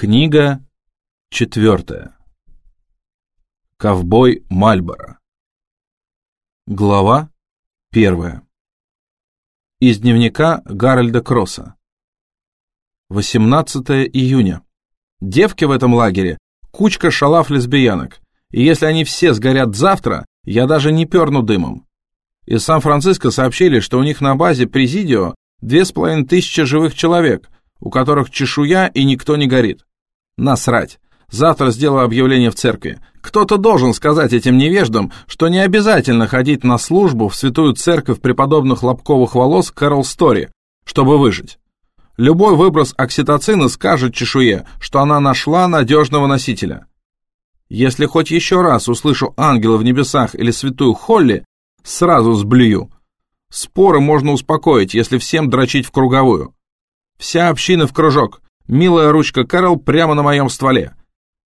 Книга четвертая. Ковбой Мальборо. Глава первая. Из дневника Гарольда Кросса. 18 июня. Девки в этом лагере – кучка шалав-лесбиянок, и если они все сгорят завтра, я даже не перну дымом. Из Сан-Франциско сообщили, что у них на базе Президио две с половиной тысячи живых человек – у которых чешуя и никто не горит. Насрать. Завтра сделаю объявление в церкви. Кто-то должен сказать этим невеждам, что не обязательно ходить на службу в святую церковь преподобных лобковых волос Кэрол Стори, чтобы выжить. Любой выброс окситоцина скажет чешуе, что она нашла надежного носителя. Если хоть еще раз услышу ангела в небесах или святую Холли, сразу сблюю. Споры можно успокоить, если всем дрочить в круговую. Вся община в кружок. Милая ручка Кэрол прямо на моем стволе.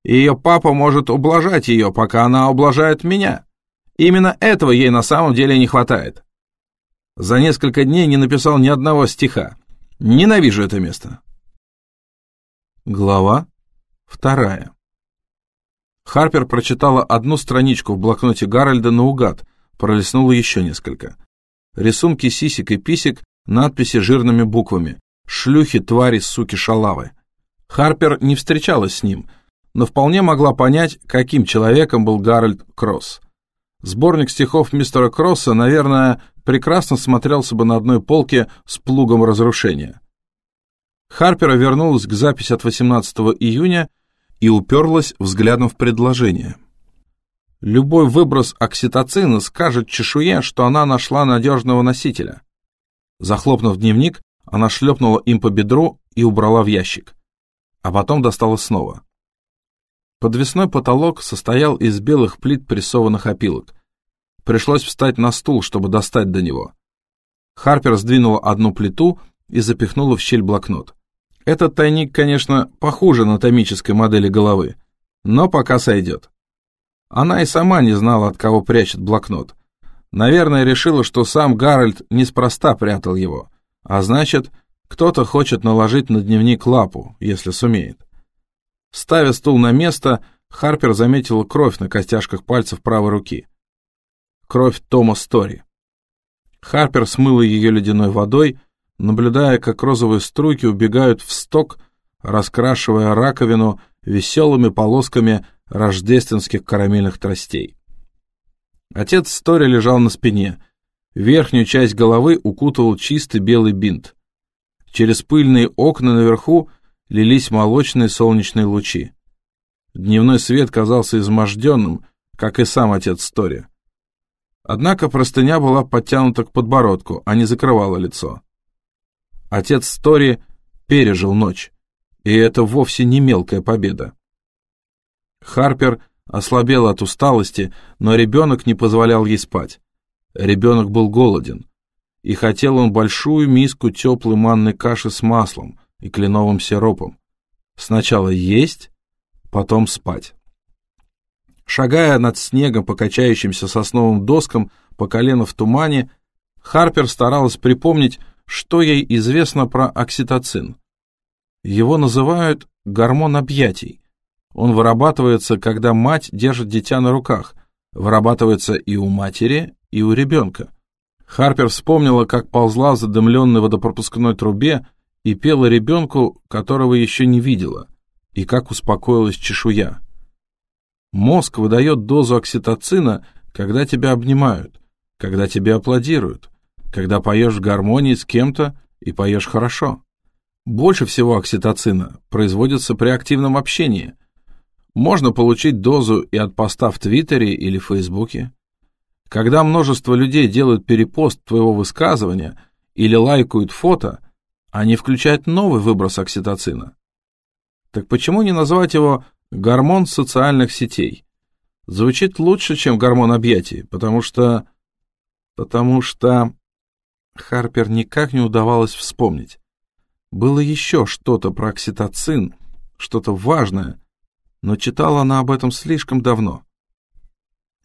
Ее папа может ублажать ее, пока она ублажает меня. Именно этого ей на самом деле не хватает. За несколько дней не написал ни одного стиха. Ненавижу это место. Глава вторая. Харпер прочитала одну страничку в блокноте Гарольда наугад, пролистнула еще несколько. Рисунки сисек и писек, надписи жирными буквами. Шлюхи, твари, суки, шалавы. Харпер не встречалась с ним, но вполне могла понять, каким человеком был Гарольд Кросс. Сборник стихов мистера Кросса, наверное, прекрасно смотрелся бы на одной полке с плугом разрушения. Харпера вернулась к записи от 18 июня и уперлась взглядом в предложение. Любой выброс окситоцина скажет чешуе, что она нашла надежного носителя. Захлопнув дневник, она шлепнула им по бедру и убрала в ящик. А потом достала снова. Подвесной потолок состоял из белых плит прессованных опилок. Пришлось встать на стул, чтобы достать до него. Харпер сдвинула одну плиту и запихнула в щель блокнот. Этот тайник, конечно, похуже анатомической модели головы, но пока сойдет. Она и сама не знала, от кого прячет блокнот. Наверное, решила, что сам Гарольд неспроста прятал его. А значит, кто-то хочет наложить на дневник лапу, если сумеет. Ставя стул на место, Харпер заметила кровь на костяшках пальцев правой руки. Кровь Тома Стори. Харпер смыла ее ледяной водой, наблюдая, как розовые струйки убегают в сток, раскрашивая раковину веселыми полосками рождественских карамельных тростей. Отец Стори лежал на спине — Верхнюю часть головы укутывал чистый белый бинт. Через пыльные окна наверху лились молочные солнечные лучи. Дневной свет казался изможденным, как и сам отец Стори. Однако простыня была подтянута к подбородку, а не закрывала лицо. Отец Стори пережил ночь, и это вовсе не мелкая победа. Харпер ослабела от усталости, но ребенок не позволял ей спать. Ребенок был голоден, и хотел он большую миску теплой манной каши с маслом и кленовым сиропом. Сначала есть, потом спать. Шагая над снегом по качающимся сосновым доскам по колено в тумане, Харпер старалась припомнить, что ей известно про окситоцин. Его называют гормон объятий. Он вырабатывается, когда мать держит дитя на руках, вырабатывается и у матери, и у ребенка. Харпер вспомнила, как ползла в задымленной водопропускной трубе и пела ребенку, которого еще не видела, и как успокоилась чешуя. Мозг выдает дозу окситоцина, когда тебя обнимают, когда тебе аплодируют, когда поешь в гармонии с кем-то и поешь хорошо. Больше всего окситоцина производится при активном общении. Можно получить дозу и от поста в Твиттере или Фейсбуке. Когда множество людей делают перепост твоего высказывания или лайкают фото, они включают новый выброс окситоцина. Так почему не назвать его гормон социальных сетей? Звучит лучше, чем гормон объятий, потому что... Потому что... Харпер никак не удавалось вспомнить. Было еще что-то про окситоцин, что-то важное, но читала она об этом слишком давно.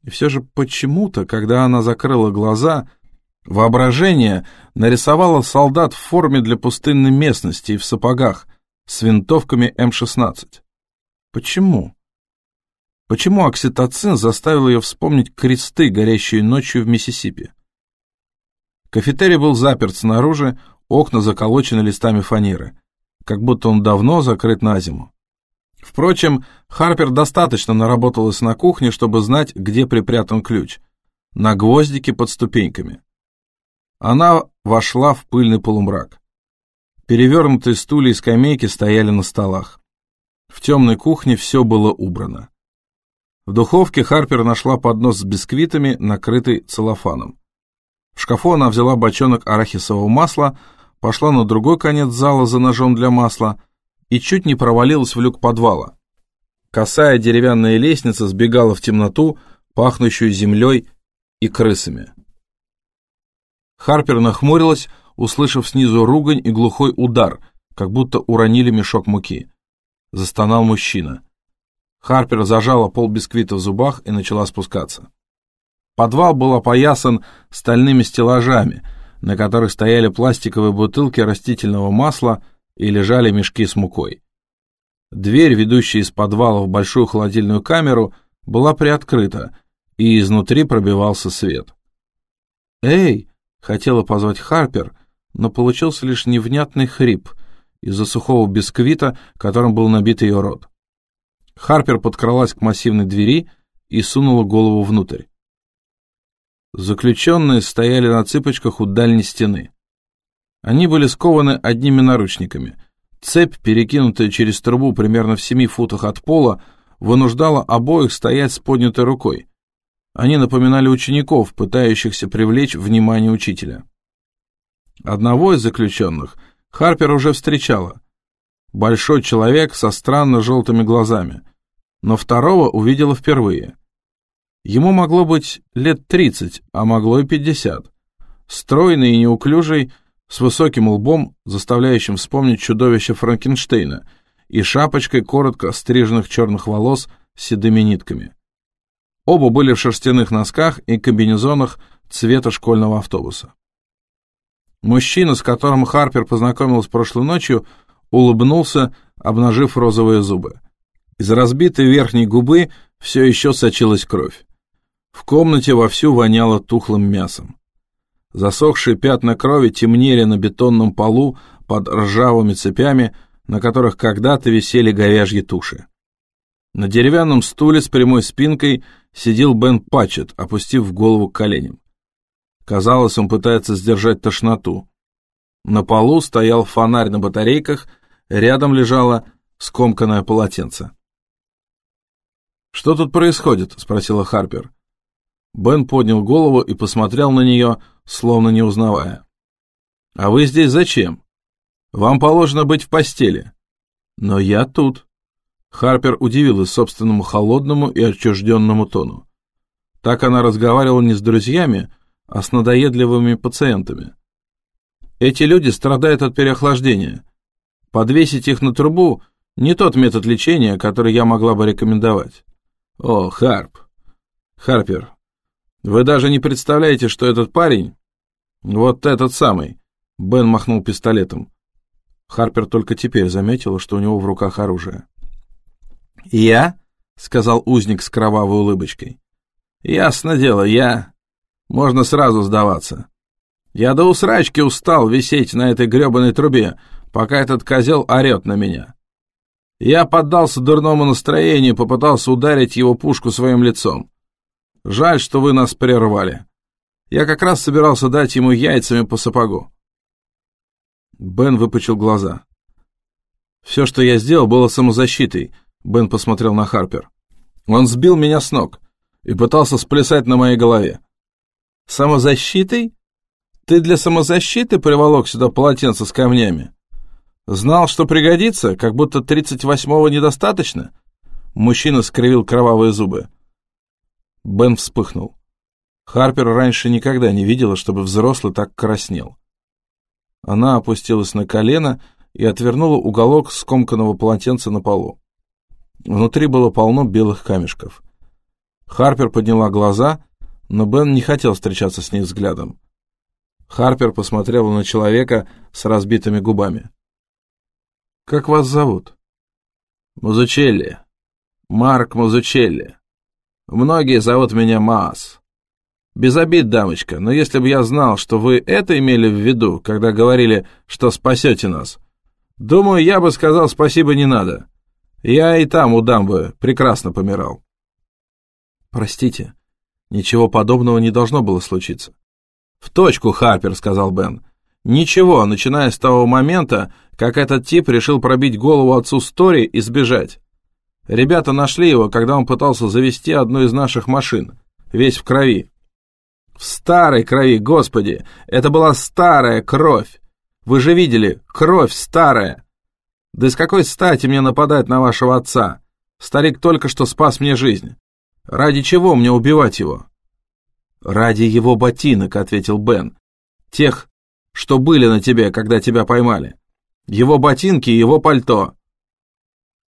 И все же почему-то, когда она закрыла глаза, воображение нарисовало солдат в форме для пустынной местности и в сапогах, с винтовками М-16. Почему? Почему окситоцин заставил ее вспомнить кресты, горящие ночью в Миссисипи? Кафетерий был заперт снаружи, окна заколочены листами фанеры, как будто он давно закрыт на зиму. Впрочем, Харпер достаточно наработалась на кухне, чтобы знать, где припрятан ключ. На гвоздике под ступеньками. Она вошла в пыльный полумрак. Перевернутые стулья и скамейки стояли на столах. В темной кухне все было убрано. В духовке Харпер нашла поднос с бисквитами, накрытый целлофаном. В шкафу она взяла бочонок арахисового масла, пошла на другой конец зала за ножом для масла и чуть не провалилась в люк подвала. Косая деревянная лестница сбегала в темноту, пахнущую землей и крысами. Харпер нахмурилась, услышав снизу ругань и глухой удар, как будто уронили мешок муки. Застонал мужчина. Харпер зажала пол бисквита в зубах и начала спускаться. Подвал был опоясан стальными стеллажами, на которых стояли пластиковые бутылки растительного масла и лежали мешки с мукой. Дверь, ведущая из подвала в большую холодильную камеру, была приоткрыта, и изнутри пробивался свет. «Эй!» — хотела позвать Харпер, но получился лишь невнятный хрип из-за сухого бисквита, которым был набит ее рот. Харпер подкралась к массивной двери и сунула голову внутрь. Заключенные стояли на цыпочках у дальней стены. Они были скованы одними наручниками. Цепь, перекинутая через трубу примерно в семи футах от пола, вынуждала обоих стоять с поднятой рукой. Они напоминали учеников, пытающихся привлечь внимание учителя. Одного из заключенных Харпер уже встречала. Большой человек со странно желтыми глазами. Но второго увидела впервые. Ему могло быть лет 30, а могло и 50. Стройный и неуклюжий, с высоким лбом, заставляющим вспомнить чудовище Франкенштейна, и шапочкой коротко стриженных черных волос с седыми нитками. Оба были в шерстяных носках и комбинезонах цвета школьного автобуса. Мужчина, с которым Харпер познакомилась прошлой ночью, улыбнулся, обнажив розовые зубы. Из разбитой верхней губы все еще сочилась кровь. В комнате вовсю воняло тухлым мясом. Засохшие пятна крови темнели на бетонном полу под ржавыми цепями, на которых когда-то висели говяжьи туши. На деревянном стуле с прямой спинкой сидел Бен Патчет, опустив голову к коленям. Казалось, он пытается сдержать тошноту. На полу стоял фонарь на батарейках, рядом лежало скомканное полотенце. «Что тут происходит?» — спросила Харпер. Бен поднял голову и посмотрел на нее, словно не узнавая. «А вы здесь зачем? Вам положено быть в постели». «Но я тут». Харпер удивилась собственному холодному и отчужденному тону. Так она разговаривала не с друзьями, а с надоедливыми пациентами. Эти люди страдают от переохлаждения. Подвесить их на трубу – не тот метод лечения, который я могла бы рекомендовать. О, Харп. Харпер, вы даже не представляете, что этот парень... Вот этот самый. Бен махнул пистолетом. Харпер только теперь заметила, что у него в руках оружие. «Я?» — сказал узник с кровавой улыбочкой. «Ясно дело, я. Можно сразу сдаваться. Я до усрачки устал висеть на этой гребаной трубе, пока этот козел орет на меня. Я поддался дурному настроению и попытался ударить его пушку своим лицом. Жаль, что вы нас прервали. Я как раз собирался дать ему яйцами по сапогу. Бен выпучил глаза. Все, что я сделал, было самозащитой, Бен посмотрел на Харпер. Он сбил меня с ног и пытался сплясать на моей голове. Самозащитой? Ты для самозащиты приволок сюда полотенце с камнями? Знал, что пригодится, как будто тридцать восьмого недостаточно? Мужчина скривил кровавые зубы. Бен вспыхнул. Харпер раньше никогда не видела, чтобы взрослый так краснел. Она опустилась на колено и отвернула уголок скомканного полотенца на полу. Внутри было полно белых камешков. Харпер подняла глаза но Бен не хотел встречаться с ней взглядом. Харпер посмотрела на человека с разбитыми губами. Как вас зовут? Музучелли. Марк Музучелли. Многие зовут меня Маас. Без обид, дамочка, но если бы я знал, что вы это имели в виду, когда говорили, что спасете нас, думаю, я бы сказал спасибо не надо. Я и там у дамбы прекрасно помирал. Простите, ничего подобного не должно было случиться. В точку, Харпер, сказал Бен. Ничего, начиная с того момента, как этот тип решил пробить голову отцу Стори и сбежать. Ребята нашли его, когда он пытался завести одну из наших машин, весь в крови. В старой крови, господи, это была старая кровь. Вы же видели, кровь старая. Да с какой стати мне нападать на вашего отца? Старик только что спас мне жизнь. Ради чего мне убивать его? Ради его ботинок, ответил Бен. Тех, что были на тебе, когда тебя поймали. Его ботинки и его пальто.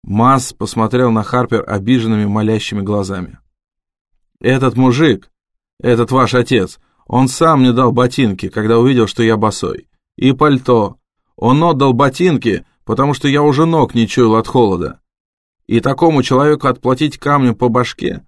Масс посмотрел на Харпер обиженными молящими глазами. «Этот мужик, этот ваш отец, он сам мне дал ботинки, когда увидел, что я босой. И пальто. Он отдал ботинки, потому что я уже ног не чуял от холода. И такому человеку отплатить камнем по башке?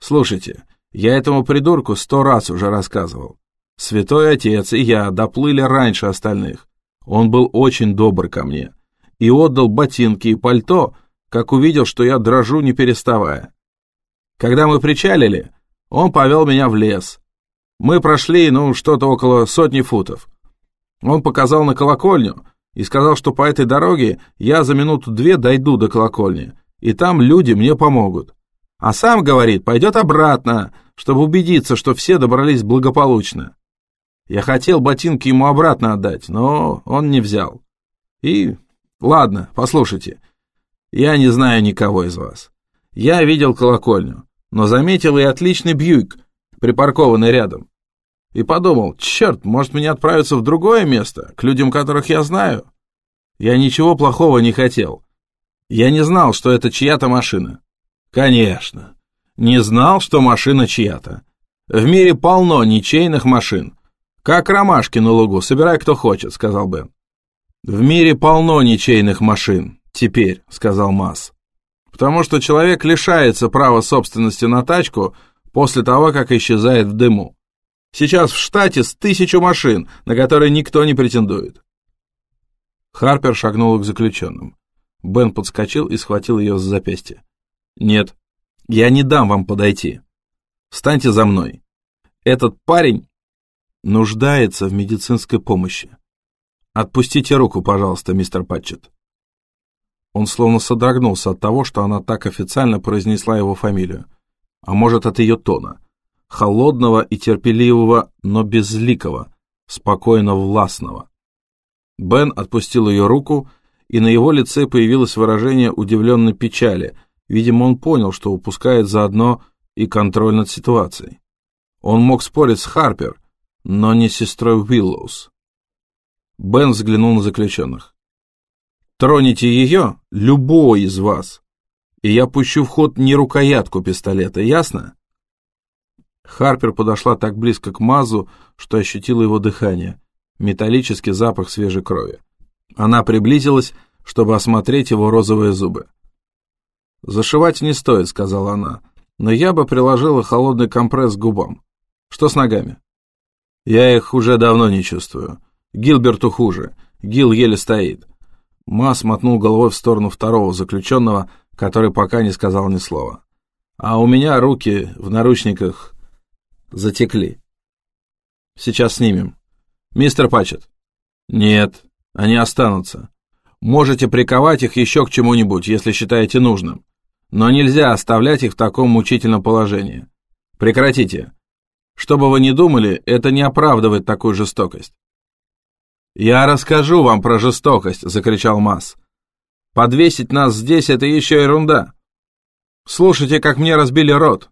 Слушайте, я этому придурку сто раз уже рассказывал. Святой Отец и я доплыли раньше остальных. Он был очень добр ко мне. И отдал ботинки и пальто, как увидел, что я дрожу, не переставая. Когда мы причалили, он повел меня в лес. Мы прошли, ну, что-то около сотни футов. Он показал на колокольню и сказал, что по этой дороге я за минуту-две дойду до колокольни, и там люди мне помогут. А сам, говорит, пойдет обратно, чтобы убедиться, что все добрались благополучно. Я хотел ботинки ему обратно отдать, но он не взял. И... Ладно, послушайте. Я не знаю никого из вас. Я видел колокольню, но заметил и отличный Бьюик, припаркованный рядом. И подумал, черт, может мне отправиться в другое место, к людям, которых я знаю. Я ничего плохого не хотел. Я не знал, что это чья-то машина. Конечно. Не знал, что машина чья-то. В мире полно ничейных машин. Как ромашки на лугу, собирай кто хочет, сказал Бен. В мире полно ничейных машин. Теперь, сказал Масс. Потому что человек лишается права собственности на тачку после того, как исчезает в дыму. Сейчас в штате с тысячу машин, на которые никто не претендует. Харпер шагнул к заключенным. Бен подскочил и схватил ее с запястья. «Нет, я не дам вам подойти. Встаньте за мной. Этот парень нуждается в медицинской помощи. Отпустите руку, пожалуйста, мистер Патчет». Он словно содрогнулся от того, что она так официально произнесла его фамилию. А может, от ее тона. Холодного и терпеливого, но безликого, спокойно властного. Бен отпустил ее руку, и на его лице появилось выражение удивленной печали. Видимо, он понял, что упускает заодно и контроль над ситуацией. Он мог спорить с Харпер, но не с сестрой Уиллоус. Бен взглянул на заключенных. Троните ее, любой из вас, и я пущу в ход не рукоятку пистолета, ясно? Харпер подошла так близко к Мазу, что ощутила его дыхание, металлический запах свежей крови. Она приблизилась, чтобы осмотреть его розовые зубы. «Зашивать не стоит», — сказала она, — «но я бы приложила холодный компресс к губам. Что с ногами?» «Я их уже давно не чувствую. Гилберту хуже. Гил еле стоит. Масс мотнул головой в сторону второго заключенного, который пока не сказал ни слова. А у меня руки в наручниках затекли. Сейчас снимем. Мистер Патчет. Нет, они останутся. Можете приковать их еще к чему-нибудь, если считаете нужным. Но нельзя оставлять их в таком мучительном положении. Прекратите. Что бы вы ни думали, это не оправдывает такую жестокость. «Я расскажу вам про жестокость», — закричал Масс. «Подвесить нас здесь — это еще ерунда. Слушайте, как мне разбили рот.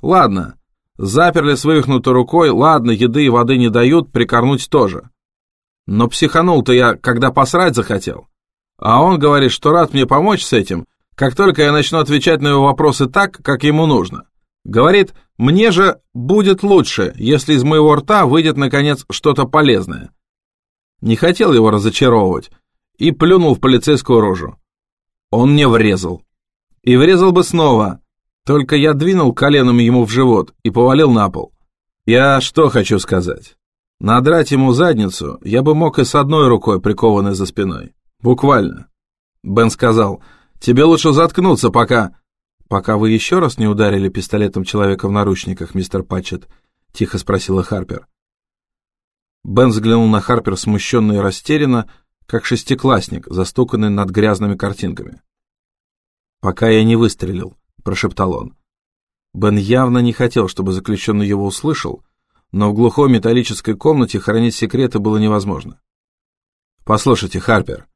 Ладно, заперли с вывихнутой рукой, ладно, еды и воды не дают, прикорнуть тоже. Но психанул-то я, когда посрать захотел. А он говорит, что рад мне помочь с этим, как только я начну отвечать на его вопросы так, как ему нужно. Говорит, мне же будет лучше, если из моего рта выйдет, наконец, что-то полезное. Не хотел его разочаровывать. и плюнул в полицейскую рожу. Он мне врезал. И врезал бы снова, только я двинул коленом ему в живот и повалил на пол. Я что хочу сказать? Надрать ему задницу я бы мог и с одной рукой, прикованной за спиной. Буквально. Бен сказал, тебе лучше заткнуться, пока... Пока вы еще раз не ударили пистолетом человека в наручниках, мистер Патчет, тихо спросила Харпер. Бен взглянул на Харпер смущенно и растерянно, как шестиклассник, застуканный над грязными картинками. «Пока я не выстрелил», — прошептал он. Бен явно не хотел, чтобы заключенный его услышал, но в глухой металлической комнате хранить секреты было невозможно. «Послушайте, Харпер,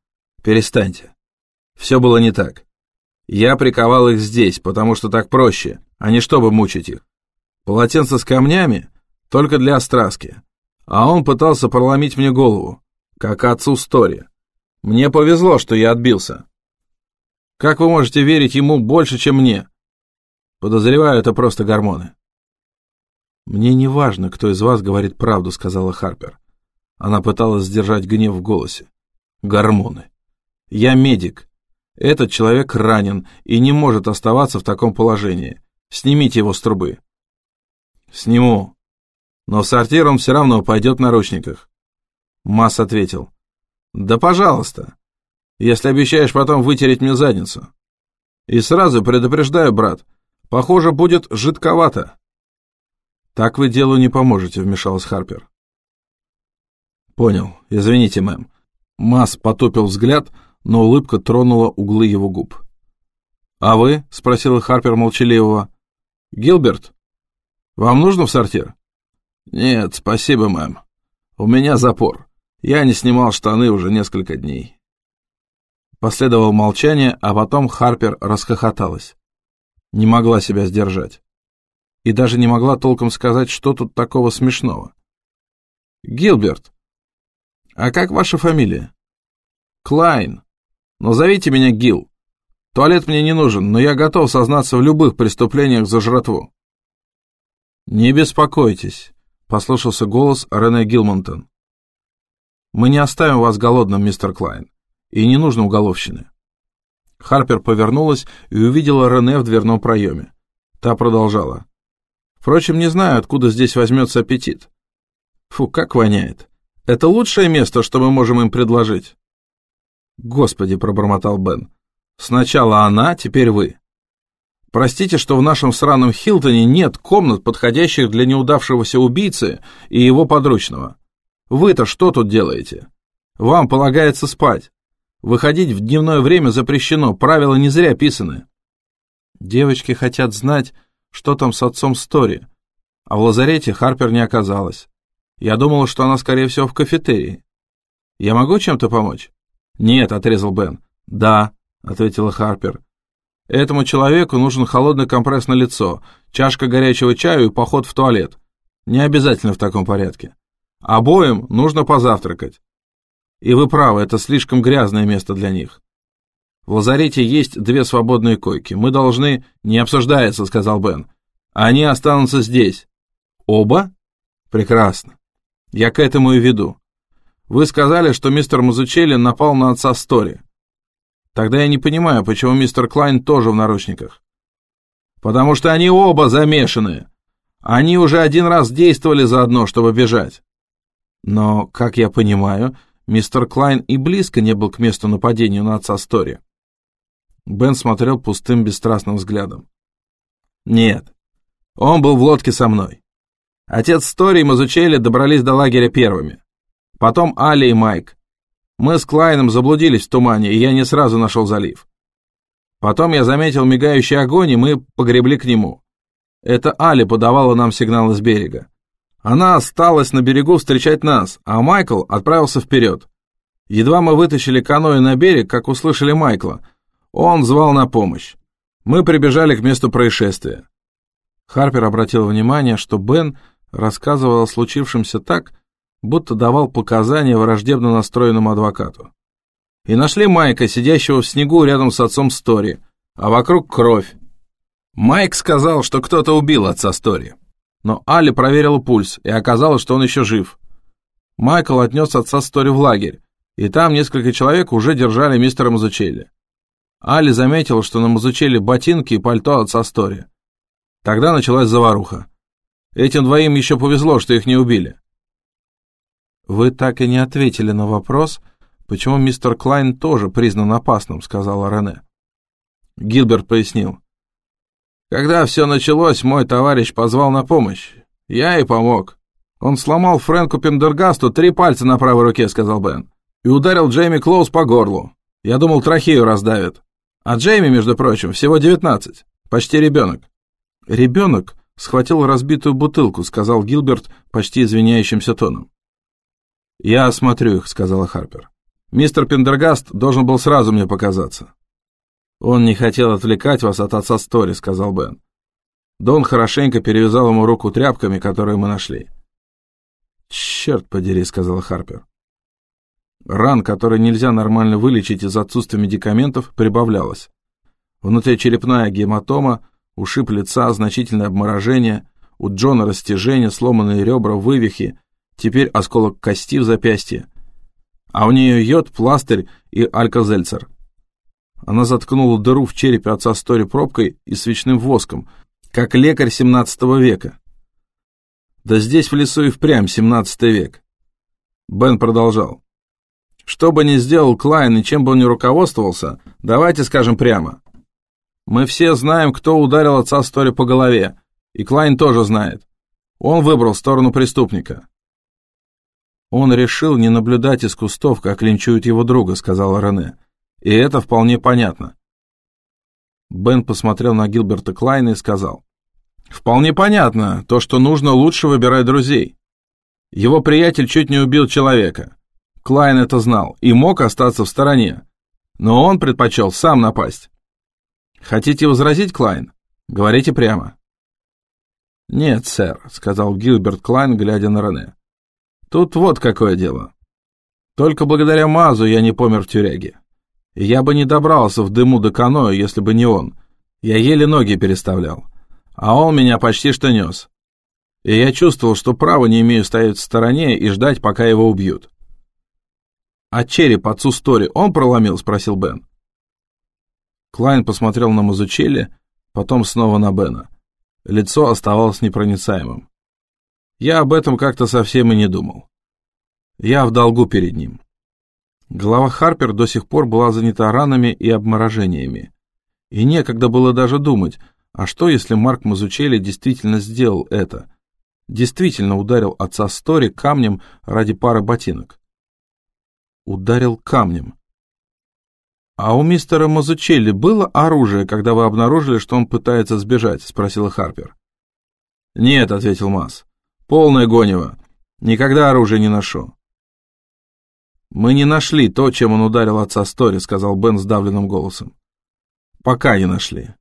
перестаньте. Все было не так. Я приковал их здесь, потому что так проще, а не чтобы мучить их. Полотенце с камнями только для остраски. А он пытался проломить мне голову, как отцу Стори. Мне повезло, что я отбился. Как вы можете верить ему больше, чем мне? Подозреваю, это просто гормоны. «Мне не важно, кто из вас говорит правду», — сказала Харпер. Она пыталась сдержать гнев в голосе. «Гормоны. Я медик. Этот человек ранен и не может оставаться в таком положении. Снимите его с трубы». «Сниму. Но в сортир он все равно пойдет в наручниках». Масс ответил. «Да пожалуйста, если обещаешь потом вытереть мне задницу. И сразу предупреждаю, брат, похоже, будет жидковато». «Так вы делу не поможете», — вмешалась Харпер. «Понял. Извините, мэм». Масс потупил взгляд, но улыбка тронула углы его губ. «А вы?» — спросила Харпер молчаливого. «Гилберт, вам нужно в сортир?» «Нет, спасибо, мэм. У меня запор. Я не снимал штаны уже несколько дней». Последовало молчание, а потом Харпер расхохоталась. Не могла себя сдержать и даже не могла толком сказать, что тут такого смешного. «Гилберт, а как ваша фамилия?» «Клайн. Но зовите меня Гил. Туалет мне не нужен, но я готов сознаться в любых преступлениях за жратву». «Не беспокойтесь», — послышался голос Рене Гилмонтон. «Мы не оставим вас голодным, мистер Клайн, и не нужно уголовщины». Харпер повернулась и увидела Рене в дверном проеме. Та продолжала. Впрочем, не знаю, откуда здесь возьмется аппетит. Фу, как воняет. Это лучшее место, что мы можем им предложить. Господи, пробормотал Бен. Сначала она, теперь вы. Простите, что в нашем сраном Хилтоне нет комнат, подходящих для неудавшегося убийцы и его подручного. Вы-то что тут делаете? Вам полагается спать. Выходить в дневное время запрещено, правила не зря писаны. Девочки хотят знать, что там с отцом Стори. А в лазарете Харпер не оказалась. Я думала, что она, скорее всего, в кафетерии. Я могу чем-то помочь? Нет, отрезал Бен. Да, ответила Харпер. Этому человеку нужен холодный компресс на лицо, чашка горячего чаю и поход в туалет. Не обязательно в таком порядке. Обоим нужно позавтракать. И вы правы, это слишком грязное место для них. В лазарете есть две свободные койки. Мы должны... Не обсуждается, сказал Бен. Они останутся здесь. Оба? Прекрасно. Я к этому и веду. Вы сказали, что мистер Мазучелли напал на отца Стори. Тогда я не понимаю, почему мистер Клайн тоже в наручниках. Потому что они оба замешаны. Они уже один раз действовали заодно, чтобы бежать. Но, как я понимаю, мистер Клайн и близко не был к месту нападения на отца Стори. Бен смотрел пустым бесстрастным взглядом. «Нет, он был в лодке со мной. Отец Стори и Мазучели добрались до лагеря первыми. Потом Али и Майк. Мы с Клайном заблудились в тумане, и я не сразу нашел залив. Потом я заметил мигающий огонь, и мы погребли к нему. Это Али подавала нам сигнал из берега. Она осталась на берегу встречать нас, а Майкл отправился вперед. Едва мы вытащили каноэ на берег, как услышали Майкла — он звал на помощь. Мы прибежали к месту происшествия. Харпер обратил внимание, что Бен рассказывал о случившемся так, будто давал показания враждебно настроенному адвокату. И нашли Майка, сидящего в снегу рядом с отцом Стори, а вокруг кровь. Майк сказал, что кто-то убил отца Стори. Но Али проверила пульс, и оказалось, что он еще жив. Майкл отнес отца Стори в лагерь, и там несколько человек уже держали мистера Мазучелли. Али заметил, что на Мазучелли ботинки и пальто от Састори. Тогда началась заваруха. Этим двоим еще повезло, что их не убили. «Вы так и не ответили на вопрос, почему мистер Клайн тоже признан опасным», — сказала Рене. Гилберт пояснил. «Когда все началось, мой товарищ позвал на помощь. Я и помог. Он сломал Фрэнку Пендергасту три пальца на правой руке», — сказал Бен, «и ударил Джейми Клоуз по горлу. Я думал, трахею раздавит. А Джейми, между прочим, всего девятнадцать. Почти ребенок». «Ребенок схватил разбитую бутылку», — сказал Гилберт почти извиняющимся тоном. «Я осмотрю их», — сказала Харпер. «Мистер Пендергаст должен был сразу мне показаться». «Он не хотел отвлекать вас от отца Стори», — сказал Бен. Дон хорошенько перевязал ему руку тряпками, которые мы нашли. «Черт подери», — сказала Харпер. Ран, который нельзя нормально вылечить из-за отсутствия медикаментов, прибавлялось. Внутричерепная гематома, ушиб лица, значительное обморожение, у Джона растяжение, сломанные ребра, вывихи, теперь осколок кости в запястье. А у нее йод, пластырь и алькозельцер. Она заткнула дыру в черепе отца Стори пробкой и свечным воском, как лекарь 17 века. Да здесь в лесу и впрямь 17 век. Бен продолжал. Что бы ни сделал Клайн и чем бы он ни руководствовался, давайте скажем прямо. Мы все знаем, кто ударил отца Стори по голове, и Клайн тоже знает. Он выбрал сторону преступника. «Он решил не наблюдать из кустов, как линчуют его друга», — сказала Рене. «И это вполне понятно». Бен посмотрел на Гилберта Клайна и сказал. «Вполне понятно, то, что нужно лучше выбирать друзей. Его приятель чуть не убил человека. Клайн это знал и мог остаться в стороне. Но он предпочел сам напасть. Хотите возразить, Клайн? Говорите прямо». «Нет, сэр», — сказал Гилберт Клайн, глядя на Рене. Тут вот какое дело. Только благодаря Мазу я не помер в тюряге. Я бы не добрался в дыму до каноэ, если бы не он. Я еле ноги переставлял. А он меня почти что нес. И я чувствовал, что право не имею стоять в стороне и ждать, пока его убьют. «А череп отцу Стори он проломил?» — спросил Бен. Клайн посмотрел на Мазучелли, потом снова на Бена. Лицо оставалось непроницаемым. Я об этом как-то совсем и не думал. Я в долгу перед ним. Голова Харпер до сих пор была занята ранами и обморожениями. И некогда было даже думать, а что, если Марк Мазучели действительно сделал это? Действительно ударил отца Стори камнем ради пары ботинок. Ударил камнем. «А у мистера Мазучелли было оружие, когда вы обнаружили, что он пытается сбежать?» — спросила Харпер. «Нет», — ответил Маз. Полное гонево. Никогда оружие не ношу. Мы не нашли то, чем он ударил отца Стори, сказал Бен сдавленным голосом. Пока не нашли.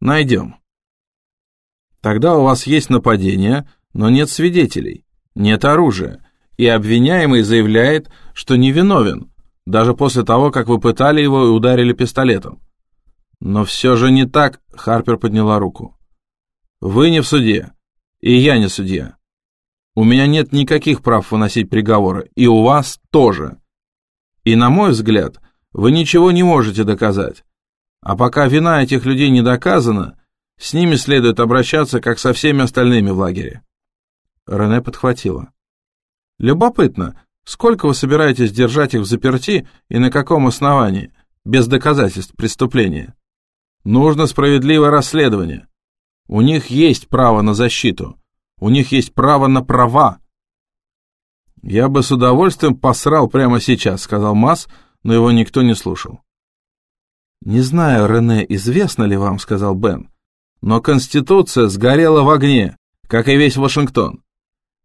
Найдем. Тогда у вас есть нападение, но нет свидетелей, нет оружия, и обвиняемый заявляет, что невиновен, даже после того, как вы пытали его и ударили пистолетом. Но все же не так, Харпер подняла руку. Вы не в суде, и я не судья. У меня нет никаких прав выносить приговоры, и у вас тоже. И, на мой взгляд, вы ничего не можете доказать. А пока вина этих людей не доказана, с ними следует обращаться, как со всеми остальными в лагере. Рене подхватила. Любопытно, сколько вы собираетесь держать их в заперти и на каком основании, без доказательств преступления? Нужно справедливое расследование. У них есть право на защиту. У них есть право на права. Я бы с удовольствием посрал прямо сейчас, сказал Масс, но его никто не слушал. Не знаю, Рене, известно ли вам, сказал Бен, но Конституция сгорела в огне, как и весь Вашингтон.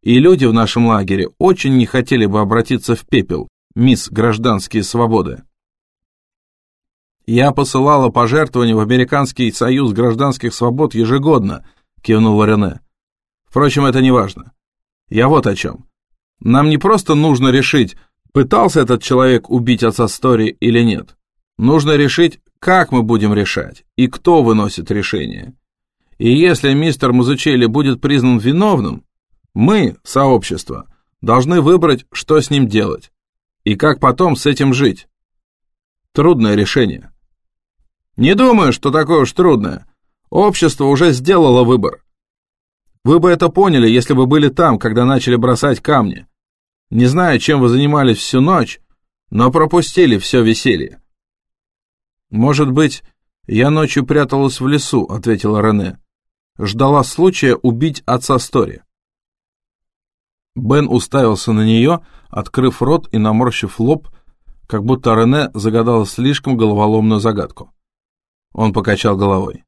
И люди в нашем лагере очень не хотели бы обратиться в пепел, мисс Гражданские свободы. Я посылала пожертвования в Американский союз гражданских свобод ежегодно, кивнула Рене. Впрочем, это не важно. Я вот о чем. Нам не просто нужно решить, пытался этот человек убить отца Стори или нет. Нужно решить, как мы будем решать и кто выносит решение. И если мистер Мазучелли будет признан виновным, мы, сообщество, должны выбрать, что с ним делать. И как потом с этим жить? Трудное решение. Не думаю, что такое уж трудное. Общество уже сделало выбор. Вы бы это поняли, если бы были там, когда начали бросать камни. Не знаю, чем вы занимались всю ночь, но пропустили все веселье. Может быть, я ночью пряталась в лесу, ответила Рене. Ждала случая убить отца Стори. Бен уставился на нее, открыв рот и наморщив лоб, как будто Рене загадала слишком головоломную загадку. Он покачал головой.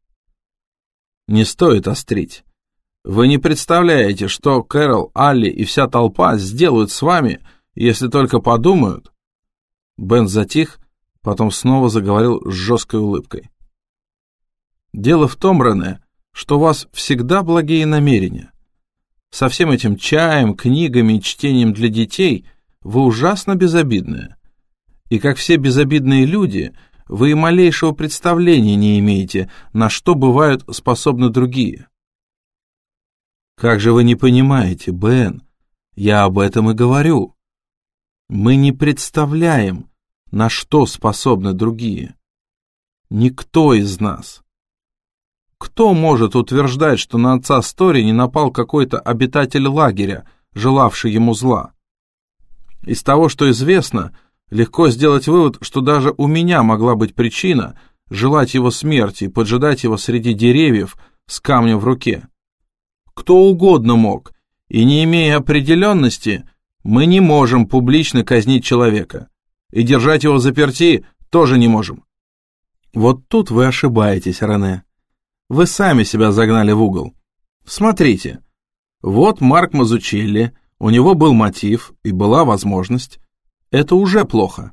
«Не стоит острить. Вы не представляете, что Кэрол, Алли и вся толпа сделают с вами, если только подумают». Бен затих, потом снова заговорил с жесткой улыбкой. «Дело в том, Рене, что у вас всегда благие намерения. Со всем этим чаем, книгами и чтением для детей вы ужасно безобидные. И как все безобидные люди, вы и малейшего представления не имеете, на что бывают способны другие. Как же вы не понимаете, Бен? Я об этом и говорю. Мы не представляем, на что способны другие. Никто из нас. Кто может утверждать, что на отца Стори не напал какой-то обитатель лагеря, желавший ему зла? Из того, что известно, легко сделать вывод, что даже у меня могла быть причина желать его смерти и поджидать его среди деревьев с камнем в руке. Кто угодно мог, и не имея определенности, мы не можем публично казнить человека. И держать его заперти тоже не можем. Вот тут вы ошибаетесь, Рене. Вы сами себя загнали в угол. Смотрите. Вот Марк Мазучелли, у него был мотив и была возможность. Это уже плохо.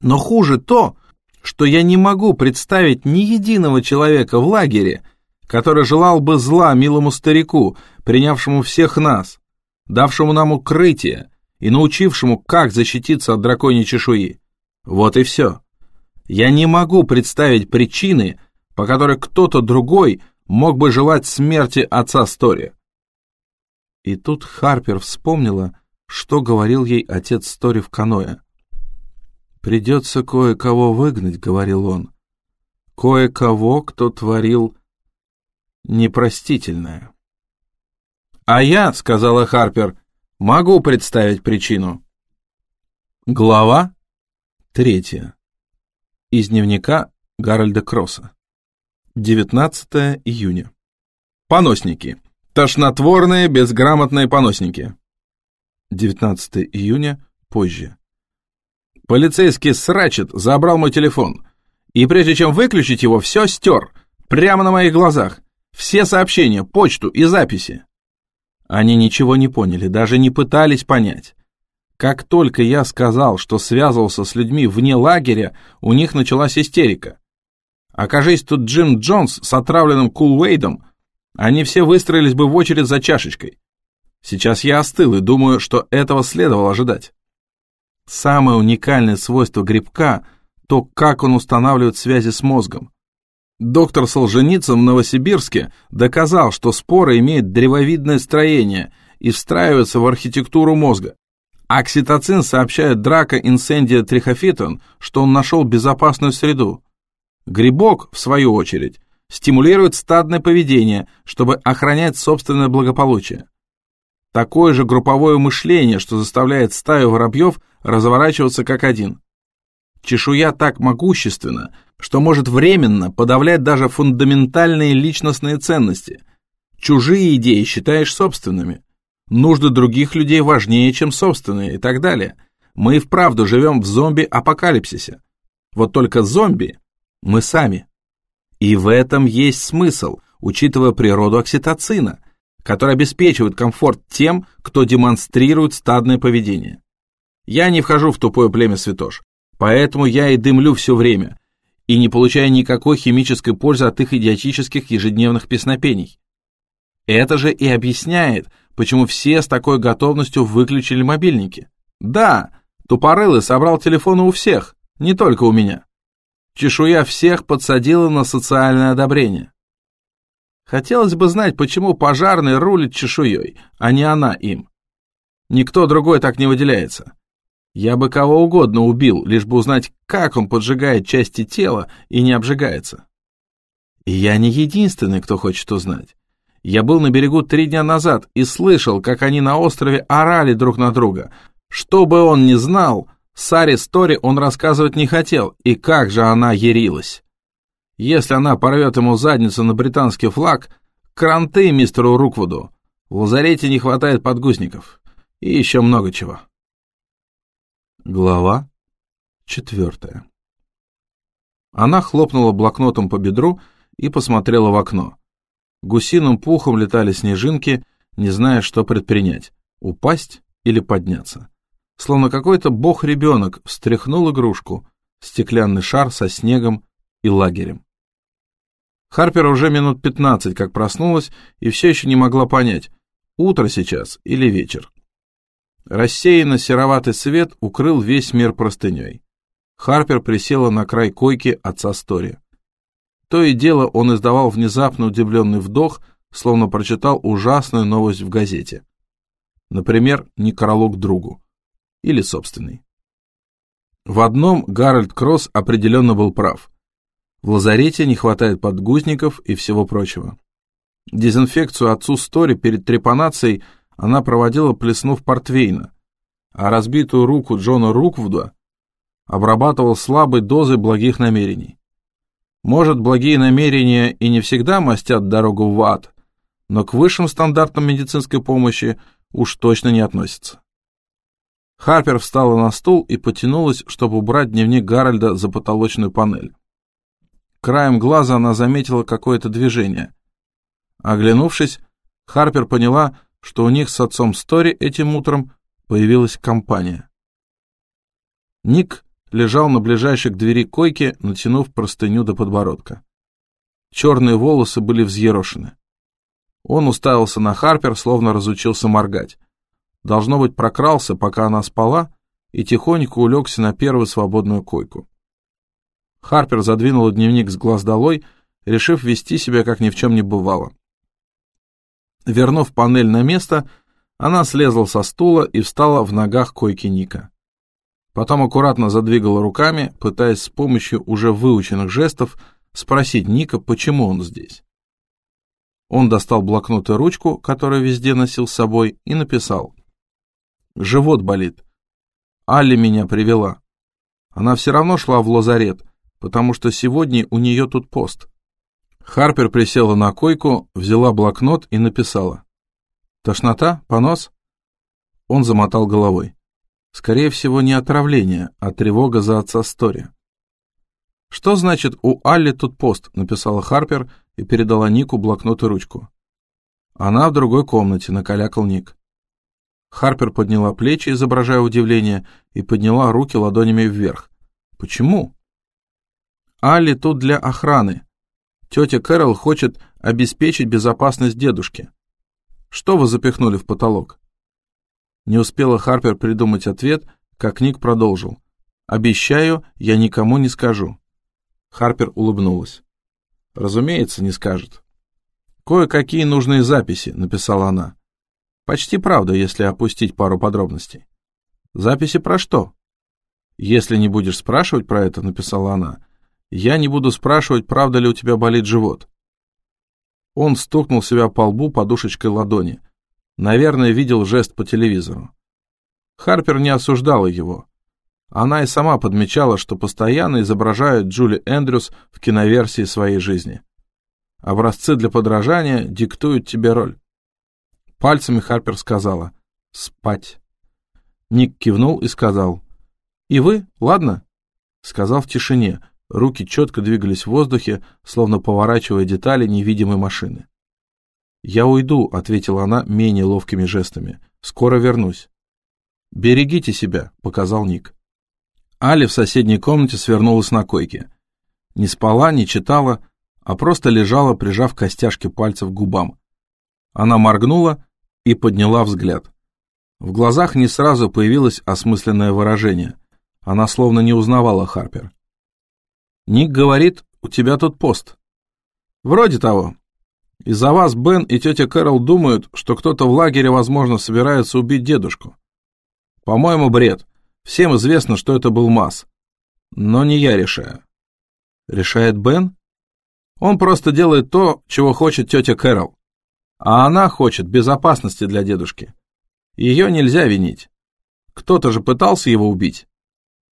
Но хуже то, что я не могу представить ни единого человека в лагере, который желал бы зла милому старику, принявшему всех нас, давшему нам укрытие и научившему, как защититься от драконьей чешуи. Вот и все. Я не могу представить причины, по которой кто-то другой мог бы желать смерти отца Стори. И тут Харпер вспомнила, что говорил ей отец Стори в каноэ. «Придется кое-кого выгнать», — говорил он. «Кое-кого, кто творил непростительное». «А я», — сказала Харпер, — «могу представить причину». Глава третья. Из дневника Гарольда Кросса. 19 июня. Поносники. Тошнотворные, безграмотные поносники. 19 июня, позже. Полицейский срачет, забрал мой телефон. И прежде чем выключить его, все стер. Прямо на моих глазах. Все сообщения, почту и записи. Они ничего не поняли, даже не пытались понять. Как только я сказал, что связывался с людьми вне лагеря, у них началась истерика. Окажись тут Джим Джонс с отравленным Кулвейдом, они все выстроились бы в очередь за чашечкой. Сейчас я остыл и думаю, что этого следовало ожидать. Самое уникальное свойство грибка – то, как он устанавливает связи с мозгом. Доктор Солженицын в Новосибирске доказал, что спора имеет древовидное строение и встраивается в архитектуру мозга. Окситоцин сообщает Драко Инсендия Трихофитон, что он нашел безопасную среду. Грибок, в свою очередь, стимулирует стадное поведение, чтобы охранять собственное благополучие. Такое же групповое мышление, что заставляет стаю воробьев разворачиваться как один. Чешуя так могущественна, что может временно подавлять даже фундаментальные личностные ценности. Чужие идеи считаешь собственными. Нужды других людей важнее, чем собственные и так далее. Мы и вправду живем в зомби-апокалипсисе. Вот только зомби мы сами. И в этом есть смысл, учитывая природу окситоцина, который обеспечивает комфорт тем, кто демонстрирует стадное поведение. Я не вхожу в тупое племя святош, поэтому я и дымлю все время, и не получаю никакой химической пользы от их идиотических ежедневных песнопений. Это же и объясняет, почему все с такой готовностью выключили мобильники. Да, тупорылый собрал телефоны у всех, не только у меня. Чешуя всех подсадила на социальное одобрение. Хотелось бы знать, почему пожарный рулит чешуей, а не она им. Никто другой так не выделяется. Я бы кого угодно убил, лишь бы узнать, как он поджигает части тела и не обжигается. И я не единственный, кто хочет узнать. Я был на берегу три дня назад и слышал, как они на острове орали друг на друга. Что бы он ни знал, Саре Стори он рассказывать не хотел, и как же она ярилась. Если она порвет ему задницу на британский флаг, кранты мистеру Руквуду. В лазарете не хватает подгузников. И еще много чего. Глава четвертая. Она хлопнула блокнотом по бедру и посмотрела в окно. Гусиным пухом летали снежинки, не зная, что предпринять — упасть или подняться. Словно какой-то бог-ребенок встряхнул игрушку, стеклянный шар со снегом и лагерем. Харпер уже минут пятнадцать как проснулась и все еще не могла понять, утро сейчас или вечер. Рассеянно сероватый свет укрыл весь мир простыней. Харпер присела на край койки отца Стори. То и дело он издавал внезапно удивленный вдох, словно прочитал ужасную новость в газете. Например, некролог другу. Или собственный. В одном Гарольд Кросс определенно был прав. В лазарете не хватает подгузников и всего прочего. Дезинфекцию отцу Стори перед трепанацией она проводила, плеснув портвейна, а разбитую руку Джона Руквуда обрабатывал слабой дозой благих намерений. Может, благие намерения и не всегда мастят дорогу в ад, но к высшим стандартам медицинской помощи уж точно не относятся. Харпер встала на стул и потянулась, чтобы убрать дневник Гарольда за потолочную панель. Краем глаза она заметила какое-то движение. Оглянувшись, Харпер поняла, что у них с отцом Стори этим утром появилась компания. Ник лежал на ближайшей к двери койке, натянув простыню до подбородка. Черные волосы были взъерошены. Он уставился на Харпер, словно разучился моргать. Должно быть, прокрался, пока она спала, и тихонько улегся на первую свободную койку. Харпер задвинула дневник с глаз долой, решив вести себя, как ни в чем не бывало. Вернув панель на место, она слезла со стула и встала в ногах койки Ника. Потом аккуратно задвигала руками, пытаясь с помощью уже выученных жестов спросить Ника, почему он здесь. Он достал блокнот и ручку, которую везде носил с собой, и написал. «Живот болит. Алли меня привела. Она все равно шла в лазарет, потому что сегодня у нее тут пост». Харпер присела на койку, взяла блокнот и написала. «Тошнота? Понос?» Он замотал головой. Скорее всего, не отравление, а тревога за отца Стори. «Что значит у Алли тут пост?» — написала Харпер и передала Нику блокнот и ручку. Она в другой комнате, накалякал Ник. Харпер подняла плечи, изображая удивление, и подняла руки ладонями вверх. «Почему?» «Алли тут для охраны. Тетя Кэрол хочет обеспечить безопасность дедушки. Что вы запихнули в потолок?» Не успела Харпер придумать ответ, как Ник продолжил. «Обещаю, я никому не скажу». Харпер улыбнулась. «Разумеется, не скажет». «Кое-какие нужные записи», — написала она. «Почти правда, если опустить пару подробностей». «Записи про что?» «Если не будешь спрашивать про это», — написала она, — «я не буду спрашивать, правда ли у тебя болит живот». Он стукнул себя по лбу подушечкой ладони. Наверное, видел жест по телевизору. Харпер не осуждала его. Она и сама подмечала, что постоянно изображает Джули Эндрюс в киноверсии своей жизни. Образцы для подражания диктуют тебе роль. Пальцами Харпер сказала «Спать». Ник кивнул и сказал «И вы, ладно?» Сказал в тишине, руки четко двигались в воздухе, словно поворачивая детали невидимой машины. «Я уйду», — ответила она менее ловкими жестами. «Скоро вернусь». «Берегите себя», — показал Ник. Али в соседней комнате свернулась на койке. Не спала, не читала, а просто лежала, прижав костяшки пальцев к губам. Она моргнула и подняла взгляд. В глазах не сразу появилось осмысленное выражение. Она словно не узнавала Харпер. «Ник говорит, у тебя тут пост». «Вроде того», из-за вас Бен и тетя Кэрол думают, что кто-то в лагере, возможно, собирается убить дедушку. По-моему, бред. Всем известно, что это был Масс. Но не я решаю. Решает Бен? Он просто делает то, чего хочет тетя Кэрол. А она хочет безопасности для дедушки. Ее нельзя винить. Кто-то же пытался его убить.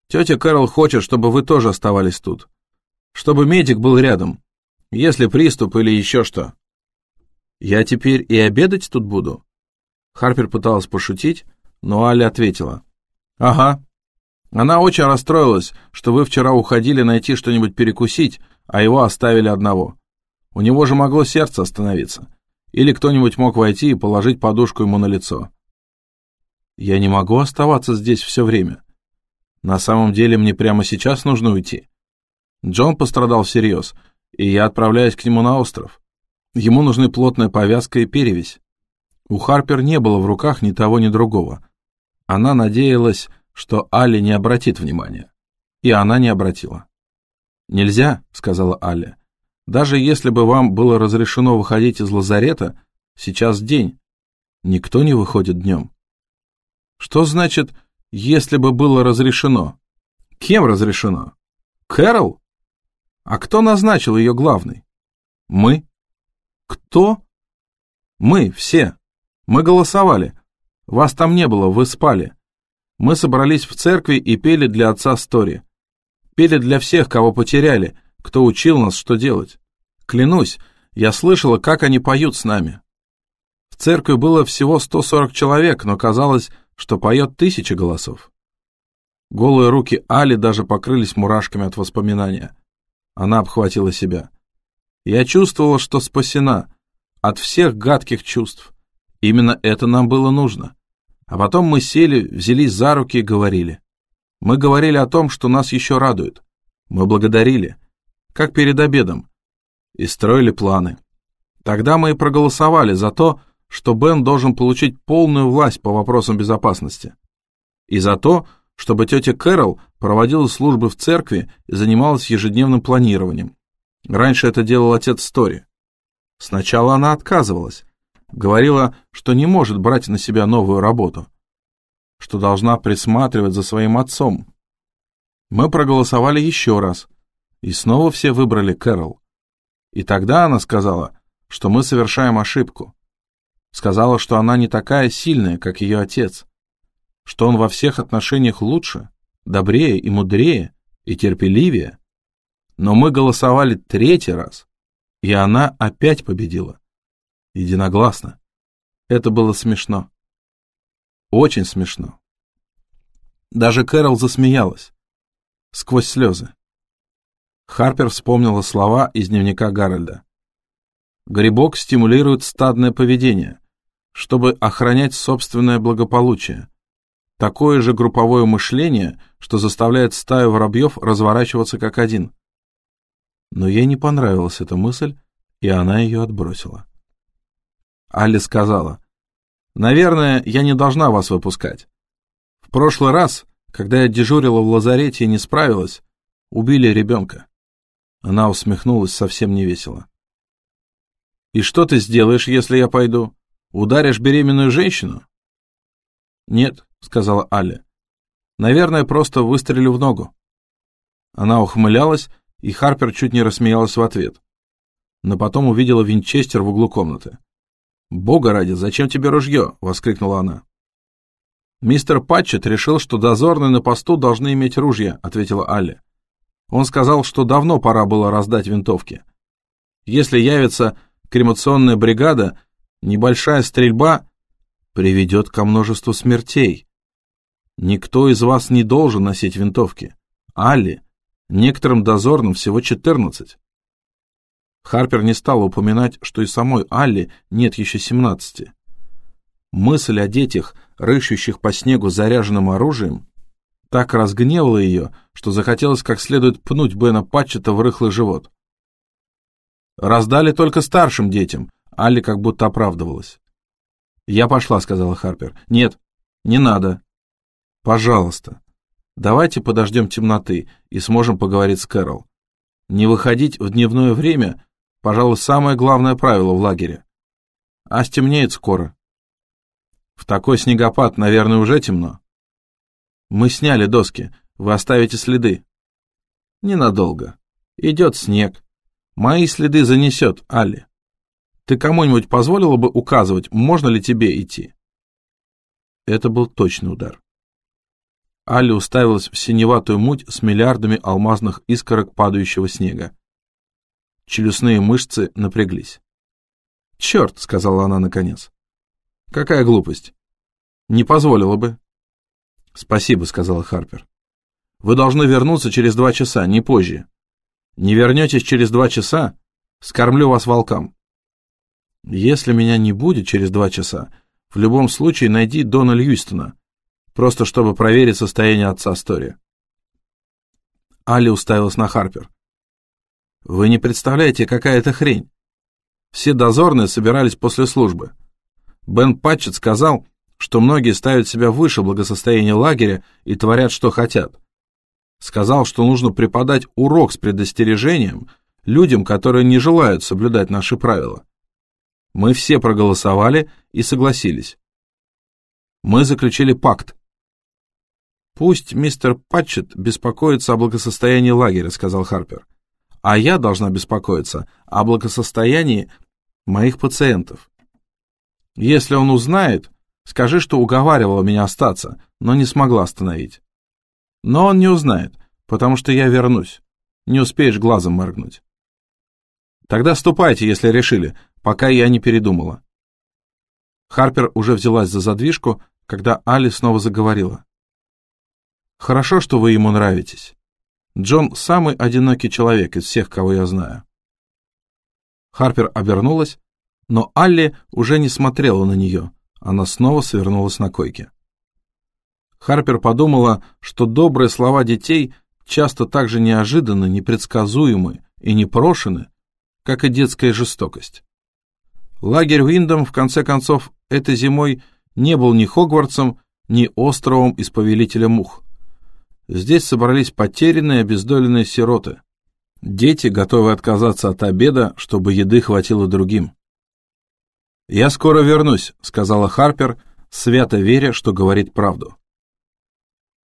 Тетя Кэрол хочет, чтобы вы тоже оставались тут. Чтобы медик был рядом. Если приступ или еще что. Я теперь и обедать тут буду? Харпер пыталась пошутить, но Аля ответила. Ага. Она очень расстроилась, что вы вчера уходили найти что-нибудь перекусить, а его оставили одного. У него же могло сердце остановиться. Или кто-нибудь мог войти и положить подушку ему на лицо. Я не могу оставаться здесь все время. На самом деле мне прямо сейчас нужно уйти. Джон пострадал всерьез, и я отправляюсь к нему на остров. Ему нужны плотная повязка и перевязь. У Харпер не было в руках ни того, ни другого. Она надеялась, что Алли не обратит внимания. И она не обратила. «Нельзя», — сказала Алли. «Даже если бы вам было разрешено выходить из лазарета, сейчас день. Никто не выходит днем». «Что значит если бы было разрешено. Кем разрешено? Кэрол? А кто назначил ее главной? Мы. Кто? Мы, все. Мы голосовали. Вас там не было, вы спали. Мы собрались в церкви и пели для отца Стори. Пели для всех, кого потеряли, кто учил нас, что делать. Клянусь, я слышала, как они поют с нами. В церкви было всего 140 человек, но казалось, что поет тысячи голосов. Голые руки Али даже покрылись мурашками от воспоминания. Она обхватила себя. Я чувствовала, что спасена от всех гадких чувств. Именно это нам было нужно. А потом мы сели, взялись за руки и говорили. Мы говорили о том, что нас еще радует. Мы благодарили, как перед обедом, и строили планы. Тогда мы и проголосовали за то, что Бен должен получить полную власть по вопросам безопасности. И за то, чтобы тетя Кэрол проводила службы в церкви и занималась ежедневным планированием. Раньше это делал отец Стори. Сначала она отказывалась, говорила, что не может брать на себя новую работу, что должна присматривать за своим отцом. Мы проголосовали еще раз, и снова все выбрали Кэрол. И тогда она сказала, что мы совершаем ошибку, Сказала, что она не такая сильная, как ее отец, что он во всех отношениях лучше, добрее и мудрее, и терпеливее. Но мы голосовали третий раз, и она опять победила. Единогласно. Это было смешно. Очень смешно. Даже Кэрол засмеялась. Сквозь слезы. Харпер вспомнила слова из дневника Гарольда. Грибок стимулирует стадное поведение чтобы охранять собственное благополучие. Такое же групповое мышление, что заставляет стаю воробьев разворачиваться как один. Но ей не понравилась эта мысль, и она ее отбросила. Алли сказала, «Наверное, я не должна вас выпускать. В прошлый раз, когда я дежурила в лазарете и не справилась, убили ребенка». Она усмехнулась совсем невесело. «И что ты сделаешь, если я пойду?» Ударишь беременную женщину? Нет, сказала Аля. Наверное, просто выстрелю в ногу. Она ухмылялась, и Харпер чуть не рассмеялась в ответ. Но потом увидела винчестер в углу комнаты. «Бога ради, зачем тебе ружье?» — воскликнула она. «Мистер Патчет решил, что дозорные на посту должны иметь ружья», — ответила Алли. «Он сказал, что давно пора было раздать винтовки. Если явится кремационная бригада, Небольшая стрельба приведет ко множеству смертей. Никто из вас не должен носить винтовки. Алли, некоторым дозорным всего 14. Харпер не стал упоминать, что и самой Алли нет еще 17. Мысль о детях, рыщущих по снегу заряженным оружием, так разгневала ее, что захотелось как следует пнуть Бена Патчета в рыхлый живот. Раздали только старшим детям, Алли как будто оправдывалась. «Я пошла», — сказала Харпер. «Нет, не надо». «Пожалуйста, давайте подождем темноты и сможем поговорить с Кэрол. Не выходить в дневное время, пожалуй, самое главное правило в лагере. А стемнеет скоро». «В такой снегопад, наверное, уже темно». Мы сняли доски. Вы оставите следы. Ненадолго. Идет снег. Мои следы занесет, Алли. Ты кому-нибудь позволила бы указывать, можно ли тебе идти? Это был точный удар. Алли уставилась в синеватую муть с миллиардами алмазных искорок падающего снега. Челюстные мышцы напряглись. «Черт!» — сказала она наконец. «Какая глупость! Не позволила бы». «Спасибо», — сказала Харпер. «Вы должны вернуться через два часа, не позже. Не вернетесь через два часа, скормлю вас волкам». «Если меня не будет через два часа, в любом случае найди Дона Льюистона, просто чтобы проверить состояние отца Стори». Али уставилась на Харпер. «Вы не представляете, какая это хрень. Все дозорные собирались после службы. Бен Патчет сказал, что многие ставят себя выше благосостояния лагеря и творят, что хотят. Сказал, что нужно преподать урок с предостережением людям, которые не желают соблюдать наши правила. Мы все проголосовали и согласились. Мы заключили пакт. «Пусть мистер Патчет беспокоится о благосостоянии лагеря», — сказал Харпер. «А я должна беспокоиться о благосостоянии моих пациентов. Если он узнает, скажи, что уговаривала меня остаться, но не смогла остановить. Но он не узнает, потому что я вернусь. Не успеешь глазом моргнуть. Тогда ступайте, если решили, пока я не передумала. Харпер уже взялась за задвижку, когда Али снова заговорила. «Хорошо, что вы ему нравитесь. Джон самый одинокий человек из всех, кого я знаю. Харпер обернулась, но Алли уже не смотрела на нее. Она снова свернулась на койке. Харпер подумала, что добрые слова детей часто так же неожиданны, непредсказуемы и непрошены, как и детская жестокость. Лагерь Уиндом, в конце концов, этой зимой не был ни Хогвартсом, ни островом из Повелителя Мух. Здесь собрались потерянные обездоленные сироты. Дети готовы отказаться от обеда, чтобы еды хватило другим. «Я скоро вернусь», — сказала Харпер, свято веря, что говорит правду.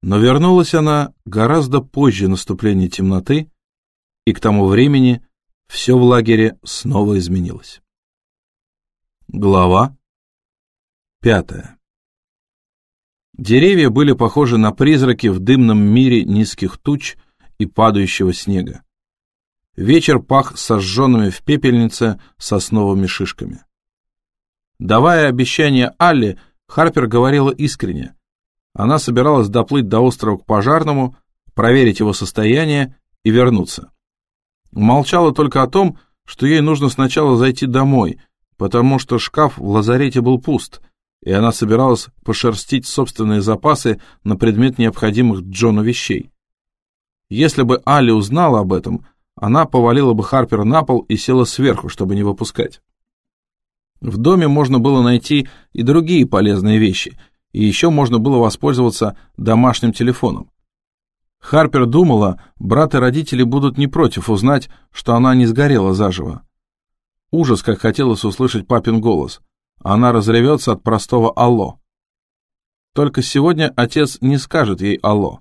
Но вернулась она гораздо позже наступления темноты, и к тому времени все в лагере снова изменилось. Глава пятая Деревья были похожи на призраки в дымном мире низких туч и падающего снега. Вечер пах сожженными в пепельнице сосновыми шишками. Давая обещание Алле, Харпер говорила искренне. Она собиралась доплыть до острова к пожарному, проверить его состояние и вернуться. Молчала только о том, что ей нужно сначала зайти домой, потому что шкаф в лазарете был пуст, и она собиралась пошерстить собственные запасы на предмет необходимых Джону вещей. Если бы Али узнала об этом, она повалила бы Харпера на пол и села сверху, чтобы не выпускать. В доме можно было найти и другие полезные вещи, и еще можно было воспользоваться домашним телефоном. Харпер думала, брат и родители будут не против узнать, что она не сгорела заживо. Ужас, как хотелось услышать папин голос. Она разревется от простого «Алло». Только сегодня отец не скажет ей «Алло»,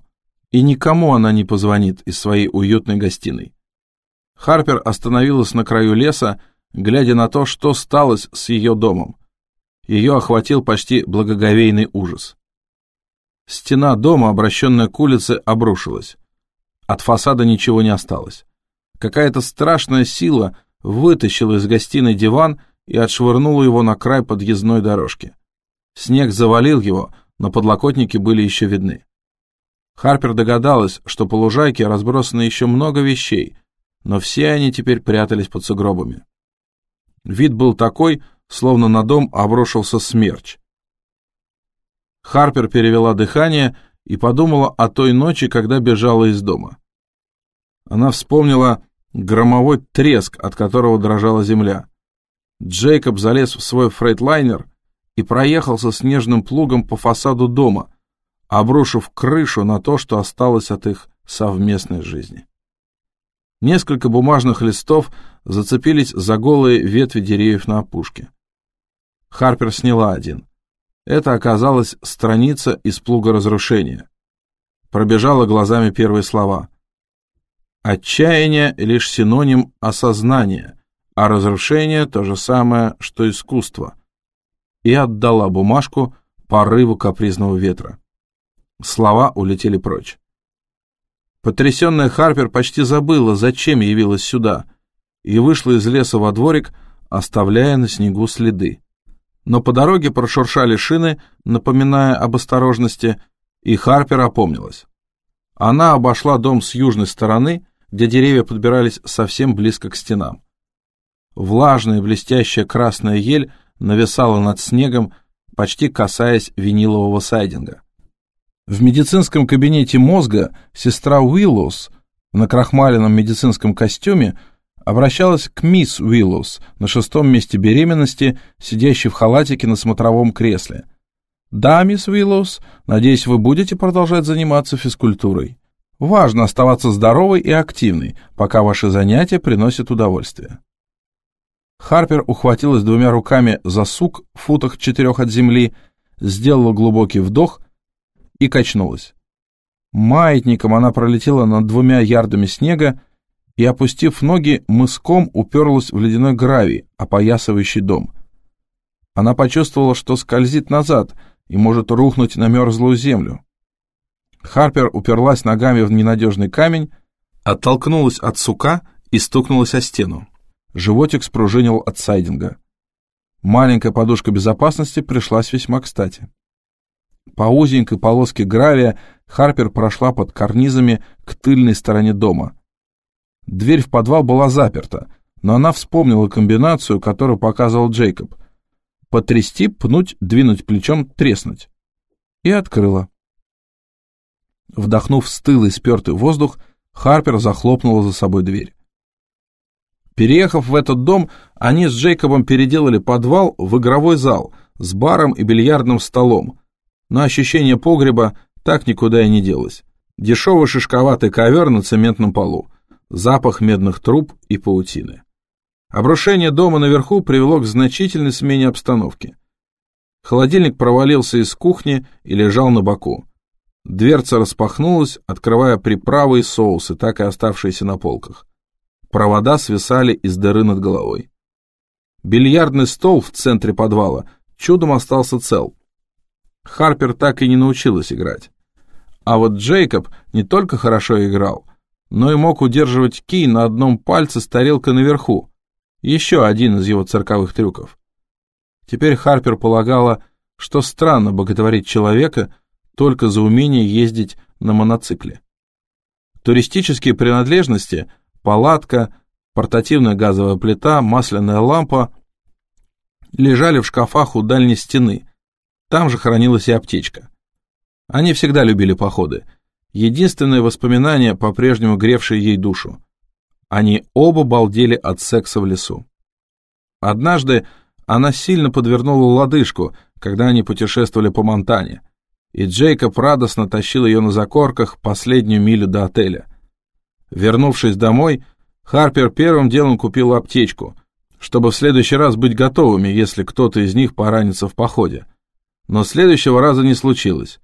и никому она не позвонит из своей уютной гостиной. Харпер остановилась на краю леса, глядя на то, что сталось с ее домом. Ее охватил почти благоговейный ужас. Стена дома, обращенная к улице, обрушилась. От фасада ничего не осталось. Какая-то страшная сила вытащила из гостиной диван и отшвырнула его на край подъездной дорожки. Снег завалил его, но подлокотники были еще видны. Харпер догадалась, что по лужайке разбросано еще много вещей, но все они теперь прятались под сугробами. Вид был такой, словно на дом обрушился смерч. Харпер перевела дыхание и подумала о той ночи, когда бежала из дома. Она вспомнила громовой треск, от которого дрожала земля. Джейкоб залез в свой фрейтлайнер и проехался снежным плугом по фасаду дома, обрушив крышу на то, что осталось от их совместной жизни. Несколько бумажных листов зацепились за голые ветви деревьев на опушке. Харпер сняла один. Это оказалась страница из плуга разрушения. пробежала глазами первые слова. Отчаяние — лишь синоним осознания, а разрушение — то же самое, что искусство. И отдала бумажку порыву капризного ветра. Слова улетели прочь. Потрясенная Харпер почти забыла, зачем явилась сюда, и вышла из леса во дворик, оставляя на снегу следы. Но по дороге прошуршали шины, напоминая об осторожности, и Харпер опомнилась. Она обошла дом с южной стороны, где деревья подбирались совсем близко к стенам. Влажная блестящая красная ель нависала над снегом, почти касаясь винилового сайдинга. В медицинском кабинете мозга сестра Уиллоус в накрахмаленном медицинском костюме обращалась к мисс Уиллоус на шестом месте беременности, сидящей в халатике на смотровом кресле. «Да, мисс Уиллоус, надеюсь, вы будете продолжать заниматься физкультурой. Важно оставаться здоровой и активной, пока ваши занятия приносят удовольствие». Харпер ухватилась двумя руками за сук в футах четырех от земли, сделала глубокий вдох и качнулась. Маятником она пролетела над двумя ярдами снега и, опустив ноги, мыском уперлась в ледяной гравий, опоясывающий дом. Она почувствовала, что скользит назад и может рухнуть на мерзлую землю. Харпер уперлась ногами в ненадежный камень, оттолкнулась от сука и стукнулась о стену. Животик спружинил от сайдинга. Маленькая подушка безопасности пришлась весьма кстати. По узенькой полоске гравия Харпер прошла под карнизами к тыльной стороне дома. Дверь в подвал была заперта, но она вспомнила комбинацию, которую показывал Джейкоб. Потрясти, пнуть, двинуть плечом, треснуть. И открыла. Вдохнув стылый спертый воздух, Харпер захлопнула за собой дверь. Переехав в этот дом, они с Джейкобом переделали подвал в игровой зал с баром и бильярдным столом, но ощущение погреба так никуда и не делось. Дешевый шишковатый ковер на цементном полу, запах медных труб и паутины. Обрушение дома наверху привело к значительной смене обстановки. Холодильник провалился из кухни и лежал на боку. Дверца распахнулась, открывая приправы и соусы, так и оставшиеся на полках. Провода свисали из дыры над головой. Бильярдный стол в центре подвала чудом остался цел. Харпер так и не научилась играть. А вот Джейкоб не только хорошо играл, но и мог удерживать кий на одном пальце с тарелкой наверху. Еще один из его цирковых трюков. Теперь Харпер полагала, что странно боготворить человека только за умение ездить на моноцикле. Туристические принадлежности, палатка, портативная газовая плита, масляная лампа лежали в шкафах у дальней стены, там же хранилась и аптечка. Они всегда любили походы. Единственное воспоминание, по-прежнему гревшее ей душу. Они оба балдели от секса в лесу. Однажды она сильно подвернула лодыжку, когда они путешествовали по Монтане, и Джейкоб радостно тащил ее на закорках последнюю милю до отеля. Вернувшись домой, Харпер первым делом купил аптечку, чтобы в следующий раз быть готовыми, если кто-то из них поранится в походе. Но следующего раза не случилось,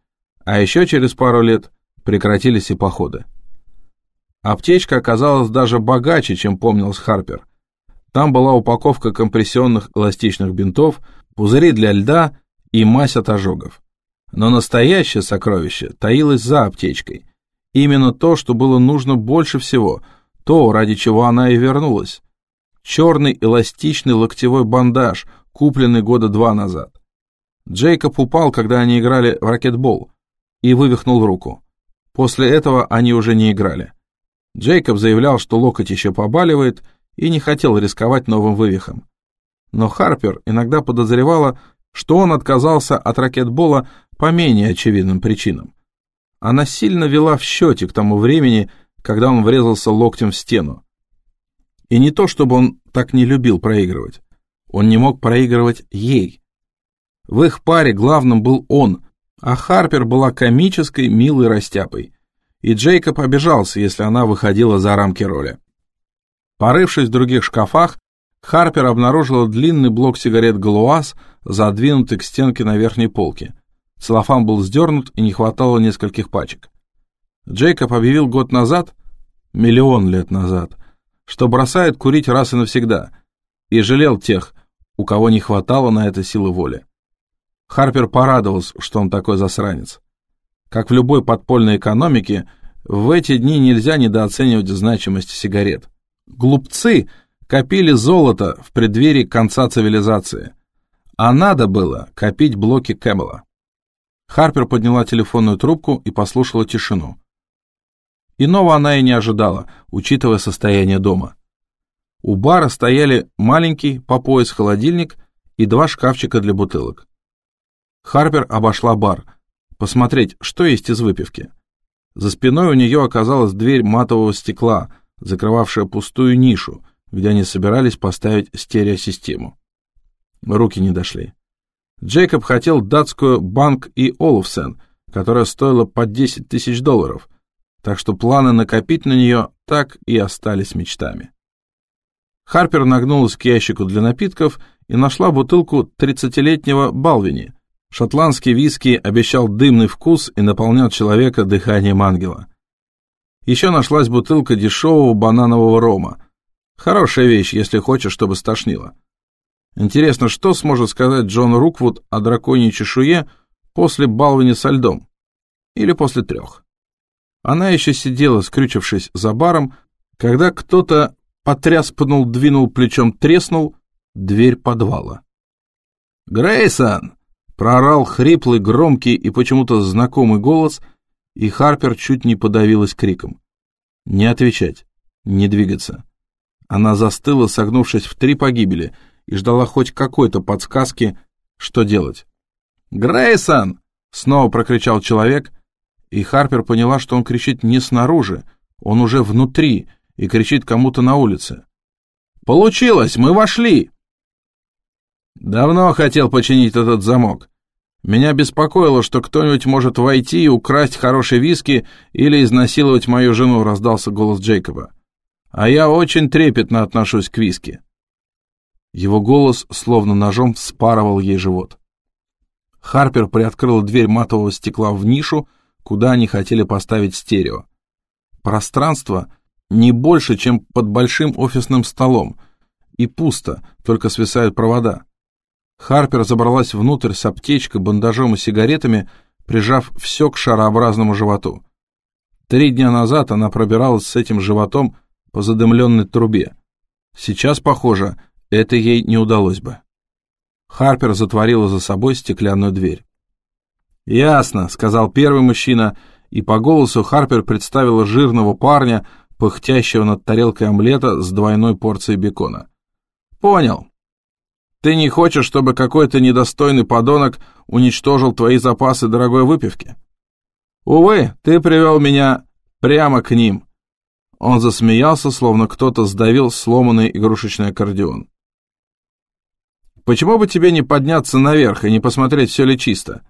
а еще через пару лет прекратились и походы. Аптечка оказалась даже богаче, чем помнил Харпер. Там была упаковка компрессионных эластичных бинтов, пузыри для льда и мазь от ожогов. Но настоящее сокровище таилось за аптечкой. Именно то, что было нужно больше всего, то, ради чего она и вернулась. Черный эластичный локтевой бандаж, купленный года два назад. Джейкоб упал, когда они играли в ракетбол, и вывихнул руку. После этого они уже не играли. Джейкоб заявлял, что локоть еще побаливает, и не хотел рисковать новым вывихом. Но Харпер иногда подозревала, что он отказался от ракетбола по менее очевидным причинам. Она сильно вела в счете к тому времени, когда он врезался локтем в стену. И не то, чтобы он так не любил проигрывать. Он не мог проигрывать ей. В их паре главным был он, а Харпер была комической, милой растяпой. И Джейкоб обижался, если она выходила за рамки роли. Порывшись в других шкафах, Харпер обнаружила длинный блок сигарет «Галуаз», задвинутый к стенке на верхней полке. Целлофан был сдернут и не хватало нескольких пачек. Джейкоб объявил год назад, миллион лет назад, что бросает курить раз и навсегда, и жалел тех, у кого не хватало на это силы воли. Харпер порадовался, что он такой засранец. Как в любой подпольной экономике, в эти дни нельзя недооценивать значимость сигарет. Глупцы копили золото в преддверии конца цивилизации, а надо было копить блоки Кэмела. Харпер подняла телефонную трубку и послушала тишину. Иного она и не ожидала, учитывая состояние дома. У бара стояли маленький по пояс холодильник и два шкафчика для бутылок. Харпер обошла бар, посмотреть, что есть из выпивки. За спиной у нее оказалась дверь матового стекла, закрывавшая пустую нишу, где они собирались поставить стереосистему. Руки не дошли. Джейкоб хотел датскую Банк и Олафсен, которая стоила по 10 тысяч долларов, так что планы накопить на нее так и остались мечтами. Харпер нагнулась к ящику для напитков и нашла бутылку 30-летнего Балвини. Шотландский виски обещал дымный вкус и наполнял человека дыханием ангела. Еще нашлась бутылка дешевого бананового рома. Хорошая вещь, если хочешь, чтобы стошнило. Интересно, что сможет сказать Джон Руквуд о драконьей чешуе после Балвини со льдом? Или после трех? Она еще сидела, скрючившись за баром, когда кто-то потряс, пнул, двинул плечом, треснул дверь подвала. «Грейсон!» — проорал хриплый, громкий и почему-то знакомый голос, и Харпер чуть не подавилась криком. Не отвечать, не двигаться. Она застыла, согнувшись в три погибели, и ждала хоть какой-то подсказки, что делать. «Грейсон!» — снова прокричал человек, и Харпер поняла, что он кричит не снаружи, он уже внутри и кричит кому-то на улице. «Получилось! Мы вошли!» «Давно хотел починить этот замок. Меня беспокоило, что кто-нибудь может войти и украсть хороший виски или изнасиловать мою жену», — раздался голос Джейкоба. «А я очень трепетно отношусь к виски». Его голос словно ножом вспарывал ей живот. Харпер приоткрыл дверь матового стекла в нишу, куда они хотели поставить стерео. Пространство не больше, чем под большим офисным столом, и пусто, только свисают провода. Харпер забралась внутрь с аптечкой, бандажом и сигаретами, прижав все к шарообразному животу. Три дня назад она пробиралась с этим животом по задымленной трубе. Сейчас, похоже, это ей не удалось бы. Харпер затворила за собой стеклянную дверь. «Ясно», — сказал первый мужчина, и по голосу Харпер представила жирного парня, пыхтящего над тарелкой омлета с двойной порцией бекона. «Понял. Ты не хочешь, чтобы какой-то недостойный подонок уничтожил твои запасы дорогой выпивки? Увы, ты привел меня прямо к ним». Он засмеялся, словно кто-то сдавил сломанный игрушечный аккордеон. Почему бы тебе не подняться наверх и не посмотреть, все ли чисто?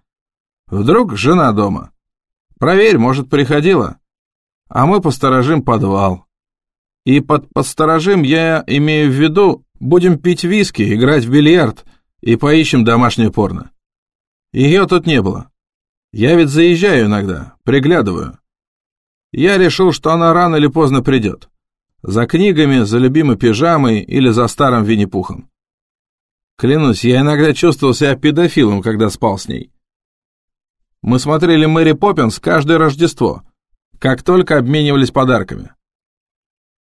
Вдруг жена дома? Проверь, может, приходила. А мы посторожим подвал. И под посторожим я имею в виду, будем пить виски, играть в бильярд и поищем домашнее порно. Ее тут не было. Я ведь заезжаю иногда, приглядываю. Я решил, что она рано или поздно придет. За книгами, за любимой пижамой или за старым Винни-Пухом. Клянусь, я иногда чувствовал себя педофилом, когда спал с ней. Мы смотрели Мэри Поппинс каждое Рождество, как только обменивались подарками.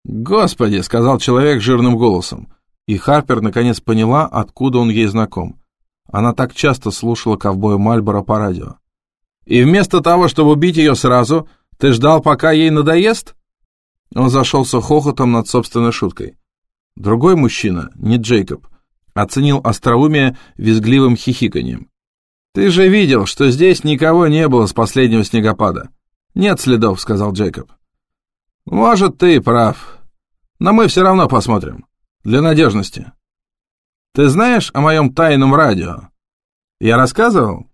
«Господи!» — сказал человек жирным голосом, и Харпер наконец поняла, откуда он ей знаком. Она так часто слушала ковбоя Мальборо по радио. «И вместо того, чтобы убить ее сразу, ты ждал, пока ей надоест?» Он зашелся хохотом над собственной шуткой. Другой мужчина, не Джейкоб, оценил остроумие визгливым хихиканьем. «Ты же видел, что здесь никого не было с последнего снегопада». «Нет следов», — сказал Джейкоб. «Может, ты прав. Но мы все равно посмотрим. Для надежности. Ты знаешь о моем тайном радио? Я рассказывал?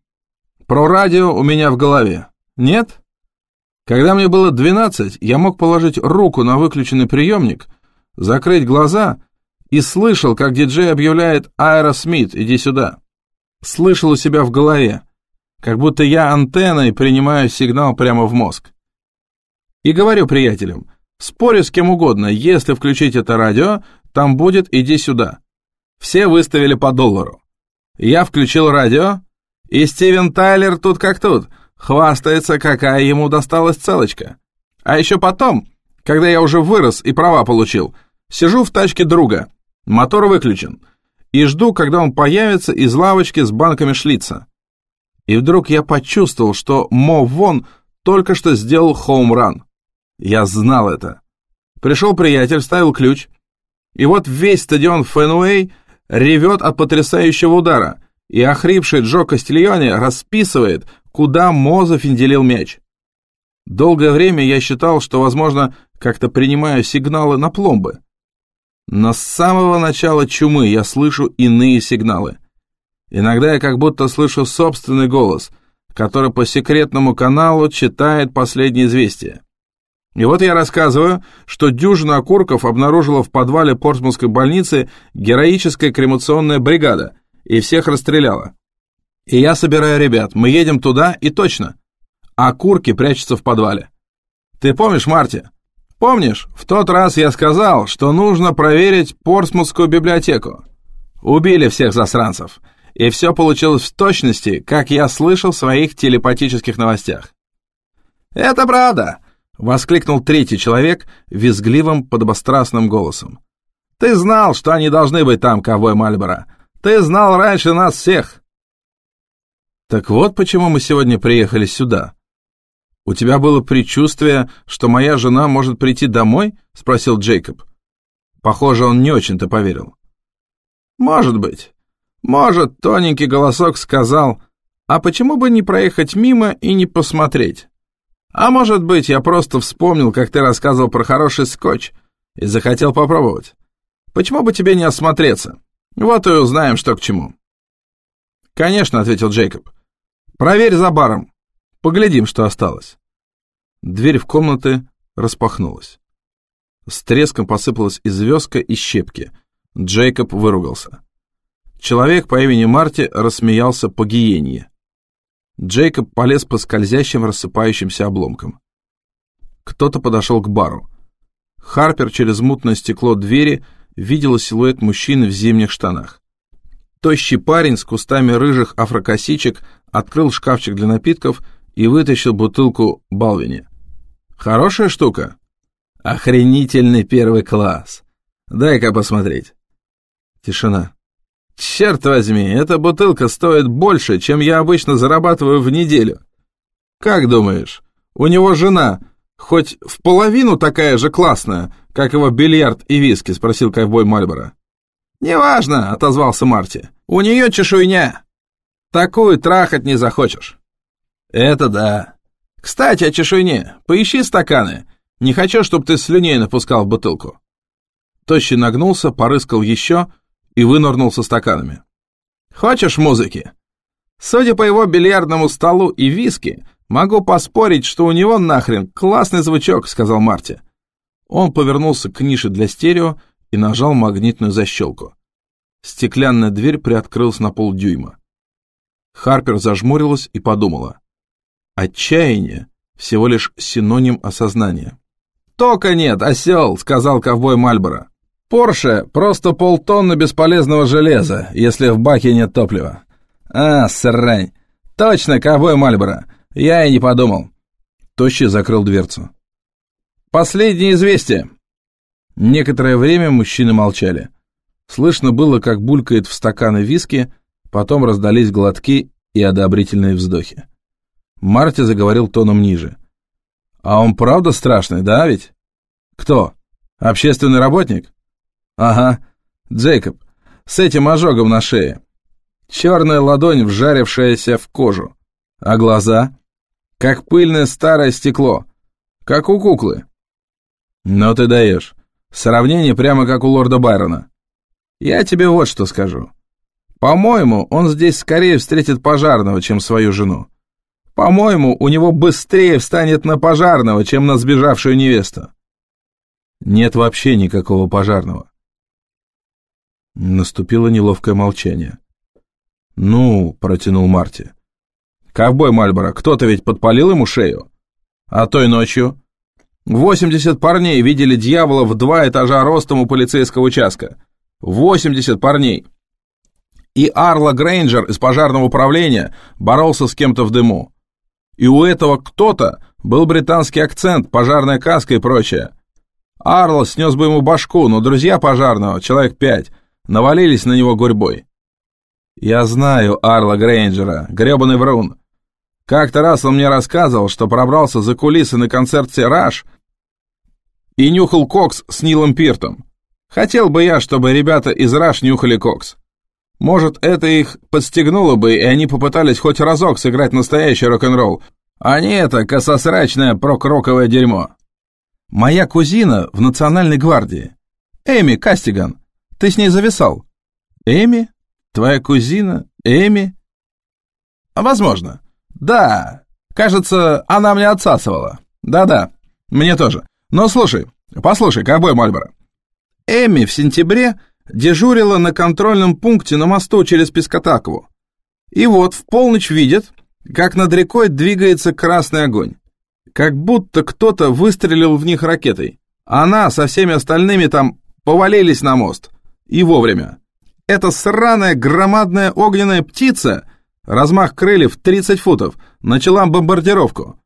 Про радио у меня в голове. Нет? Когда мне было двенадцать, я мог положить руку на выключенный приемник, закрыть глаза и слышал, как диджей объявляет «Аэро Смит, иди сюда». Слышал у себя в голове, как будто я антенной принимаю сигнал прямо в мозг. И говорю приятелям, спорю с кем угодно, если включить это радио, там будет «иди сюда». Все выставили по доллару. Я включил радио, и Стивен Тайлер тут как тут, хвастается, какая ему досталась целочка. А еще потом, когда я уже вырос и права получил, сижу в тачке друга, мотор выключен, и жду, когда он появится из лавочки с банками шлица. И вдруг я почувствовал, что Мо Вон только что сделал хоум-ран. Я знал это. Пришел приятель, ставил ключ, и вот весь стадион Фенуэй ревет от потрясающего удара, и охрипший Джо Кастильоне расписывает, куда Мо зафинделил мяч. Долгое время я считал, что, возможно, как-то принимаю сигналы на пломбы. Но с самого начала чумы я слышу иные сигналы. Иногда я как будто слышу собственный голос, который по секретному каналу читает последние известия. И вот я рассказываю, что дюжину окурков обнаружила в подвале Портсмутской больницы героическая кремационная бригада и всех расстреляла. И я собираю ребят, мы едем туда и точно. А окурки прячутся в подвале. Ты помнишь, Марти? Помнишь, в тот раз я сказал, что нужно проверить Портсмутскую библиотеку? Убили всех засранцев. И все получилось в точности, как я слышал в своих телепатических новостях. «Это правда!» Воскликнул третий человек визгливым подобострастным голосом. «Ты знал, что они должны быть там, ковбой Мальборо! Ты знал раньше нас всех!» «Так вот почему мы сегодня приехали сюда. У тебя было предчувствие, что моя жена может прийти домой?» — спросил Джейкоб. Похоже, он не очень-то поверил. «Может быть. Может, тоненький голосок сказал, а почему бы не проехать мимо и не посмотреть?» А может быть, я просто вспомнил, как ты рассказывал про хороший скотч и захотел попробовать. Почему бы тебе не осмотреться? Вот и узнаем, что к чему. Конечно, ответил Джейкоб. Проверь за баром. Поглядим, что осталось. Дверь в комнаты распахнулась. С треском посыпалась и звездка, и щепки. Джейкоб выругался. Человек по имени Марти рассмеялся по гиенье. Джейкоб полез по скользящим рассыпающимся обломкам. Кто-то подошел к бару. Харпер через мутное стекло двери видела силуэт мужчины в зимних штанах. Тощий парень с кустами рыжих афрокосичек открыл шкафчик для напитков и вытащил бутылку Балвини. «Хорошая штука?» «Охренительный первый класс! Дай-ка посмотреть!» Тишина. Черт возьми, эта бутылка стоит больше, чем я обычно зарабатываю в неделю. Как думаешь, у него жена хоть в половину такая же классная, как его бильярд и виски, спросил ковбой Мальборо. Неважно, отозвался Марти. У нее чешуйня. Такую трахать не захочешь. Это да. Кстати, о чешуйне. Поищи стаканы. Не хочу, чтобы ты слюней напускал в бутылку. Тощий нагнулся, порыскал еще, и вынырнул со стаканами. «Хочешь музыки?» Судя по его бильярдному столу и виски, могу поспорить, что у него нахрен классный звучок, сказал Марти. Он повернулся к нише для стерео и нажал магнитную защелку. Стеклянная дверь приоткрылась на полдюйма. Харпер зажмурилась и подумала. Отчаяние — всего лишь синоним осознания. «Тока нет, осел», — сказал ковбой Мальборо. Порше просто полтонны бесполезного железа, если в баке нет топлива. А, срань. Точно, ковбой Мальборо. Я и не подумал. Тощий закрыл дверцу. Последнее известие. Некоторое время мужчины молчали. Слышно было, как булькает в стаканы виски, потом раздались глотки и одобрительные вздохи. Марти заговорил тоном ниже. «А он правда страшный, да ведь?» «Кто? Общественный работник?» Ага, Джейкоб, с этим ожогом на шее. Черная ладонь, вжарившаяся в кожу. А глаза? Как пыльное старое стекло. Как у куклы. Но ты даешь. Сравнение прямо как у лорда Байрона. Я тебе вот что скажу. По-моему, он здесь скорее встретит пожарного, чем свою жену. По-моему, у него быстрее встанет на пожарного, чем на сбежавшую невесту. Нет вообще никакого пожарного. Наступило неловкое молчание. «Ну», — протянул Марти. «Ковбой Мальборо, кто-то ведь подпалил ему шею? А той ночью? 80 парней видели дьявола в два этажа ростом у полицейского участка. 80 парней. И Арла Грейнджер из пожарного управления боролся с кем-то в дыму. И у этого кто-то был британский акцент, пожарная каска и прочее. Арла снес бы ему башку, но друзья пожарного, человек пять, навалились на него гурьбой. Я знаю Арла Грейнджера, гребаный врун. Как-то раз он мне рассказывал, что пробрался за кулисы на концерте «Раш» и нюхал кокс с Нилом Пиртом. Хотел бы я, чтобы ребята из «Раш» нюхали кокс. Может, это их подстегнуло бы, и они попытались хоть разок сыграть настоящий рок-н-ролл, а не это кососрачное прок-роковое дерьмо. Моя кузина в Национальной гвардии. Эми Кастиган. Ты с ней зависал? Эми? Твоя кузина? Эми? Возможно. Да. Кажется, она мне отсасывала. Да-да, мне тоже. Но слушай, послушай, ковбой Мальборо. Эми в сентябре дежурила на контрольном пункте на мосту через Пескотакову. И вот в полночь видит, как над рекой двигается красный огонь. Как будто кто-то выстрелил в них ракетой. Она со всеми остальными там повалились на мост. И вовремя. Эта сраная громадная огненная птица, размах крыльев 30 футов, начала бомбардировку.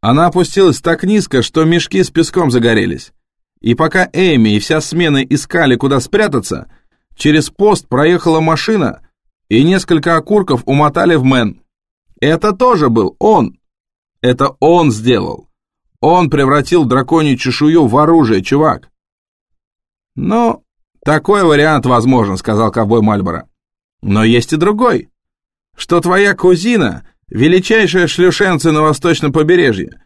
Она опустилась так низко, что мешки с песком загорелись. И пока Эми и вся смена искали, куда спрятаться, через пост проехала машина, и несколько окурков умотали в Мэн. Это тоже был он. Это он сделал. Он превратил драконью чешую в оружие, чувак. Ну, такой вариант возможен, сказал ковбой Мальборо. Но есть и другой. Что твоя кузина — величайшая шлюшенца на восточном побережье,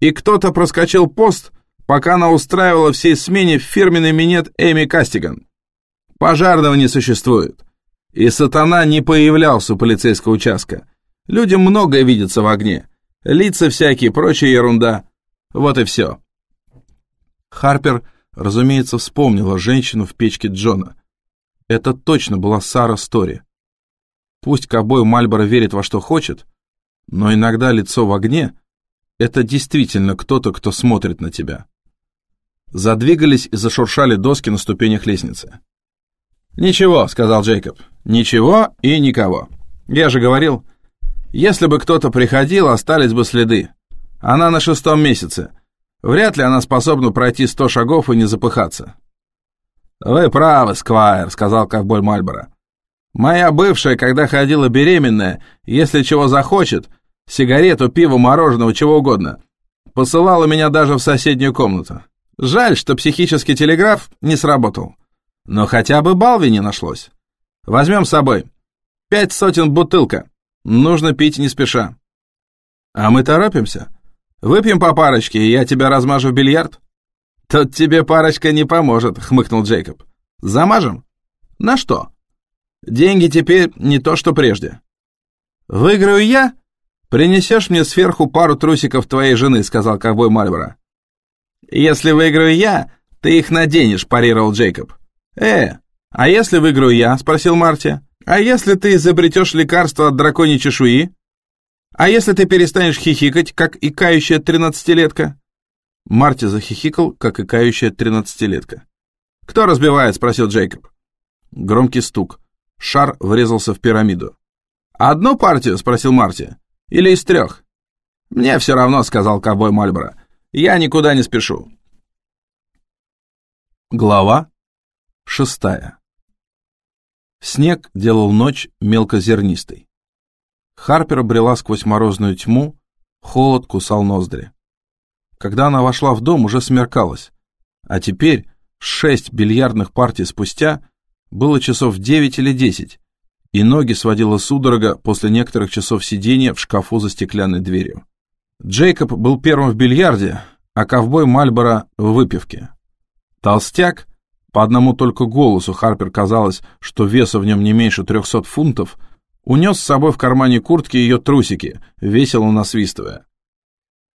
и кто-то проскочил пост, пока она устраивала всей смене фирменный минет Эми Кастиган. Пожарного не существует. И сатана не появлялся у полицейского участка. Людям многое видится в огне. Лица всякие, прочая ерунда. Вот и все. Харпер, разумеется, вспомнила женщину в печке Джона. Это точно была Сара Стори. Пусть ковбой Мальборо верит во что хочет, но иногда лицо в огне — это действительно кто-то, кто смотрит на тебя. Задвигались и зашуршали доски на ступенях лестницы. «Ничего», — сказал Джейкоб. «Ничего и никого. Я же говорил, если бы кто-то приходил, остались бы следы. Она на шестом месяце. Вряд ли она способна пройти сто шагов и не запыхаться». «Вы правы, Сквайр», — сказал ковбой Мальборо. «Моя бывшая, когда ходила беременная, если чего захочет, сигарету, пиво, мороженого, чего угодно, посылала меня даже в соседнюю комнату. Жаль, что психический телеграф не сработал. Но хотя бы Балви не нашлось. Возьмем с собой. Пять сотен бутылка. Нужно пить не спеша. А мы торопимся. Выпьем по парочке, и я тебя размажу в бильярд. Тут тебе парочка не поможет, хмыкнул Джейкоб. Замажем? На что? Деньги теперь не то, что прежде. Выиграю я? Принесешь мне сверху пару трусиков твоей жены, сказал ковбой Мальборо. «Если выиграю я, ты их наденешь», – парировал Джейкоб. «Э, а если выиграю я?» – спросил Марти. «А если ты изобретешь лекарство от драконьей чешуи? А если ты перестанешь хихикать, как икающая тринадцатилетка?» Марти захихикал, как икающая тринадцатилетка. «Кто разбивает?» – спросил Джейкоб. Громкий стук. Шар врезался в пирамиду. «Одну партию?» – спросил Марти. «Или из трех?» «Мне все равно», – сказал ковбой Мальборо. Я никуда не спешу. Глава шестая. Снег делал ночь мелкозернистой. Харпер брела сквозь морозную тьму, холод кусал ноздри. Когда она вошла в дом, уже смеркалось, а теперь, шесть бильярдных партий спустя, было часов девять или десять, и ноги сводила судорога после некоторых часов сидения в шкафу за стеклянной дверью. Джейкоб был первым в бильярде, а ковбой Мальборо в выпивке. Толстяк, по одному только голосу Харпер казалось, что веса в нем не меньше трехсот фунтов, унес с собой в кармане куртки ее трусики, весело насвистывая.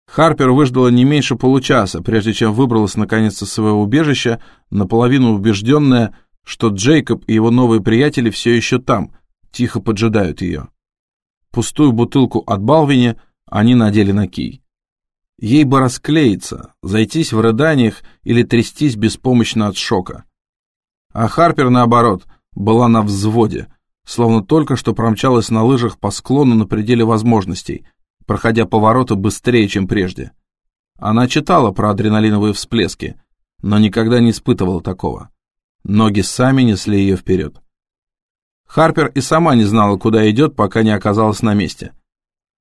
Харпер выждала не меньше получаса, прежде чем выбралась наконец из своего убежища, наполовину убежденная, что Джейкоб и его новые приятели все еще там, тихо поджидают ее. Пустую бутылку от Балвини – они надели на кий. Ей бы расклеиться, зайтись в рыданиях или трястись беспомощно от шока. А Харпер, наоборот, была на взводе, словно только что промчалась на лыжах по склону на пределе возможностей, проходя повороты быстрее, чем прежде. Она читала про адреналиновые всплески, но никогда не испытывала такого. Ноги сами несли ее вперед. Харпер и сама не знала, куда идет, пока не оказалась на месте.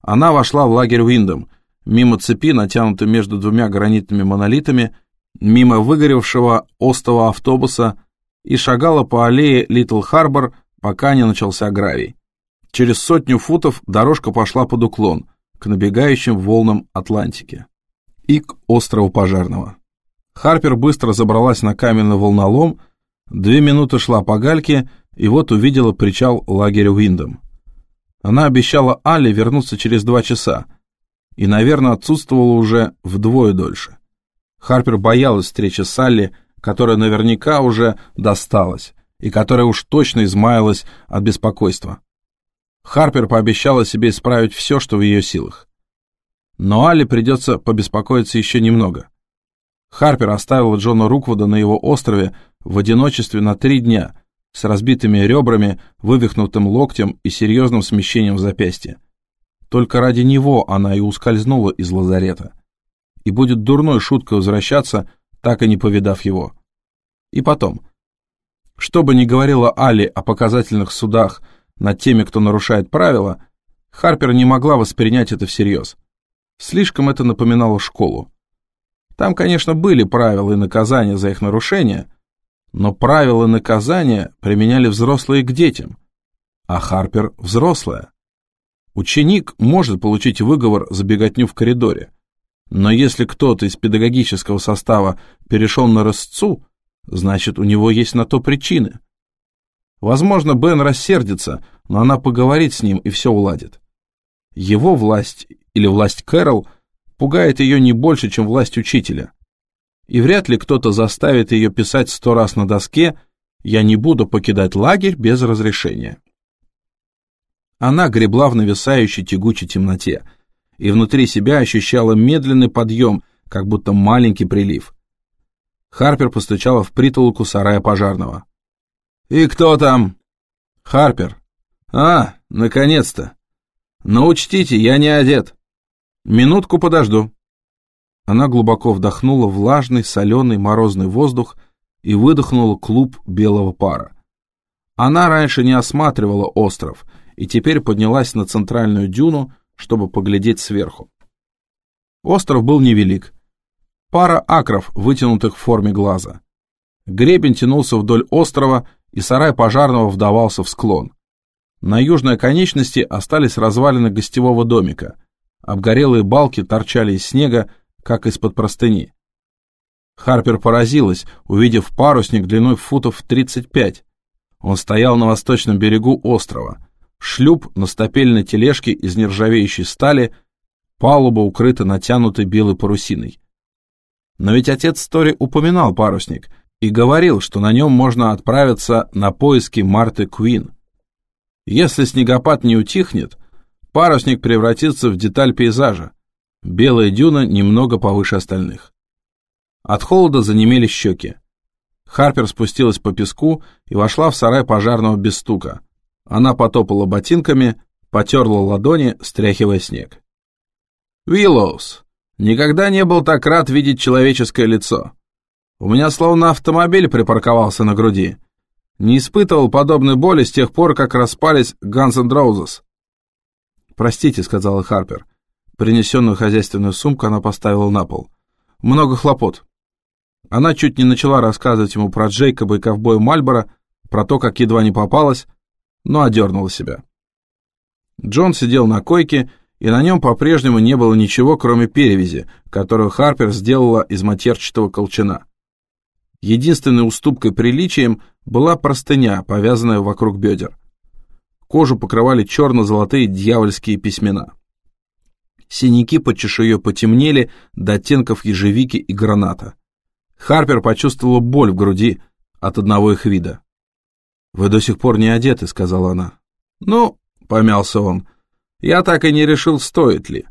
Она вошла в лагерь Уиндом, мимо цепи, натянутой между двумя гранитными монолитами, мимо выгоревшего остого автобуса и шагала по аллее Литл Харбор, пока не начался гравий. Через сотню футов дорожка пошла под уклон, к набегающим волнам Атлантики и к острову Пожарного. Харпер быстро забралась на каменный волнолом, две минуты шла по гальке и вот увидела причал лагеря Уиндом. Она обещала Алле вернуться через два часа, и, наверное, отсутствовала уже вдвое дольше. Харпер боялась встречи с Алли, которая наверняка уже досталась, и которая уж точно измаялась от беспокойства. Харпер пообещала себе исправить все, что в ее силах. Но Алле придется побеспокоиться еще немного. Харпер оставила Джона Руквуда на его острове в одиночестве на три дня, с разбитыми ребрами, вывихнутым локтем и серьезным смещением в запястье. Только ради него она и ускользнула из лазарета. И будет дурной шуткой возвращаться, так и не повидав его. И потом. Что бы ни говорила Али о показательных судах над теми, кто нарушает правила, Харпер не могла воспринять это всерьез. Слишком это напоминало школу. Там, конечно, были правила и наказания за их нарушение, но правила наказания применяли взрослые к детям, а Харпер взрослая. Ученик может получить выговор за беготню в коридоре, но если кто-то из педагогического состава перешел на рысцу, значит, у него есть на то причины. Возможно, Бен рассердится, но она поговорит с ним и все уладит. Его власть или власть Кэрол пугает ее не больше, чем власть учителя и вряд ли кто-то заставит ее писать сто раз на доске «Я не буду покидать лагерь без разрешения». Она гребла в нависающей тягучей темноте и внутри себя ощущала медленный подъем, как будто маленький прилив. Харпер постучала в притолоку сарая пожарного. «И кто там?» «Харпер». «А, наконец-то! Но учтите, я не одет. Минутку подожду». Она глубоко вдохнула влажный, соленый, морозный воздух и выдохнула клуб белого пара. Она раньше не осматривала остров и теперь поднялась на центральную дюну, чтобы поглядеть сверху. Остров был невелик. Пара акров, вытянутых в форме глаза. Гребень тянулся вдоль острова, и сарай пожарного вдавался в склон. На южной конечности остались развалины гостевого домика. Обгорелые балки торчали из снега, как из-под простыни. Харпер поразилась, увидев парусник длиной футов 35. Он стоял на восточном берегу острова. Шлюп на стапельной тележке из нержавеющей стали, палуба укрыта натянутой белой парусиной. Но ведь отец Стори упоминал парусник и говорил, что на нем можно отправиться на поиски Марты Куин. Если снегопад не утихнет, парусник превратится в деталь пейзажа, Белая дюна немного повыше остальных. От холода занемели щеки. Харпер спустилась по песку и вошла в сарай пожарного без стука. Она потопала ботинками, потерла ладони, стряхивая снег. «Виллоус, никогда не был так рад видеть человеческое лицо. У меня словно автомобиль припарковался на груди. Не испытывал подобной боли с тех пор, как распались Guns N' Roses». «Простите», — сказала Харпер, — Принесенную хозяйственную сумку она поставила на пол. Много хлопот. Она чуть не начала рассказывать ему про Джейкоба и ковбоя Мальбора, про то, как едва не попалась, но одернула себя. Джон сидел на койке, и на нем по-прежнему не было ничего, кроме перевязи, которую Харпер сделала из матерчатого колчана. Единственной уступкой приличием была простыня, повязанная вокруг бедер. Кожу покрывали черно-золотые дьявольские письмена. Синяки под чешуей потемнели до оттенков ежевики и граната. Харпер почувствовала боль в груди от одного их вида. «Вы до сих пор не одеты», — сказала она. «Ну», — помялся он, — «я так и не решил, стоит ли.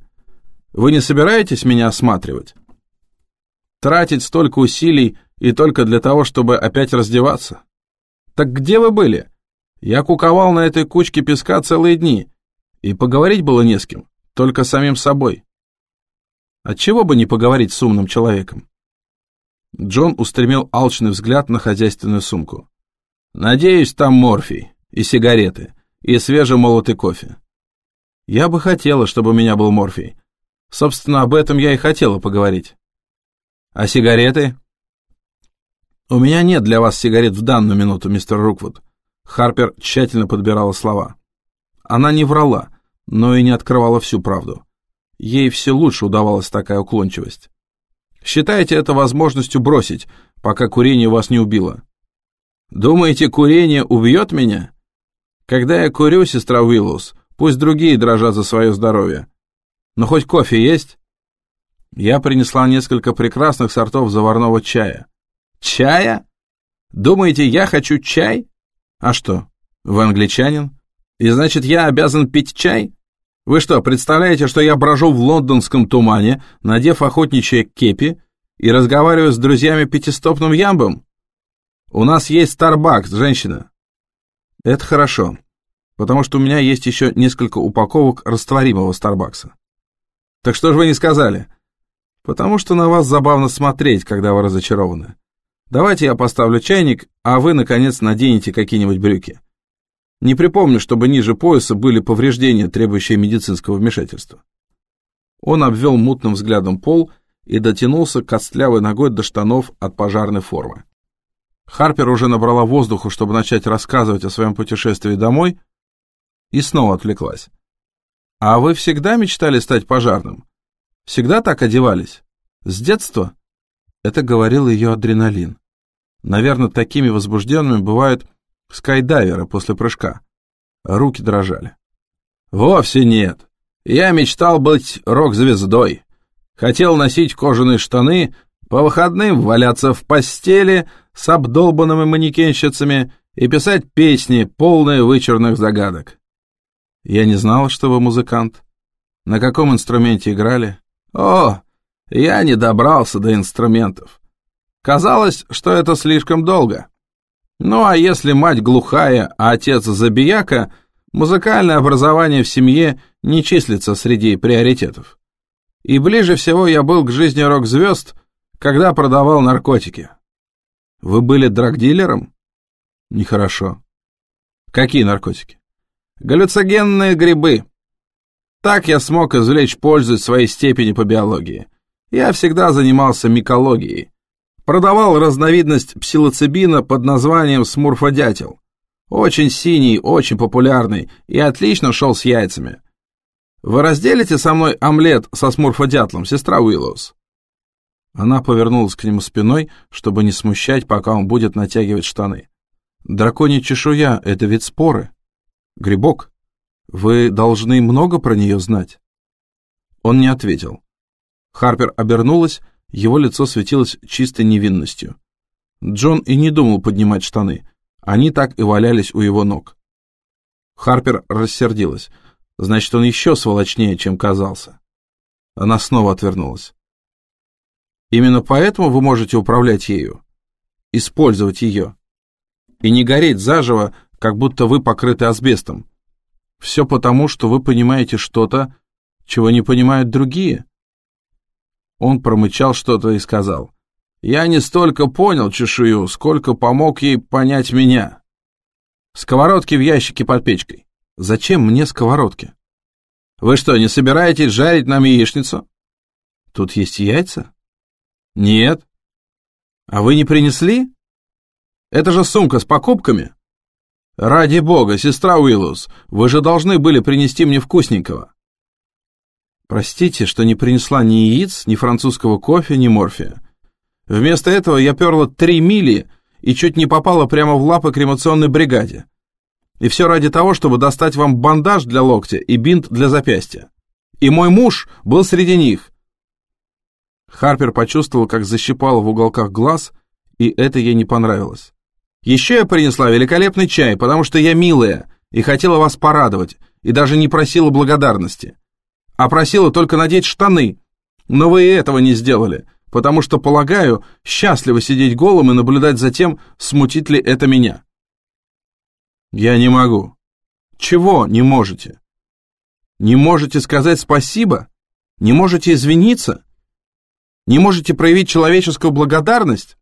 Вы не собираетесь меня осматривать? Тратить столько усилий и только для того, чтобы опять раздеваться? Так где вы были? Я куковал на этой кучке песка целые дни, и поговорить было не с кем, только самим собой. Отчего бы не поговорить с умным человеком? Джон устремил алчный взгляд на хозяйственную сумку. «Надеюсь, там морфий, и сигареты, и свежемолотый кофе. Я бы хотела, чтобы у меня был морфий. Собственно, об этом я и хотела поговорить. А сигареты? У меня нет для вас сигарет в данную минуту, мистер Руквуд. Харпер тщательно подбирала слова. Она не врала, но и не открывала всю правду. Ей все лучше удавалась такая уклончивость. Считайте это возможностью бросить, пока курение вас не убило. Думаете, курение убьет меня? Когда я курю, сестра Уиллус, пусть другие дрожат за свое здоровье. Но хоть кофе есть? Я принесла несколько прекрасных сортов заварного чая. Чая? Думаете, я хочу чай? А что, вы англичанин? И значит, я обязан пить чай? Вы что, представляете, что я брожу в лондонском тумане, надев охотничье кепи, и разговариваю с друзьями пятистопным ямбом? У нас есть Старбакс, женщина. Это хорошо, потому что у меня есть еще несколько упаковок растворимого Старбакса. Так что же вы не сказали? Потому что на вас забавно смотреть, когда вы разочарованы. Давайте я поставлю чайник, а вы, наконец, наденете какие-нибудь брюки. Не припомню, чтобы ниже пояса были повреждения, требующие медицинского вмешательства. Он обвел мутным взглядом пол и дотянулся костлявой ногой до штанов от пожарной формы. Харпер уже набрала воздуху, чтобы начать рассказывать о своем путешествии домой, и снова отвлеклась. «А вы всегда мечтали стать пожарным? Всегда так одевались? С детства?» Это говорил ее адреналин. Наверное, такими возбужденными бывают скайдайвера после прыжка. Руки дрожали. «Вовсе нет. Я мечтал быть рок-звездой. Хотел носить кожаные штаны, по выходным валяться в постели с обдолбанными манекенщицами и писать песни, полные вычурных загадок. Я не знал, что вы музыкант. На каком инструменте играли? О, я не добрался до инструментов. Казалось, что это слишком долго. Ну а если мать глухая, а отец забияка, музыкальное образование в семье не числится среди приоритетов. И ближе всего я был к жизни рок-звезд, когда продавал наркотики. Вы были драгдилером? Нехорошо. Какие наркотики? Галлюцогенные грибы. Так я смог извлечь пользу из своей степени по биологии. Я всегда занимался микологией. Продавал разновидность псилоцибина под названием смурфодятел. Очень синий, очень популярный и отлично шел с яйцами. Вы разделите со мной омлет со смурфодятлом, сестра Уиллоус?» Она повернулась к нему спиной, чтобы не смущать, пока он будет натягивать штаны. «Драконья чешуя — это вид споры. Грибок, вы должны много про нее знать». Он не ответил. Харпер обернулась его лицо светилось чистой невинностью. Джон и не думал поднимать штаны. Они так и валялись у его ног. Харпер рассердилась. Значит, он еще сволочнее, чем казался. Она снова отвернулась. Именно поэтому вы можете управлять ею, использовать ее, и не гореть заживо, как будто вы покрыты асбестом. Все потому, что вы понимаете что-то, чего не понимают другие. Он промычал что-то и сказал. «Я не столько понял чешую, сколько помог ей понять меня. Сковородки в ящике под печкой. Зачем мне сковородки? Вы что, не собираетесь жарить нам яичницу? Тут есть яйца? Нет. А вы не принесли? Это же сумка с покупками. Ради бога, сестра Уиллус, вы же должны были принести мне вкусненького. Простите, что не принесла ни яиц, ни французского кофе, ни морфия. Вместо этого я перла три мили и чуть не попала прямо в лапы кремационной бригаде. И все ради того, чтобы достать вам бандаж для локтя и бинт для запястья. И мой муж был среди них. Харпер почувствовал, как защипало в уголках глаз, и это ей не понравилось. Еще я принесла великолепный чай, потому что я милая и хотела вас порадовать, и даже не просила благодарности. А просила только надеть штаны. Но вы и этого не сделали, потому что, полагаю, счастливо сидеть голым и наблюдать за тем, смутит ли это меня. Я не могу. Чего не можете? Не можете сказать спасибо? Не можете извиниться? Не можете проявить человеческую благодарность?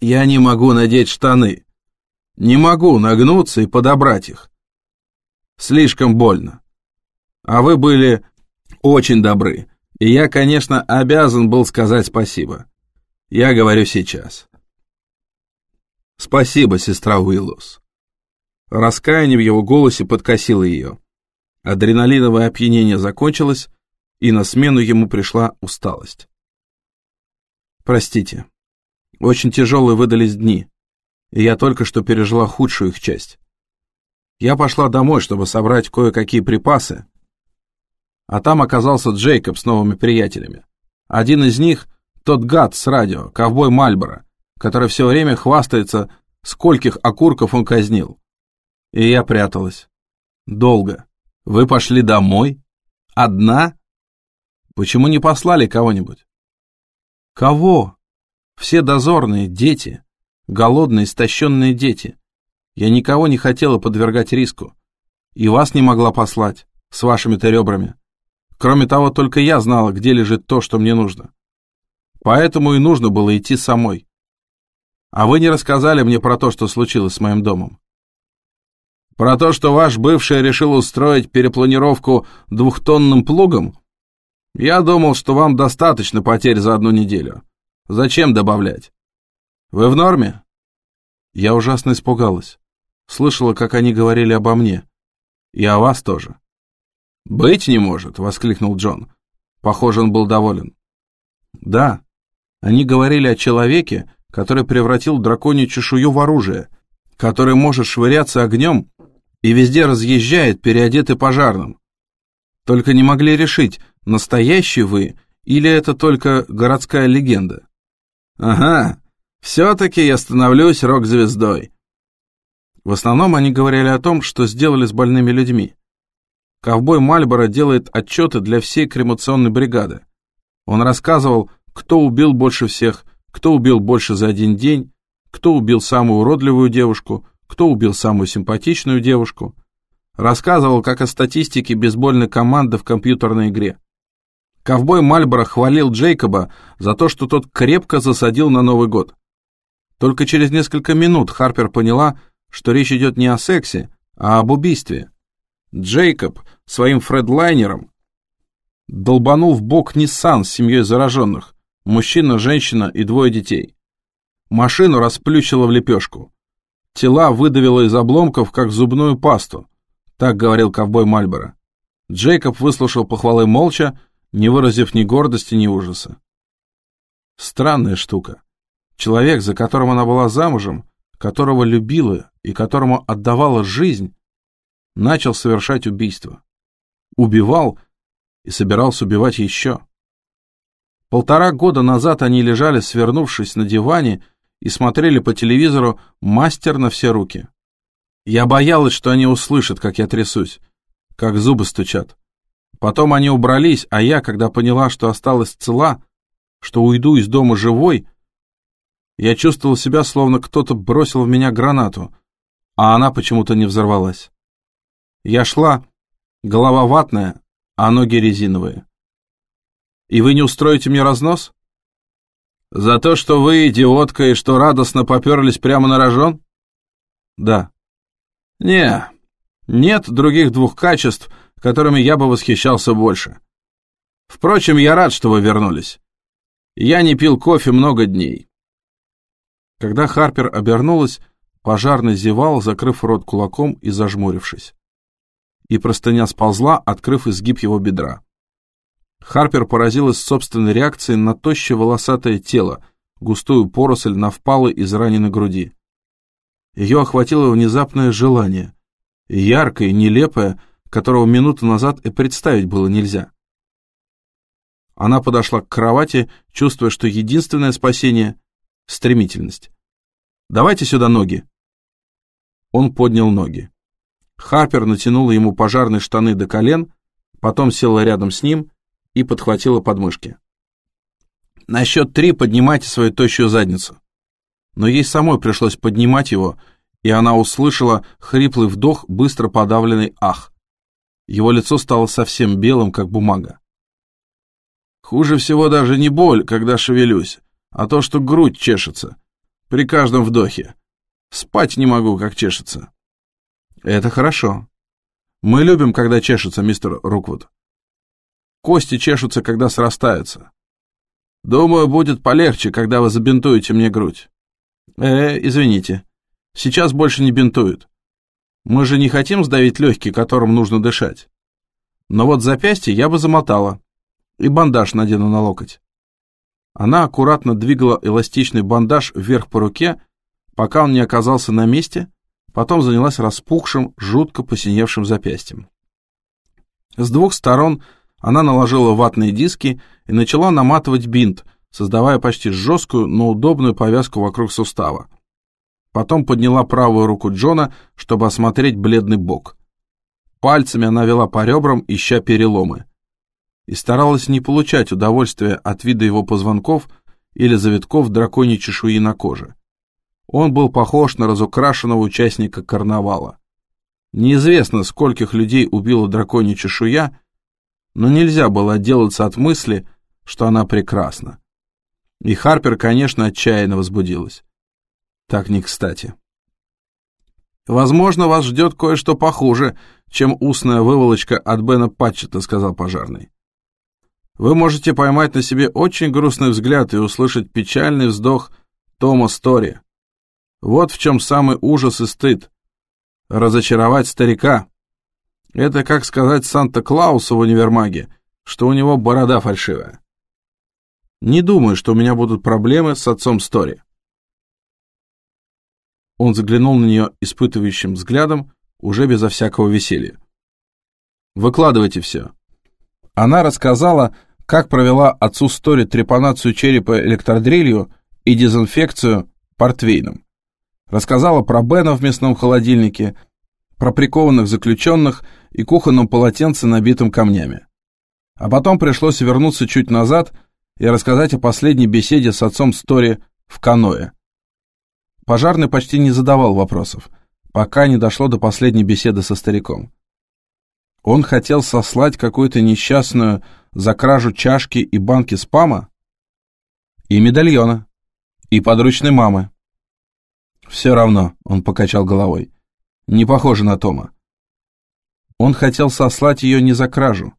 Я не могу надеть штаны. Не могу нагнуться и подобрать их. Слишком больно. А вы были очень добры, и я, конечно, обязан был сказать спасибо. Я говорю сейчас. Спасибо, сестра Уиллус. Раскаяние в его голосе подкосило ее. Адреналиновое опьянение закончилось, и на смену ему пришла усталость. Простите. Очень тяжелые выдались дни, и я только что пережила худшую их часть. Я пошла домой, чтобы собрать кое-какие припасы, а там оказался Джейкоб с новыми приятелями. Один из них — тот гад с радио, ковбой Мальборо, который все время хвастается, скольких окурков он казнил. И я пряталась. Долго. Вы пошли домой? Одна? Почему не послали кого-нибудь? Кого? Все дозорные, дети. Голодные, истощенные дети. Я никого не хотела подвергать риску. И вас не могла послать, с вашими-то ребрами. Кроме того, только я знала, где лежит то, что мне нужно. Поэтому и нужно было идти самой. А вы не рассказали мне про то, что случилось с моим домом. Про то, что ваш бывший решил устроить перепланировку двухтонным плугом? Я думал, что вам достаточно потерь за одну неделю. Зачем добавлять? Вы в норме? Я ужасно испугалась. Слышала, как они говорили обо мне. И о вас тоже. «Быть не может!» — воскликнул Джон. Похоже, он был доволен. «Да, они говорили о человеке, который превратил драконью чешую в оружие, который может швыряться огнем и везде разъезжает, переодетый пожарным. Только не могли решить, настоящий вы или это только городская легенда. Ага, все-таки я становлюсь рок-звездой. В основном они говорили о том, что сделали с больными людьми. Ковбой Мальборо делает отчеты для всей кремационной бригады. Он рассказывал, кто убил больше всех, кто убил больше за один день, кто убил самую уродливую девушку, кто убил самую симпатичную девушку. Рассказывал, как о статистике бейсбольной команды в компьютерной игре. Ковбой Мальборо хвалил Джейкоба за то, что тот крепко засадил на Новый год. Только через несколько минут Харпер поняла, что речь идет не о сексе, а об убийстве. Джейкоб своим фредлайнером долбанул в бок Ниссан с семьей зараженных, мужчина, женщина и двое детей. Машину расплющило в лепешку. Тела выдавило из обломков, как зубную пасту. Так говорил ковбой Мальборо. Джейкоб выслушал похвалы молча, не выразив ни гордости, ни ужаса. Странная штука. Человек, за которым она была замужем, которого любила и которому отдавала жизнь, начал совершать убийство. Убивал и собирался убивать еще. Полтора года назад они лежали, свернувшись на диване, и смотрели по телевизору «Мастер на все руки». Я боялась, что они услышат, как я трясусь, как зубы стучат. Потом они убрались, а я, когда поняла, что осталась цела, что уйду из дома живой, я чувствовал себя, словно кто-то бросил в меня гранату, а она почему-то не взорвалась. Я шла, голова ватная, а ноги резиновые. И вы не устроите мне разнос? За то, что вы идиотка и что радостно поперлись прямо на рожон? Да. Не, нет других двух качеств, которыми я бы восхищался больше. Впрочем, я рад, что вы вернулись. Я не пил кофе много дней. Когда Харпер обернулась, пожарный зевал, закрыв рот кулаком и зажмурившись. И простыня сползла, открыв изгиб его бедра. Харпер поразилась собственной реакцией на тощее волосатое тело, густую поросль на впалой израненной груди. Ее охватило внезапное желание, яркое нелепое, которого минуту назад и представить было нельзя. Она подошла к кровати, чувствуя, что единственное спасение — стремительность. «Давайте сюда ноги». Он поднял ноги. Харпер натянула ему пожарные штаны до колен, потом села рядом с ним и подхватила подмышки. «На счет три поднимайте свою тощую задницу». Но ей самой пришлось поднимать его, и она услышала хриплый вдох, быстро подавленный ах. Его лицо стало совсем белым, как бумага. Хуже всего даже не боль, когда шевелюсь, а то, что грудь чешется. При каждом вдохе. Спать не могу, как чешется. Это хорошо. Мы любим, когда чешется, мистер Руквуд. Кости чешутся, когда срастаются. Думаю, будет полегче, когда вы забинтуете мне грудь. Э, извините. Сейчас больше не бинтуют. Мы же не хотим сдавить легкие, которым нужно дышать. Но вот запястье я бы замотала. И бандаж надену на локоть. Она аккуратно двигала эластичный бандаж вверх по руке, пока он не оказался на месте, потом занялась распухшим, жутко посиневшим запястьем. С двух сторон она наложила ватные диски и начала наматывать бинт, создавая почти жесткую, но удобную повязку вокруг сустава. Потом подняла правую руку Джона, чтобы осмотреть бледный бок. Пальцами она вела по ребрам, ища переломы. И старалась не получать удовольствия от вида его позвонков или завитков драконьей чешуи на коже. Он был похож на разукрашенного участника карнавала. Неизвестно, скольких людей убила драконья чешуя, но нельзя было отделаться от мысли, что она прекрасна. И Харпер, конечно, отчаянно возбудилась. Так не кстати. «Возможно, вас ждет кое-что похуже, чем устная выволочка от Бена Патчета», — сказал пожарный. «Вы можете поймать на себе очень грустный взгляд и услышать печальный вздох Тома Стори. Вот в чем самый ужас и стыд. Разочаровать старика. Это как сказать Санта-Клаусу в универмаге, что у него борода фальшивая. Не думаю, что у меня будут проблемы с отцом Стори. Он заглянул на нее испытывающим взглядом, уже безо всякого веселья. «Выкладывайте все». Она рассказала, как провела отцу Стори трепанацию черепа электродрелью и дезинфекцию портвейном. Рассказала про Бена в местном холодильнике, про прикованных заключенных и кухонном полотенце, набитом камнями. А потом пришлось вернуться чуть назад и рассказать о последней беседе с отцом Стори в каное. Пожарный почти не задавал вопросов, пока не дошло до последней беседы со стариком. Он хотел сослать какую-то несчастную за кражу чашки и банки спама и медальона, и подручной мамы. «Все равно», — он покачал головой. «Не похоже на Тома». Он хотел сослать ее не за кражу.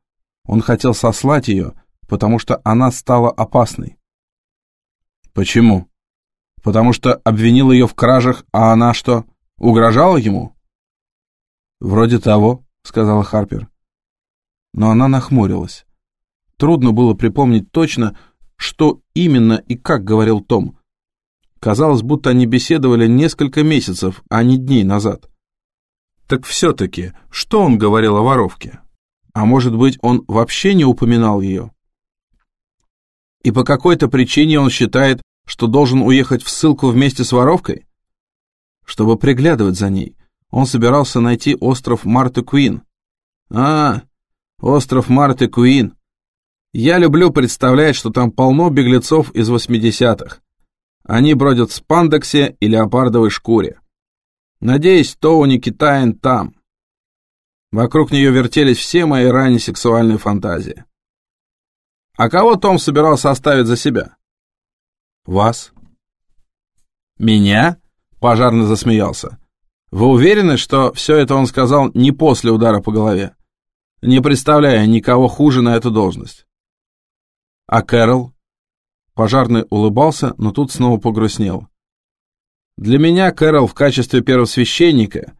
Он хотел сослать ее, потому что она стала опасной. Почему? Потому что обвинил ее в кражах, а она что, угрожала ему? Вроде того, сказала Харпер. Но она нахмурилась. Трудно было припомнить точно, что именно и как говорил Том, Казалось, будто они беседовали несколько месяцев, а не дней назад. Так все-таки, что он говорил о воровке? А может быть, он вообще не упоминал ее? И по какой-то причине он считает, что должен уехать в ссылку вместе с воровкой? Чтобы приглядывать за ней, он собирался найти остров Марты Куин. А, остров Марты Куин. Я люблю представлять, что там полно беглецов из 80-х. Они бродят в спандексе и леопардовой шкуре. Надеюсь, Тоуни Китаин там. Вокруг нее вертелись все мои ранние сексуальные фантазии. А кого Том собирался оставить за себя? Вас. Меня? Пожарный засмеялся. Вы уверены, что все это он сказал не после удара по голове? Не представляя никого хуже на эту должность. А Кэрол? Пожарный улыбался, но тут снова погрустнел. «Для меня Кэрол в качестве первосвященника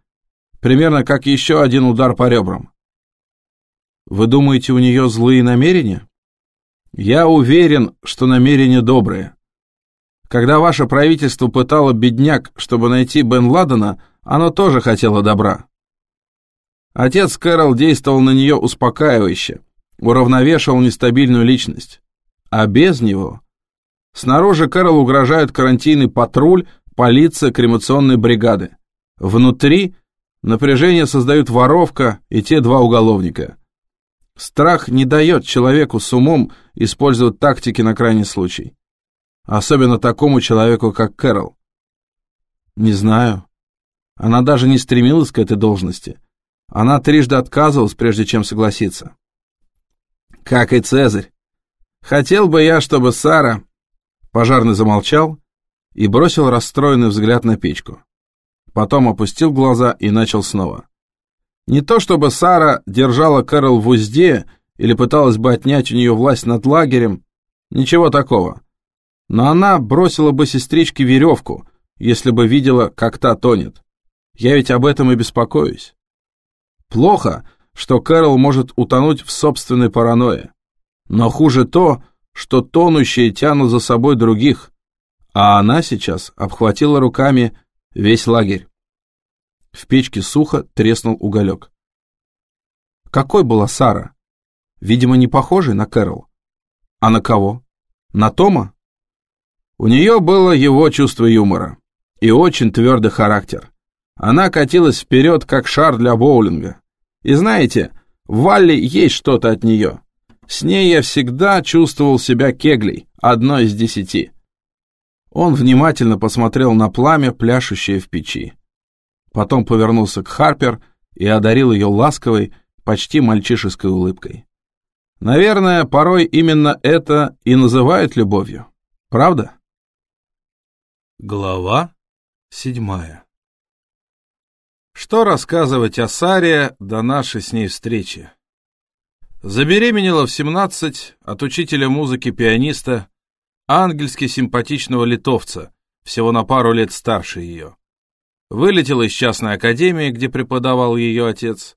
примерно как еще один удар по ребрам. Вы думаете, у нее злые намерения? Я уверен, что намерения добрые. Когда ваше правительство пытало бедняк, чтобы найти Бен Ладена, оно тоже хотело добра. Отец Кэрол действовал на нее успокаивающе, уравновешивал нестабильную личность. А без него Снаружи Кэрол угрожают карантинный патруль, полиция, кремационные бригады. Внутри напряжение создают воровка и те два уголовника. Страх не дает человеку с умом использовать тактики на крайний случай. Особенно такому человеку, как Кэрол. Не знаю. Она даже не стремилась к этой должности. Она трижды отказывалась, прежде чем согласиться. Как и Цезарь. Хотел бы я, чтобы Сара... Пожарный замолчал и бросил расстроенный взгляд на печку. Потом опустил глаза и начал снова. Не то чтобы Сара держала Кэрол в узде или пыталась бы отнять у нее власть над лагерем, ничего такого. Но она бросила бы сестричке веревку, если бы видела, как та тонет. Я ведь об этом и беспокоюсь. Плохо, что Кэрол может утонуть в собственной паранойе. Но хуже то, что тонущие тянут за собой других, а она сейчас обхватила руками весь лагерь. В печке сухо треснул уголек. Какой была Сара? Видимо, не похожей на Кэрол. А на кого? На Тома? У нее было его чувство юмора и очень твердый характер. Она катилась вперед, как шар для боулинга. И знаете, в Валли есть что-то от нее. С ней я всегда чувствовал себя кеглей, одной из десяти. Он внимательно посмотрел на пламя, пляшущее в печи. Потом повернулся к Харпер и одарил ее ласковой, почти мальчишеской улыбкой. Наверное, порой именно это и называют любовью. Правда? Глава седьмая Что рассказывать о Саре до нашей с ней встречи? Забеременела в 17 от учителя музыки-пианиста, ангельски симпатичного литовца, всего на пару лет старше ее. Вылетела из частной академии, где преподавал ее отец.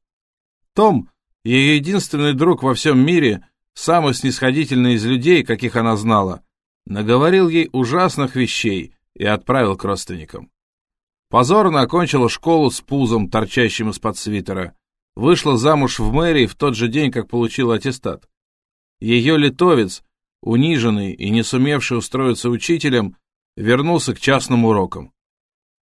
Том, ее единственный друг во всем мире, самый снисходительный из людей, каких она знала, наговорил ей ужасных вещей и отправил к родственникам. Позорно окончила школу с пузом, торчащим из-под свитера. Вышла замуж в мэрии в тот же день, как получила аттестат. Ее литовец, униженный и не сумевший устроиться учителем, вернулся к частным урокам.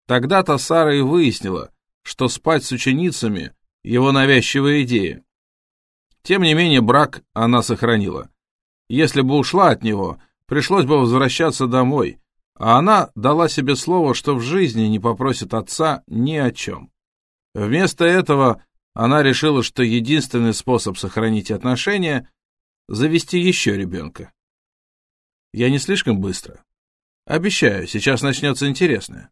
Тогда-то Сара и выяснила, что спать с ученицами — его навязчивая идея. Тем не менее, брак она сохранила. Если бы ушла от него, пришлось бы возвращаться домой, а она дала себе слово, что в жизни не попросит отца ни о чем. Вместо этого она решила, что единственный способ сохранить отношения — завести еще ребенка. Я не слишком быстро. Обещаю, сейчас начнется интересное.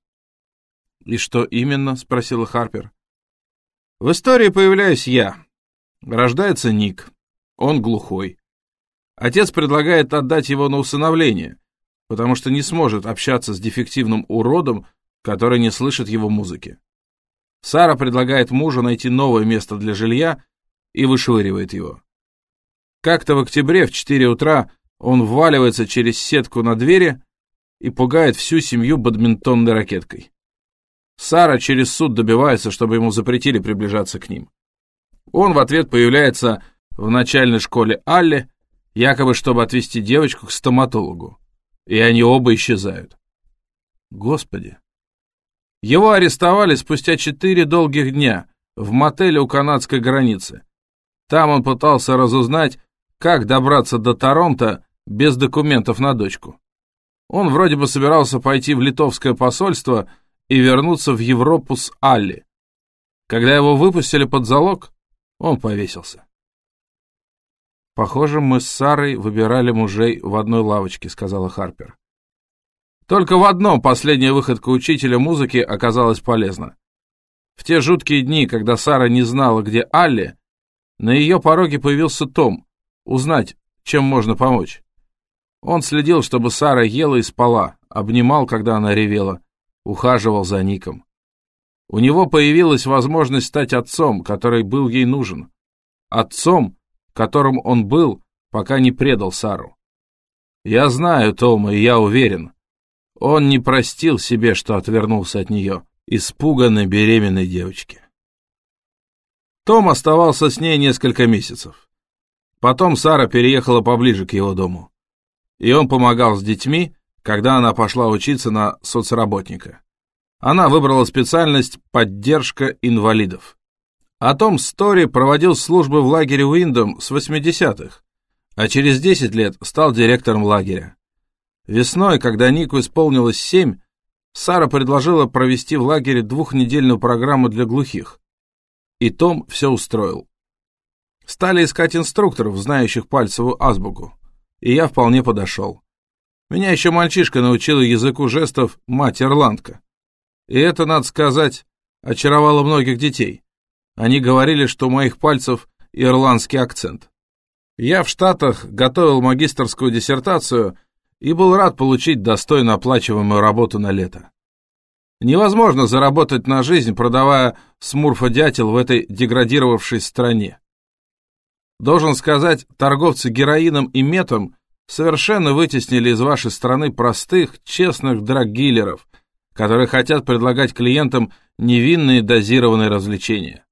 «И что именно?» — спросила Харпер. «В истории появляюсь я. Рождается Ник. Он глухой. Отец предлагает отдать его на усыновление, потому что не сможет общаться с дефективным уродом, который не слышит его музыки. Сара предлагает мужу найти новое место для жилья и вышвыривает его. Как-то в октябре в 4 утра он вваливается через сетку на двери и пугает всю семью бадминтонной ракеткой. Сара через суд добивается, чтобы ему запретили приближаться к ним. Он в ответ появляется в начальной школе Алле, якобы чтобы отвезти девочку к стоматологу. И они оба исчезают. Господи. Его арестовали спустя четыре долгих дня в мотеле у канадской границы. Там он пытался разузнать, как добраться до Торонто без документов на дочку. Он вроде бы собирался пойти в литовское посольство и вернуться в Европу с Алли. Когда его выпустили под залог, он повесился. «Похоже, мы с Сарой выбирали мужей в одной лавочке», — сказала Харпер. Только в одном последняя выходка учителя музыки оказалась полезна. В те жуткие дни, когда Сара не знала, где Алли, на ее пороге появился Том, узнать, чем можно помочь. Он следил, чтобы Сара ела и спала, обнимал, когда она ревела, ухаживал за Ником. У него появилась возможность стать отцом, который был ей нужен. Отцом, которым он был, пока не предал Сару. Я знаю Тома, и я уверен. Он не простил себе, что отвернулся от нее, испуганной беременной девочки. Том оставался с ней несколько месяцев. Потом Сара переехала поближе к его дому. И он помогал с детьми, когда она пошла учиться на соцработника. Она выбрала специальность «Поддержка инвалидов». А Том Стори проводил службы в лагере Уиндом с 80-х, а через 10 лет стал директором лагеря. Весной, когда Нику исполнилось 7, Сара предложила провести в лагере двухнедельную программу для глухих. И Том все устроил. Стали искать инструкторов, знающих пальцевую азбуку. И я вполне подошел. Меня еще мальчишка научила языку жестов мать-ирландка. И это, надо сказать, очаровало многих детей. Они говорили, что у моих пальцев ирландский акцент. Я в Штатах готовил магистрскую диссертацию и был рад получить достойно оплачиваемую работу на лето. Невозможно заработать на жизнь, продавая смурфа-дятел в этой деградировавшей стране. Должен сказать, торговцы героином и метом совершенно вытеснили из вашей страны простых, честных драггилеров, которые хотят предлагать клиентам невинные дозированные развлечения.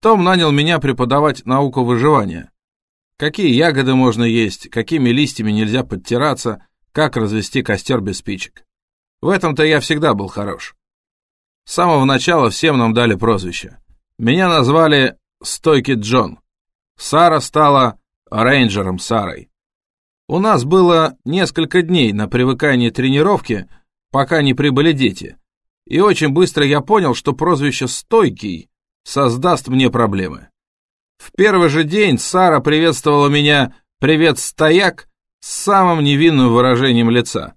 Том нанял меня преподавать науку выживания. Какие ягоды можно есть, какими листьями нельзя подтираться, как развести костер без спичек. В этом-то я всегда был хорош. С самого начала всем нам дали прозвище. Меня назвали «Стойкий Джон». Сара стала рейнджером Сарой. У нас было несколько дней на привыкание тренировки, пока не прибыли дети. И очень быстро я понял, что прозвище «Стойкий» создаст мне проблемы. В первый же день Сара приветствовала меня «Привет, стояк» с самым невинным выражением лица.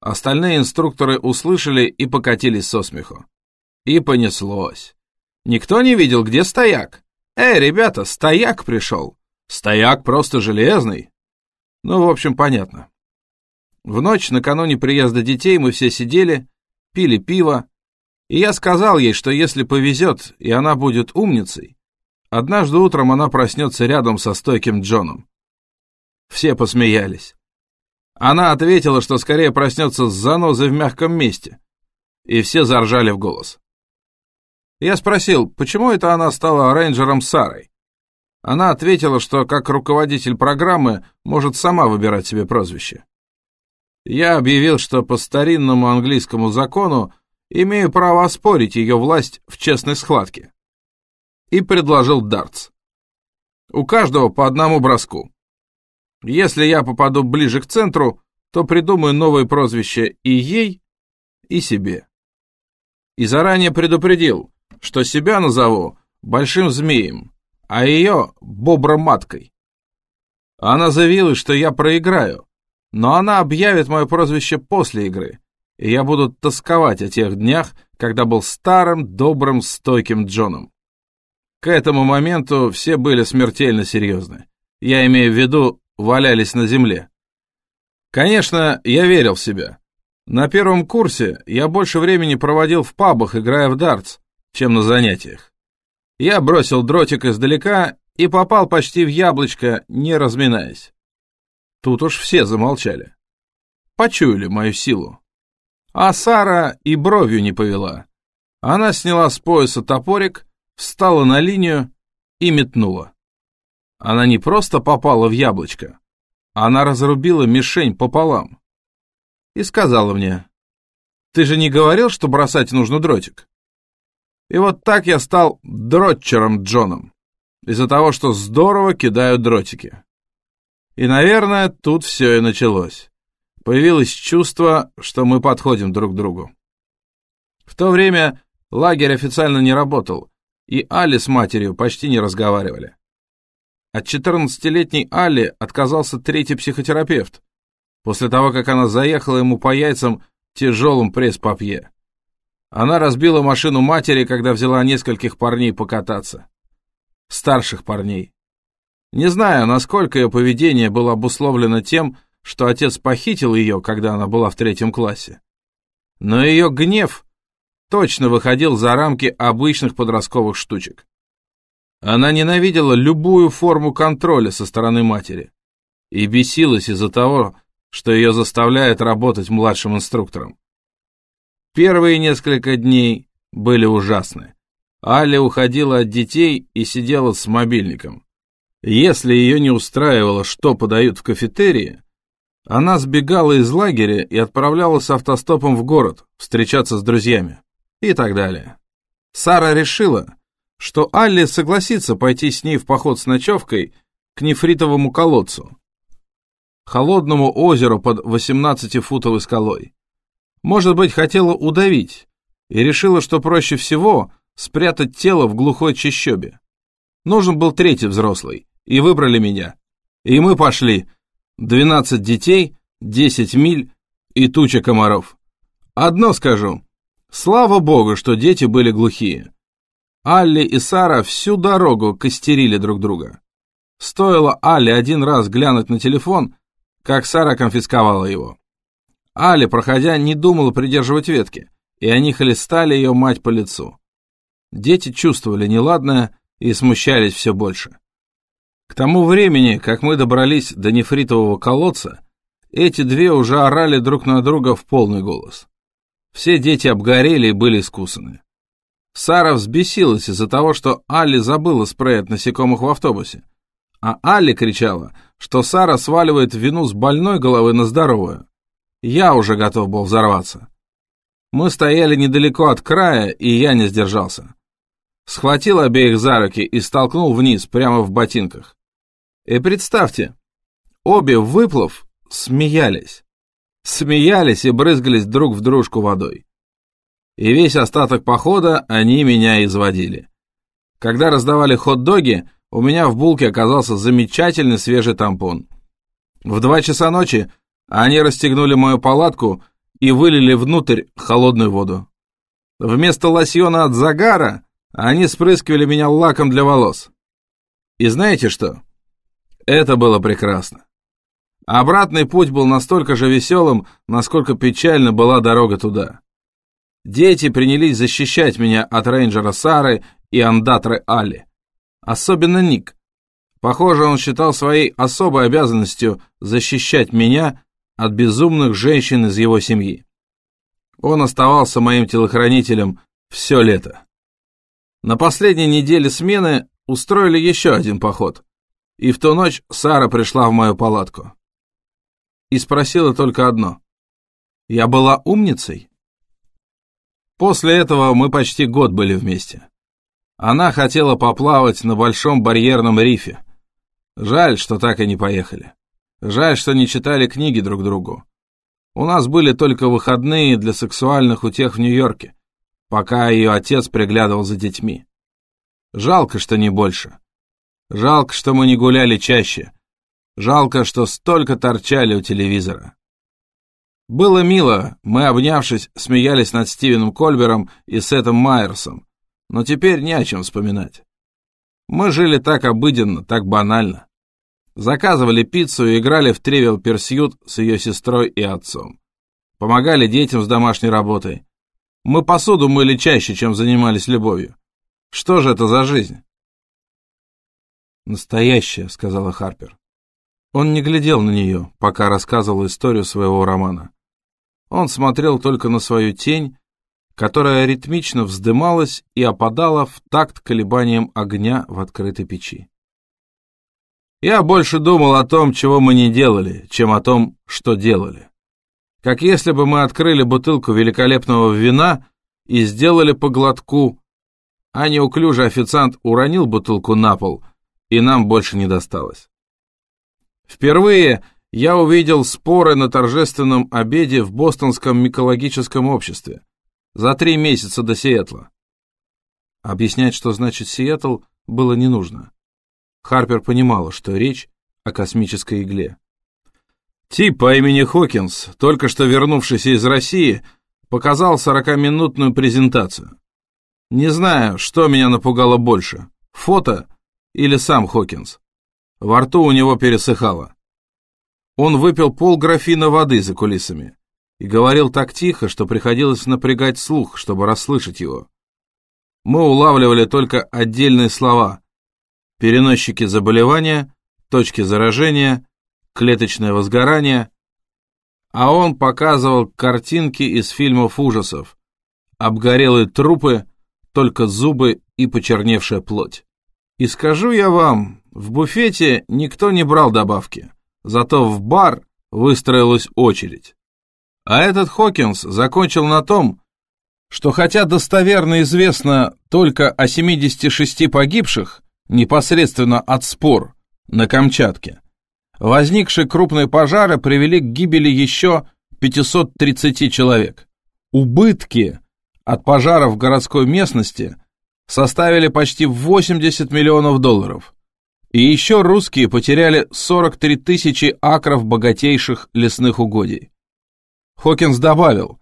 Остальные инструкторы услышали и покатились со смеху. И понеслось. Никто не видел, где стояк. Эй, ребята, стояк пришел. Стояк просто железный. Ну, в общем, понятно. В ночь накануне приезда детей мы все сидели, пили пиво, и я сказал ей, что если повезет, и она будет умницей, однажды утром она проснется рядом со стойким Джоном. Все посмеялись. Она ответила, что скорее проснется с занозой в мягком месте, и все заржали в голос. Я спросил, почему это она стала рейнджером Сарой? Она ответила, что как руководитель программы может сама выбирать себе прозвище. Я объявил, что по старинному английскому закону имею право оспорить ее власть в честной схватке. И предложил дартс. У каждого по одному броску. Если я попаду ближе к центру, то придумаю новое прозвище и ей, и себе. И заранее предупредил, что себя назову Большим Змеем, а ее Бобром-маткой. Она заявила, что я проиграю, но она объявит мое прозвище после игры, и я буду тосковать о тех днях, когда был старым, добрым, стойким Джоном. К этому моменту все были смертельно серьезны. Я имею в виду, валялись на земле. Конечно, я верил в себя. На первом курсе я больше времени проводил в пабах, играя в дартс, чем на занятиях. Я бросил дротик издалека и попал почти в яблочко, не разминаясь. Тут уж все замолчали. Почуяли мою силу. А Сара и бровью не повела. Она сняла с пояса топорик, встала на линию и метнула. Она не просто попала в яблочко, она разрубила мишень пополам. И сказала мне, «Ты же не говорил, что бросать нужно дротик?» И вот так я стал дротчером Джоном, из-за того, что здорово кидаю дротики. И, наверное, тут все и началось. Появилось чувство, что мы подходим друг к другу. В то время лагерь официально не работал, и Али с матерью почти не разговаривали. От 14-летней Али отказался третий психотерапевт, после того, как она заехала ему по яйцам тяжелым пресс-папье. Она разбила машину матери, когда взяла нескольких парней покататься. Старших парней. Не знаю, насколько ее поведение было обусловлено тем, что отец похитил ее, когда она была в третьем классе. Но ее гнев точно выходил за рамки обычных подростковых штучек. Она ненавидела любую форму контроля со стороны матери и бесилась из-за того, что ее заставляет работать младшим инструктором. Первые несколько дней были ужасны. Аля уходила от детей и сидела с мобильником. Если ее не устраивало, что подают в кафетерии, она сбегала из лагеря и отправлялась автостопом в город, встречаться с друзьями и так далее. Сара решила, что Алли согласится пойти с ней в поход с ночевкой к нефритовому колодцу, холодному озеру под 18-футовой скалой. Может быть, хотела удавить и решила, что проще всего спрятать тело в глухой чащобе. Нужен был третий взрослый, и выбрали меня. И мы пошли. 12 детей, 10 миль и туча комаров. Одно скажу. Слава богу, что дети были глухие. Алли и Сара всю дорогу костерили друг друга. Стоило Алле один раз глянуть на телефон, как Сара конфисковала его. Али, проходя, не думала придерживать ветки, и они хлестали ее мать по лицу. Дети чувствовали неладное и смущались все больше. К тому времени, как мы добрались до нефритового колодца, эти две уже орали друг на друга в полный голос. Все дети обгорели и были искусаны. Сара взбесилась из-за того, что Алли забыла спрей от насекомых в автобусе. А Алли кричала, что Сара сваливает вину с больной головы на здоровую. Я уже готов был взорваться. Мы стояли недалеко от края, и я не сдержался. Схватил обеих за руки и столкнул вниз, прямо в ботинках. И представьте, обе, выплыв, смеялись. Смеялись и брызгались друг в дружку водой и весь остаток похода они меня изводили. Когда раздавали хот-доги, у меня в булке оказался замечательный свежий тампон. В два часа ночи они расстегнули мою палатку и вылили внутрь холодную воду. Вместо лосьона от загара они спрыскивали меня лаком для волос. И знаете что? Это было прекрасно. Обратный путь был настолько же веселым, насколько печальна была дорога туда. Дети принялись защищать меня от рейнджера Сары и андатры Али. Особенно Ник. Похоже, он считал своей особой обязанностью защищать меня от безумных женщин из его семьи. Он оставался моим телохранителем все лето. На последней неделе смены устроили еще один поход, и в ту ночь Сара пришла в мою палатку. И спросила только одно. Я была умницей? После этого мы почти год были вместе. Она хотела поплавать на Большом барьерном рифе. Жаль, что так и не поехали. Жаль, что не читали книги друг другу. У нас были только выходные для сексуальных утех в Нью-Йорке, пока ее отец приглядывал за детьми. Жалко, что не больше. Жалко, что мы не гуляли чаще. Жалко, что столько торчали у телевизора. Было мило, мы, обнявшись, смеялись над Стивеном Кольбером и Сетом Майерсом, но теперь не о чем вспоминать. Мы жили так обыденно, так банально. Заказывали пиццу и играли в Тревел Персьют с ее сестрой и отцом. Помогали детям с домашней работой. Мы посуду мыли чаще, чем занимались любовью. Что же это за жизнь? «Настоящая», — сказала Харпер. Он не глядел на нее, пока рассказывал историю своего романа. Он смотрел только на свою тень, которая ритмично вздымалась и опадала в такт колебаниям огня в открытой печи. Я больше думал о том, чего мы не делали, чем о том, что делали. Как если бы мы открыли бутылку великолепного вина и сделали по глотку, а неуклюжий официант уронил бутылку на пол, и нам больше не досталось. Впервые я увидел споры на торжественном обеде в Бостонском микологическом обществе за три месяца до Сиэтла. Объяснять, что значит Сиэтл, было не нужно. Харпер понимала, что речь о космической игле. Тип по имени Хокинс, только что вернувшийся из России, показал сорокаминутную презентацию. Не знаю, что меня напугало больше, фото или сам Хокинс. Во рту у него пересыхало. Он выпил полграфина воды за кулисами и говорил так тихо, что приходилось напрягать слух, чтобы расслышать его. Мы улавливали только отдельные слова. Переносчики заболевания, точки заражения, клеточное возгорание. А он показывал картинки из фильмов ужасов. Обгорелые трупы, только зубы и почерневшая плоть. И скажу я вам, в буфете никто не брал добавки. Зато в бар выстроилась очередь. А этот Хокинс закончил на том, что хотя достоверно известно только о 76 погибших, непосредственно от спор на Камчатке, возникшие крупные пожары привели к гибели еще 530 человек. Убытки от пожаров в городской местности составили почти 80 миллионов долларов. И еще русские потеряли 43 тысячи акров богатейших лесных угодий. Хокинс добавил,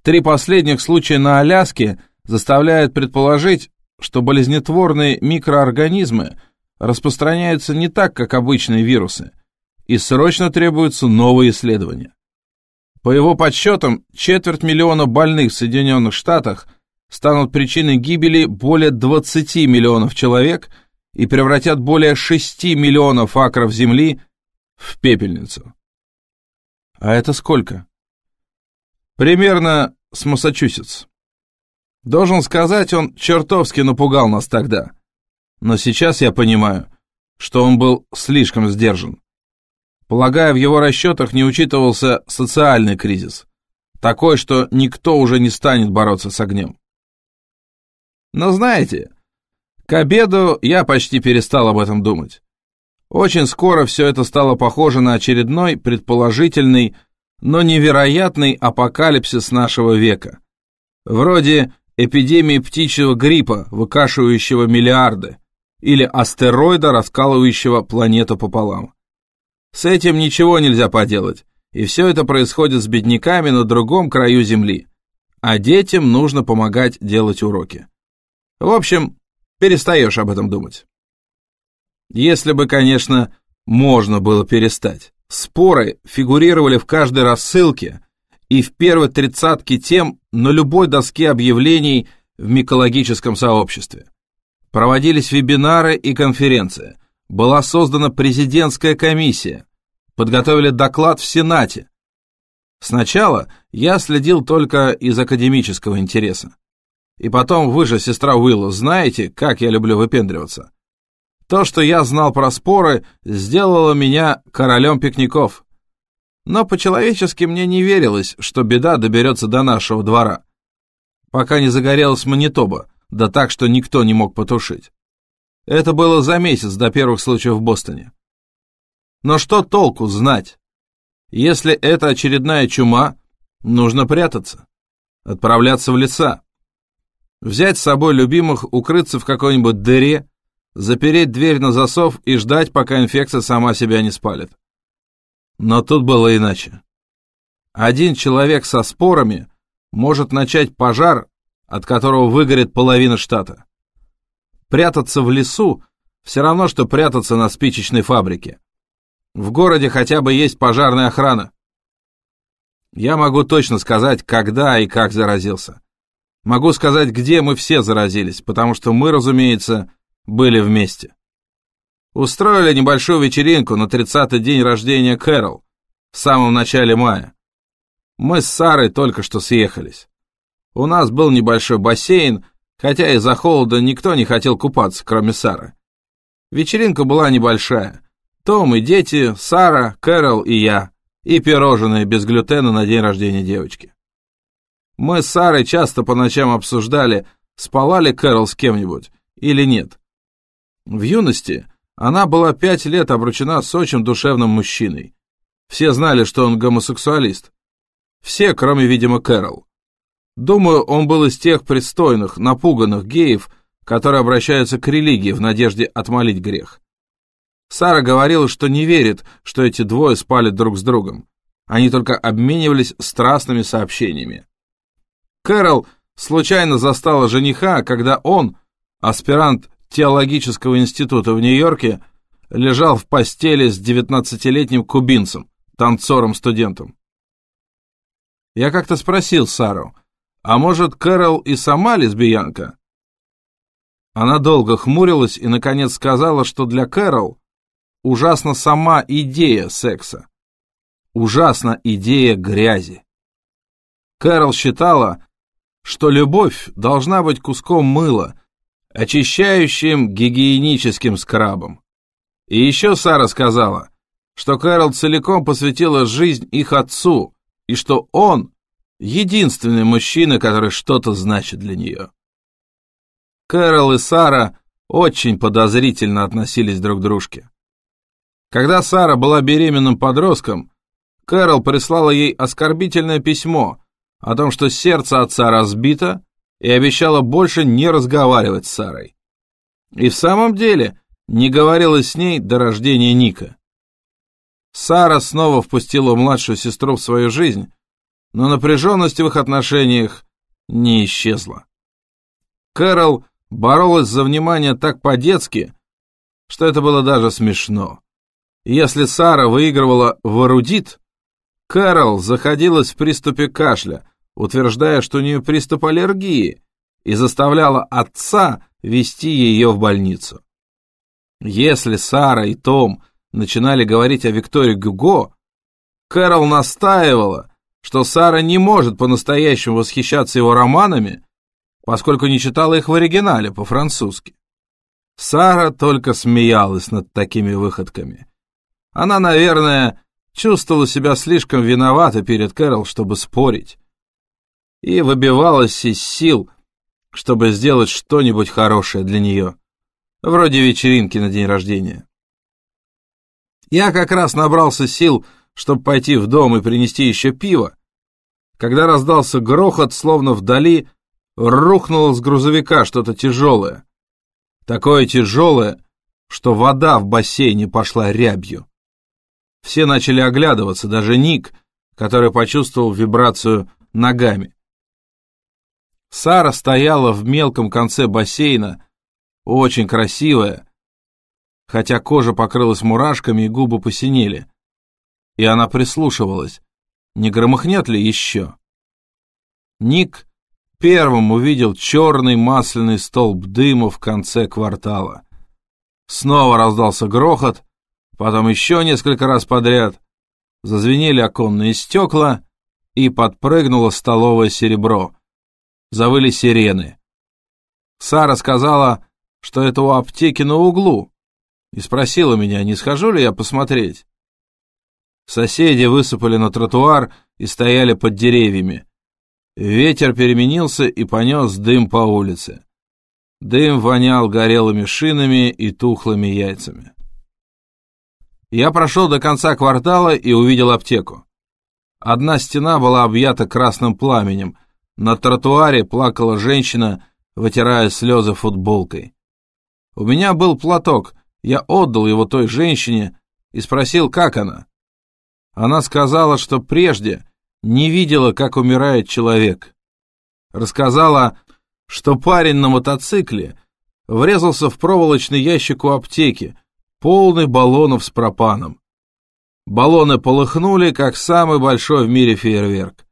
три последних случая на Аляске заставляют предположить, что болезнетворные микроорганизмы распространяются не так, как обычные вирусы, и срочно требуются новые исследования. По его подсчетам, четверть миллиона больных в Соединенных Штатах станут причиной гибели более 20 миллионов человек и превратят более 6 миллионов акров земли в пепельницу. А это сколько? Примерно с Массачусетс. Должен сказать, он чертовски напугал нас тогда. Но сейчас я понимаю, что он был слишком сдержан. Полагаю, в его расчетах не учитывался социальный кризис. Такой, что никто уже не станет бороться с огнем. Но знаете, к обеду я почти перестал об этом думать. Очень скоро все это стало похоже на очередной предположительный, но невероятный апокалипсис нашего века. Вроде эпидемии птичьего гриппа, выкашивающего миллиарды, или астероида, раскалывающего планету пополам. С этим ничего нельзя поделать, и все это происходит с бедняками на другом краю Земли, а детям нужно помогать делать уроки. В общем, перестаешь об этом думать. Если бы, конечно, можно было перестать. Споры фигурировали в каждой рассылке и в первой тридцатке тем на любой доске объявлений в микологическом сообществе. Проводились вебинары и конференции – была создана президентская комиссия, подготовили доклад в Сенате. Сначала я следил только из академического интереса. И потом вы же, сестра Уилла, знаете, как я люблю выпендриваться. То, что я знал про споры, сделало меня королем пикников. Но по-человечески мне не верилось, что беда доберется до нашего двора. Пока не загорелась Манитоба, да так, что никто не мог потушить. Это было за месяц до первых случаев в Бостоне. Но что толку знать? Если это очередная чума, нужно прятаться, отправляться в леса, взять с собой любимых, укрыться в какой-нибудь дыре, запереть дверь на засов и ждать, пока инфекция сама себя не спалит. Но тут было иначе. Один человек со спорами может начать пожар, от которого выгорит половина штата. Прятаться в лесу все равно, что прятаться на спичечной фабрике. В городе хотя бы есть пожарная охрана. Я могу точно сказать, когда и как заразился. Могу сказать, где мы все заразились, потому что мы, разумеется, были вместе. Устроили небольшую вечеринку на 30-й день рождения Кэрол в самом начале мая. Мы с Сарой только что съехались. У нас был небольшой бассейн, хотя из-за холода никто не хотел купаться, кроме Сары. Вечеринка была небольшая. Том и дети, Сара, Кэрол и я, и пирожные без глютена на день рождения девочки. Мы с Сарой часто по ночам обсуждали, спала ли Кэрол с кем-нибудь или нет. В юности она была пять лет обручена с очень душевным мужчиной. Все знали, что он гомосексуалист. Все, кроме, видимо, Кэрол. Думаю, он был из тех пристойных, напуганных геев, которые обращаются к религии в надежде отмолить грех. Сара говорила, что не верит, что эти двое спали друг с другом. Они только обменивались страстными сообщениями. Кэрол случайно застала жениха, когда он, аспирант теологического института в Нью-Йорке, лежал в постели с девятнадцатилетним кубинцем, танцором-студентом. Я как-то спросил Сару, а может, Кэрол и сама лесбиянка? Она долго хмурилась и, наконец, сказала, что для Кэрол ужасна сама идея секса. Ужасна идея грязи. Кэрол считала, что любовь должна быть куском мыла, очищающим гигиеническим скрабом. И еще Сара сказала, что Кэрол целиком посвятила жизнь их отцу, и что он Единственный мужчина, который что-то значит для нее. Кэрол и Сара очень подозрительно относились друг к дружке. Когда Сара была беременным подростком, Кэрол прислала ей оскорбительное письмо о том, что сердце отца разбито, и обещала больше не разговаривать с Сарой. И в самом деле не говорила с ней до рождения Ника. Сара снова впустила младшую сестру в свою жизнь, но напряженность в их отношениях не исчезла. Кэрол боролась за внимание так по-детски, что это было даже смешно. Если Сара выигрывала в эрудит, Кэрол заходилась в приступе кашля, утверждая, что у нее приступ аллергии, и заставляла отца вести ее в больницу. Если Сара и Том начинали говорить о Виктории Гюго, Кэрол настаивала, что Сара не может по-настоящему восхищаться его романами, поскольку не читала их в оригинале по-французски. Сара только смеялась над такими выходками. Она, наверное, чувствовала себя слишком виновата перед Кэрол, чтобы спорить, и выбивалась из сил, чтобы сделать что-нибудь хорошее для нее, вроде вечеринки на день рождения. Я как раз набрался сил, чтобы пойти в дом и принести еще пиво, когда раздался грохот, словно вдали рухнуло с грузовика что-то тяжелое. Такое тяжелое, что вода в бассейне пошла рябью. Все начали оглядываться, даже Ник, который почувствовал вибрацию ногами. Сара стояла в мелком конце бассейна, очень красивая, хотя кожа покрылась мурашками и губы посинели. И она прислушивалась, не громыхнет ли еще. Ник первым увидел черный масляный столб дыма в конце квартала. Снова раздался грохот, потом еще несколько раз подряд. Зазвенели оконные стекла, и подпрыгнуло столовое серебро. Завыли сирены. Сара сказала, что это у аптеки на углу, и спросила меня, не схожу ли я посмотреть. Соседи высыпали на тротуар и стояли под деревьями. Ветер переменился и понес дым по улице. Дым вонял горелыми шинами и тухлыми яйцами. Я прошел до конца квартала и увидел аптеку. Одна стена была объята красным пламенем. На тротуаре плакала женщина, вытирая слезы футболкой. У меня был платок, я отдал его той женщине и спросил, как она. Она сказала, что прежде не видела, как умирает человек. Рассказала, что парень на мотоцикле врезался в проволочный ящик у аптеки, полный баллонов с пропаном. Баллоны полыхнули, как самый большой в мире фейерверк.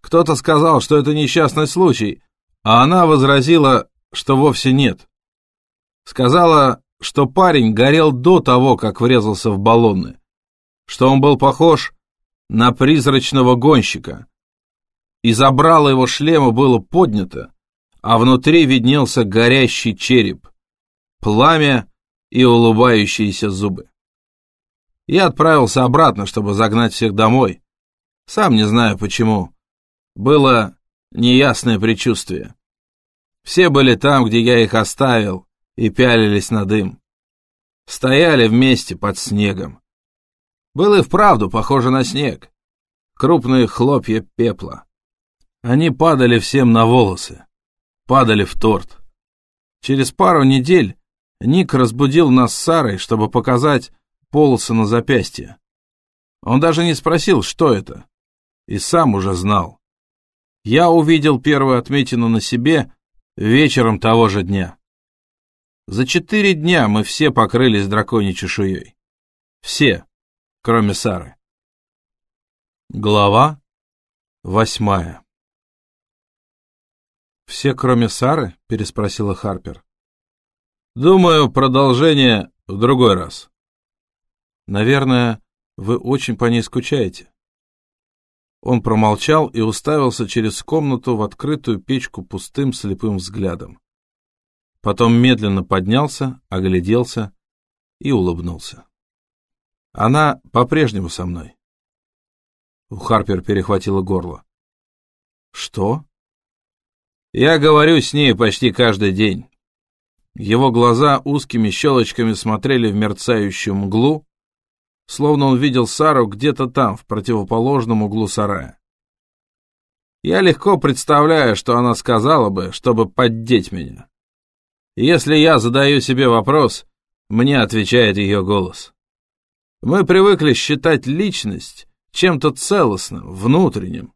Кто-то сказал, что это несчастный случай, а она возразила, что вовсе нет. Сказала, что парень горел до того, как врезался в баллоны, что он был похож на призрачного гонщика. И забрало его шлема было поднято, а внутри виднелся горящий череп, пламя и улыбающиеся зубы. Я отправился обратно, чтобы загнать всех домой. Сам не знаю почему. Было неясное предчувствие. Все были там, где я их оставил, и пялились на дым. Стояли вместе под снегом. Было и вправду похоже на снег. Крупные хлопья пепла. Они падали всем на волосы. Падали в торт. Через пару недель Ник разбудил нас с Сарой, чтобы показать полосы на запястье. Он даже не спросил, что это, и сам уже знал. Я увидел первую отметину на себе вечером того же дня. За четыре дня мы все покрылись драконьей чешуей. Все кроме Сары. Глава восьмая «Все, кроме Сары?» — переспросила Харпер. «Думаю, продолжение в другой раз». «Наверное, вы очень по ней скучаете». Он промолчал и уставился через комнату в открытую печку пустым слепым взглядом. Потом медленно поднялся, огляделся и улыбнулся. Она по-прежнему со мной. У Харпер перехватило горло. Что? Я говорю с ней почти каждый день. Его глаза узкими щелочками смотрели в мерцающую мглу, словно он видел Сару где-то там, в противоположном углу сарая. Я легко представляю, что она сказала бы, чтобы поддеть меня. Если я задаю себе вопрос, мне отвечает ее голос. Мы привыкли считать личность чем-то целостным, внутренним.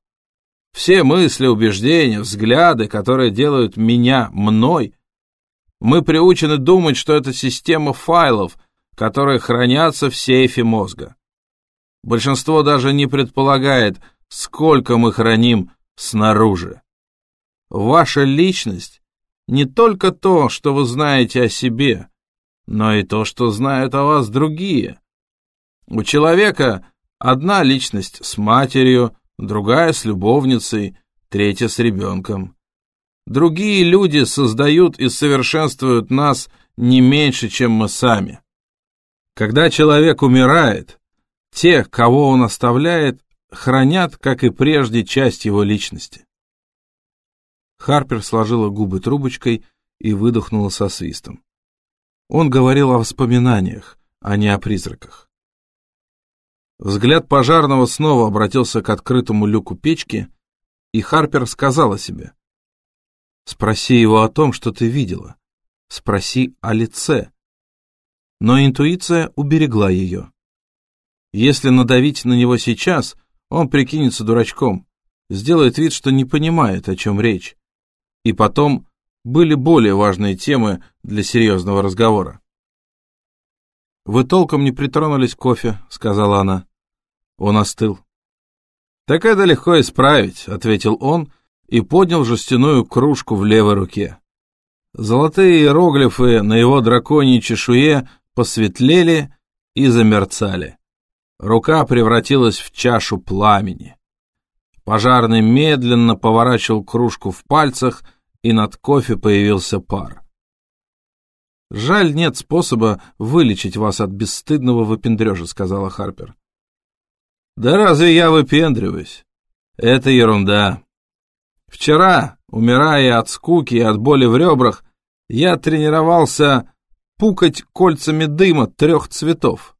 Все мысли, убеждения, взгляды, которые делают меня мной, мы приучены думать, что это система файлов, которые хранятся в сейфе мозга. Большинство даже не предполагает, сколько мы храним снаружи. Ваша личность не только то, что вы знаете о себе, но и то, что знают о вас другие. У человека одна личность с матерью, другая с любовницей, третья с ребенком. Другие люди создают и совершенствуют нас не меньше, чем мы сами. Когда человек умирает, те, кого он оставляет, хранят, как и прежде, часть его личности. Харпер сложила губы трубочкой и выдохнула со свистом. Он говорил о воспоминаниях, а не о призраках. Взгляд пожарного снова обратился к открытому люку печки, и Харпер сказала себе. «Спроси его о том, что ты видела. Спроси о лице». Но интуиция уберегла ее. Если надавить на него сейчас — он прикинется дурачком, сделает вид, что не понимает, о чем речь. И потом были более важные темы для серьезного разговора. «Вы толком не притронулись кофе», — сказала она. Он остыл. «Так это легко исправить», — ответил он и поднял жестяную кружку в левой руке. Золотые иероглифы на его драконьей чешуе посветлели и замерцали. Рука превратилась в чашу пламени. Пожарный медленно поворачивал кружку в пальцах, и над кофе появился пар. «Жаль, нет способа вылечить вас от бесстыдного выпендрежа», — сказала Харпер. «Да разве я выпендриваюсь? Это ерунда. Вчера, умирая от скуки и от боли в ребрах, я тренировался пукать кольцами дыма трех цветов.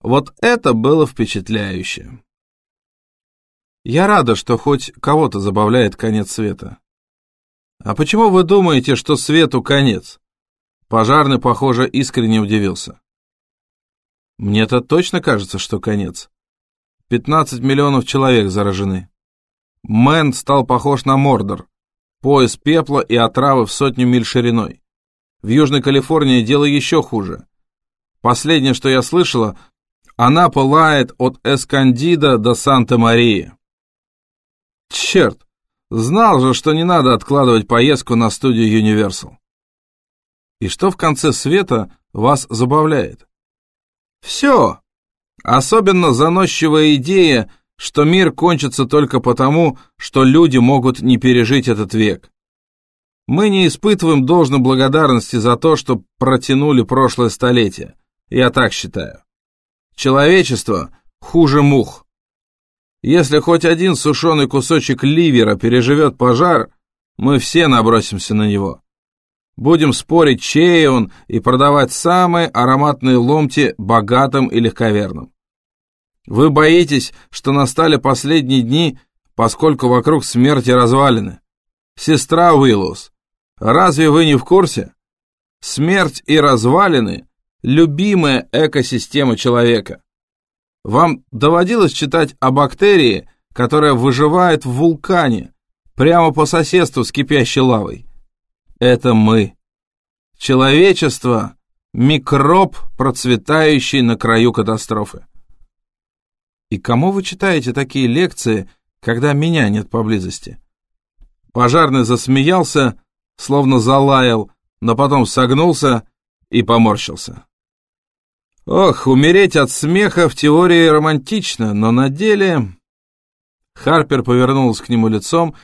Вот это было впечатляюще. Я рада, что хоть кого-то забавляет конец света. А почему вы думаете, что свету конец? Пожарный, похоже, искренне удивился. Мне-то точно кажется, что конец. 15 миллионов человек заражены. Мэн стал похож на Мордор. Пояс пепла и отравы в сотню миль шириной. В Южной Калифорнии дело еще хуже. Последнее, что я слышала, она пылает от Эскандида до Санта-Марии. Черт, знал же, что не надо откладывать поездку на студию Universal. И что в конце света вас забавляет? Все. Особенно заносчивая идея, что мир кончится только потому, что люди могут не пережить этот век. Мы не испытываем должной благодарности за то, что протянули прошлое столетие. Я так считаю. Человечество хуже мух. Если хоть один сушеный кусочек ливера переживет пожар, мы все набросимся на него. Будем спорить, чей он, и продавать самые ароматные ломти богатым и легковерным. Вы боитесь, что настали последние дни, поскольку вокруг смерти развалины. Сестра Уиллус, разве вы не в курсе? Смерть и развалины любимая экосистема человека. Вам доводилось читать о бактерии, которая выживает в вулкане, прямо по соседству с кипящей лавой? Это мы. Человечество – микроб, процветающий на краю катастрофы. И кому вы читаете такие лекции, когда меня нет поблизости? Пожарный засмеялся, словно залаял, но потом согнулся и поморщился. Ох, умереть от смеха в теории романтично, но на деле... Харпер повернулась к нему лицом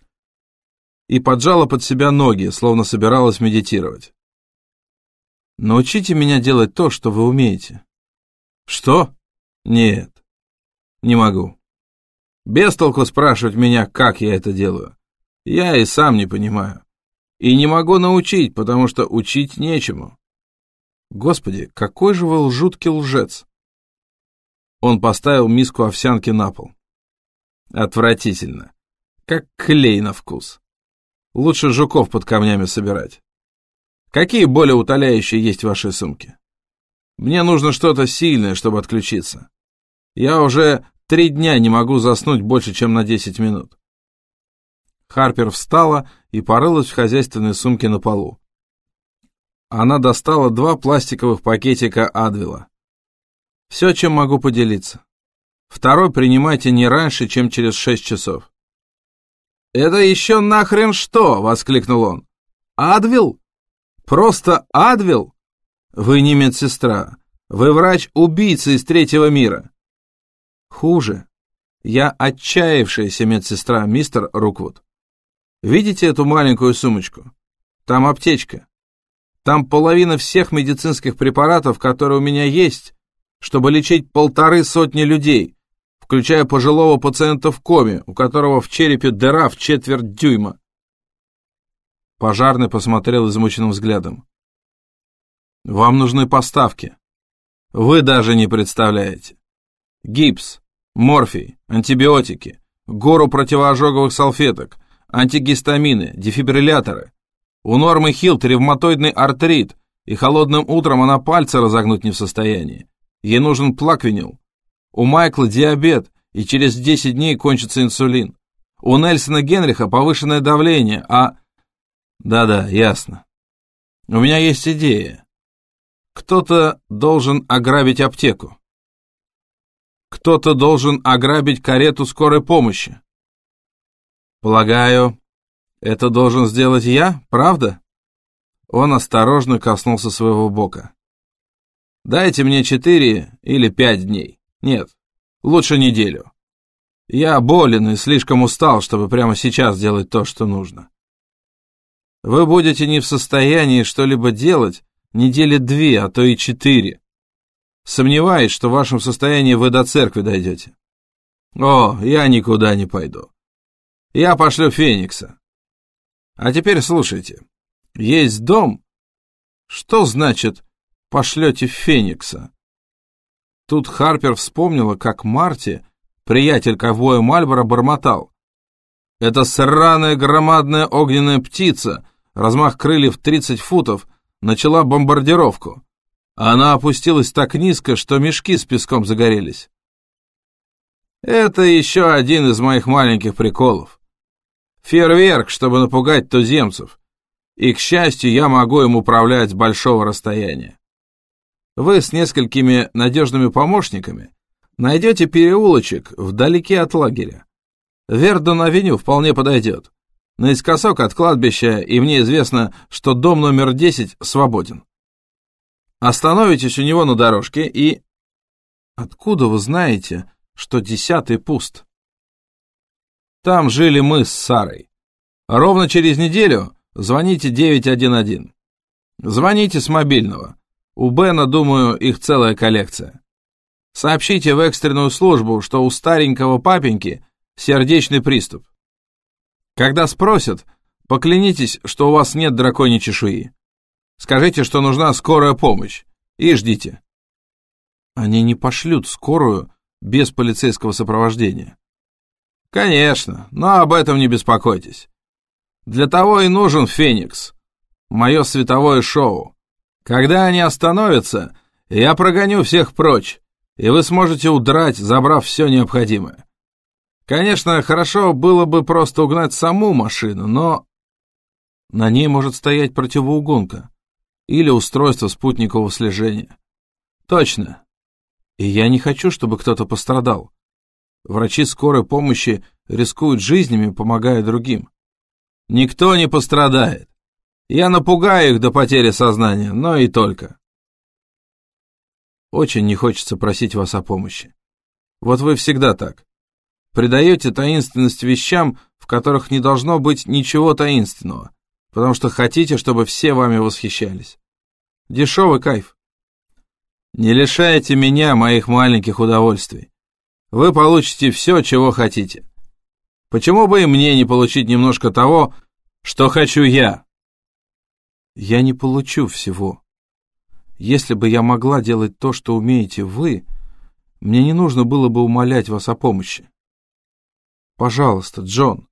и поджала под себя ноги, словно собиралась медитировать. «Научите меня делать то, что вы умеете». «Что? Нет, не могу. Без толку спрашивать меня, как я это делаю. Я и сам не понимаю. И не могу научить, потому что учить нечему. Господи, какой же вы жуткий лжец. Он поставил миску овсянки на пол. Отвратительно. Как клей на вкус. Лучше жуков под камнями собирать. Какие более утоляющие есть в вашей сумке? Мне нужно что-то сильное, чтобы отключиться. Я уже три дня не могу заснуть больше, чем на 10 минут. Харпер встала и порылась в хозяйственной сумке на полу. Она достала два пластиковых пакетика Адвила. Все, чем могу поделиться. Второй принимайте не раньше, чем через шесть часов. «Это еще нахрен что?» — воскликнул он. «Адвил? Просто Адвил? Вы не медсестра. Вы врач-убийца из третьего мира». «Хуже. Я отчаявшаяся медсестра, мистер Руквуд. Видите эту маленькую сумочку? Там аптечка. Там половина всех медицинских препаратов, которые у меня есть, чтобы лечить полторы сотни людей, включая пожилого пациента в коме, у которого в черепе дыра в четверть дюйма. Пожарный посмотрел измученным взглядом. «Вам нужны поставки. Вы даже не представляете. Гипс, морфий, антибиотики, гору противоожоговых салфеток, антигистамины, дефибрилляторы. У Нормы Хилт ревматоидный артрит, и холодным утром она пальцы разогнуть не в состоянии. Ей нужен плаквинил. У Майкла диабет, и через 10 дней кончится инсулин. У Нельсона Генриха повышенное давление, а... Да-да, ясно. У меня есть идея. Кто-то должен ограбить аптеку. Кто-то должен ограбить карету скорой помощи. Полагаю, это должен сделать я, правда? Он осторожно коснулся своего бока. Дайте мне четыре или пять дней. Нет, лучше неделю. Я болен и слишком устал, чтобы прямо сейчас делать то, что нужно. Вы будете не в состоянии что-либо делать недели две, а то и четыре. Сомневаюсь, что в вашем состоянии вы до церкви дойдете. О, я никуда не пойду. Я пошлю Феникса. А теперь слушайте. Есть дом. Что значит пошлете Феникса. Тут Харпер вспомнила, как Марти, приятель ковбоя Мальборо, бормотал. «Это сраная громадная огненная птица, размах крыльев 30 футов, начала бомбардировку. Она опустилась так низко, что мешки с песком загорелись. Это еще один из моих маленьких приколов. Фейерверк, чтобы напугать туземцев. И, к счастью, я могу им управлять с большого расстояния. Вы с несколькими надежными помощниками найдете переулочек вдалеке от лагеря. Вердон-авеню вполне подойдет. Наискосок от кладбища, и мне известно, что дом номер 10 свободен. Остановитесь у него на дорожке и... Откуда вы знаете, что десятый пуст? Там жили мы с Сарой. Ровно через неделю звоните 911. Звоните с мобильного. У Бена, думаю, их целая коллекция. Сообщите в экстренную службу, что у старенького папеньки сердечный приступ. Когда спросят, поклянитесь, что у вас нет драконьей чешуи. Скажите, что нужна скорая помощь, и ждите. Они не пошлют скорую без полицейского сопровождения. Конечно, но об этом не беспокойтесь. Для того и нужен Феникс. Мое световое шоу. Когда они остановятся, я прогоню всех прочь, и вы сможете удрать, забрав все необходимое. Конечно, хорошо было бы просто угнать саму машину, но... На ней может стоять противоугонка или устройство спутникового слежения. Точно. И я не хочу, чтобы кто-то пострадал. Врачи скорой помощи рискуют жизнями, помогая другим. Никто не пострадает. Я напугаю их до потери сознания, но и только. Очень не хочется просить вас о помощи. Вот вы всегда так. Придаете таинственность вещам, в которых не должно быть ничего таинственного, потому что хотите, чтобы все вами восхищались. Дешевый кайф. Не лишайте меня моих маленьких удовольствий. Вы получите все, чего хотите. Почему бы и мне не получить немножко того, что хочу я?» «Я не получу всего. Если бы я могла делать то, что умеете вы, мне не нужно было бы умолять вас о помощи. Пожалуйста, Джон,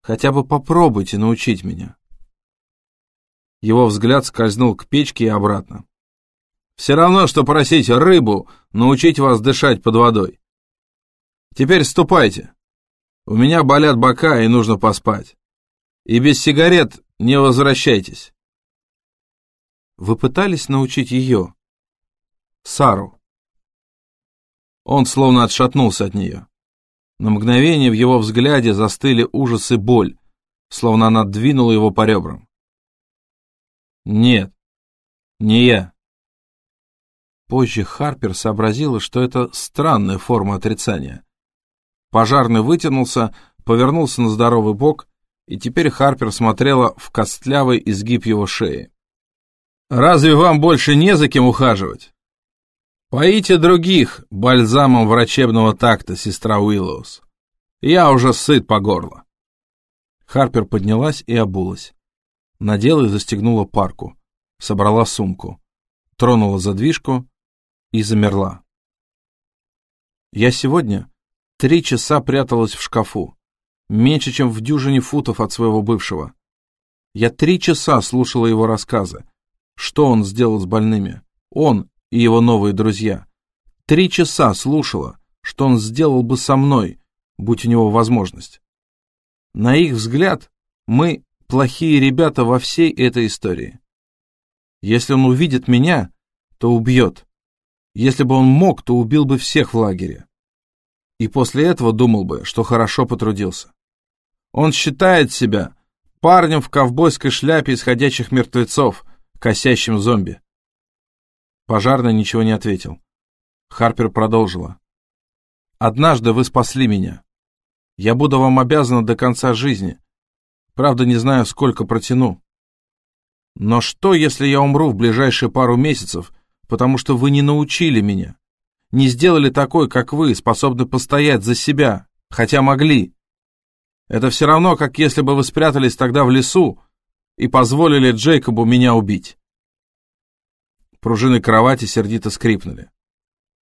хотя бы попробуйте научить меня». Его взгляд скользнул к печке и обратно. «Все равно, что просить рыбу научить вас дышать под водой. Теперь ступайте. У меня болят бока и нужно поспать. И без сигарет не возвращайтесь». Вы пытались научить ее? Сару. Он словно отшатнулся от нее. На мгновение в его взгляде застыли ужас и боль, словно она двинула его по ребрам. «Нет, не я». Позже Харпер сообразила, что это странная форма отрицания. Пожарный вытянулся, повернулся на здоровый бок, и теперь Харпер смотрела в костлявый изгиб его шеи. «Разве вам больше не за кем ухаживать? Поите других бальзамом врачебного такта, сестра Уиллоус. Я уже сыт по горло». Харпер поднялась и обулась. Надела и застегнула парку, собрала сумку, тронула задвижку и замерла. Я сегодня три часа пряталась в шкафу, меньше, чем в дюжине футов от своего бывшего. Я три часа слушала его рассказы, что он сделал с больными, он и его новые друзья. Три часа слушала, что он сделал бы со мной, будь у него возможность. На их взгляд, мы плохие ребята во всей этой истории. Если он увидит меня, то убьет. Если бы он мог, то убил бы всех в лагере. И после этого думал бы, что хорошо потрудился. Он считает себя парнем в ковбойской шляпе исходящих мертвецов, косящим зомби. Пожарный ничего не ответил. Харпер продолжила. «Однажды вы спасли меня. Я буду вам обязана до конца жизни. Правда, не знаю, сколько протяну. Но что, если я умру в ближайшие пару месяцев, потому что вы не научили меня, не сделали такой, как вы, способны постоять за себя, хотя могли? Это все равно, как если бы вы спрятались тогда в лесу и позволили Джейкобу меня убить. Пружины кровати сердито скрипнули.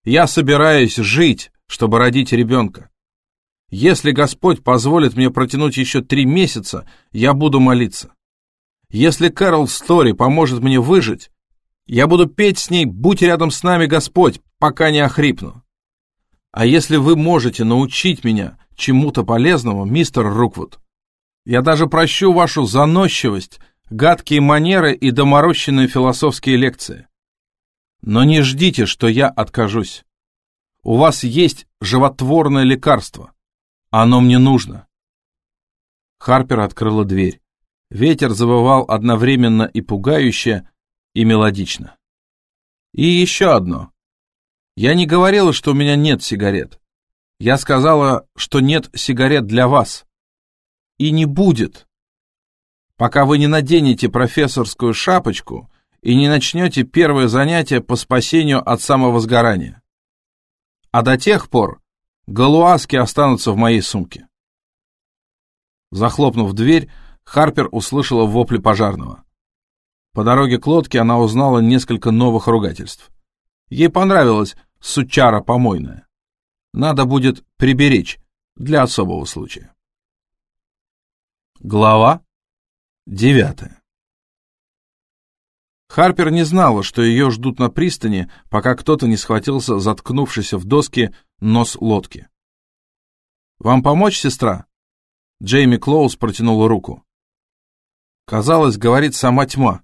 Я собираюсь жить, чтобы родить ребенка. Если Господь позволит мне протянуть еще три месяца, я буду молиться. Если Кэрол Стори поможет мне выжить, я буду петь с ней «Будь рядом с нами, Господь», пока не охрипну. А если вы можете научить меня чему-то полезному, мистер Руквуд, я даже прощу вашу заносчивость, гадкие манеры и доморощенные философские лекции. Но не ждите, что я откажусь. У вас есть животворное лекарство. Оно мне нужно. Харпер открыла дверь. Ветер завывал одновременно и пугающе, и мелодично. И еще одно. Я не говорила, что у меня нет сигарет. Я сказала, что нет сигарет для вас. И не будет. Пока вы не наденете профессорскую шапочку и не начнете первое занятие по спасению от самовозгорания. А до тех пор Галуаски останутся в моей сумке. Захлопнув дверь, Харпер услышала вопли пожарного. По дороге к лодке она узнала несколько новых ругательств. Ей понравилось сучара помойная. Надо будет приберечь для особого случая. Глава девятая Харпер не знала, что ее ждут на пристани, пока кто-то не схватился, заткнувшийся в доски, нос лодки. «Вам помочь, сестра?» Джейми Клоус протянула руку. Казалось, говорит сама тьма.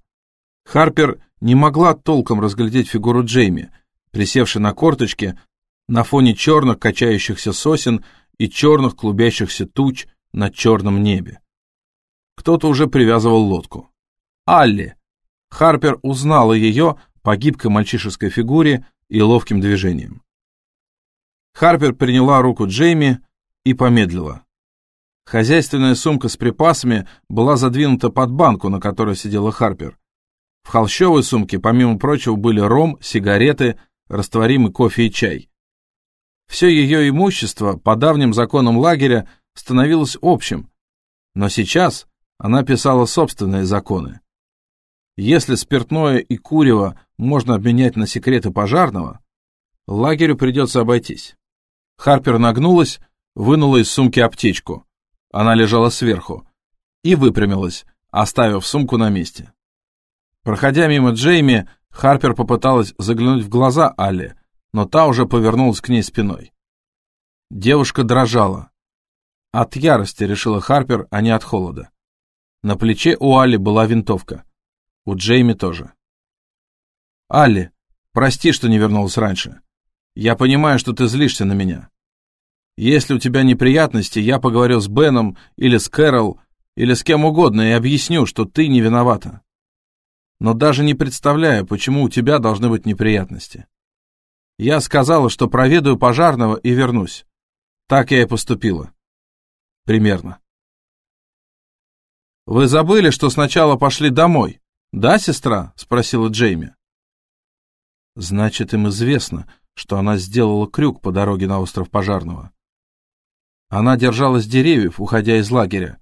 Харпер не могла толком разглядеть фигуру Джейми, присевшей на корточке на фоне черных качающихся сосен и черных клубящихся туч на черном небе. Кто-то уже привязывал лодку. «Алли!» Харпер узнала ее по гибкой мальчишеской фигуре и ловким движениям. Харпер приняла руку Джейми и помедлила. Хозяйственная сумка с припасами была задвинута под банку, на которой сидела Харпер. В холщовой сумке, помимо прочего, были ром, сигареты, растворимый кофе и чай. Все ее имущество, по давним законам лагеря, становилось общим, но сейчас она писала собственные законы. Если спиртное и курево можно обменять на секреты пожарного, лагерю придется обойтись. Харпер нагнулась, вынула из сумки аптечку. Она лежала сверху. И выпрямилась, оставив сумку на месте. Проходя мимо Джейми, Харпер попыталась заглянуть в глаза Алле, но та уже повернулась к ней спиной. Девушка дрожала. От ярости, решила Харпер, а не от холода. На плече у Алли была винтовка. У Джейми тоже. «Алли, прости, что не вернулась раньше. Я понимаю, что ты злишься на меня. Если у тебя неприятности, я поговорю с Беном или с Кэрол, или с кем угодно и объясню, что ты не виновата. Но даже не представляю, почему у тебя должны быть неприятности. Я сказала, что проведаю пожарного и вернусь. Так я и поступила. Примерно. «Вы забыли, что сначала пошли домой, да, сестра?» — спросила Джейми. «Значит, им известно, что она сделала крюк по дороге на остров Пожарного. Она держалась деревьев, уходя из лагеря.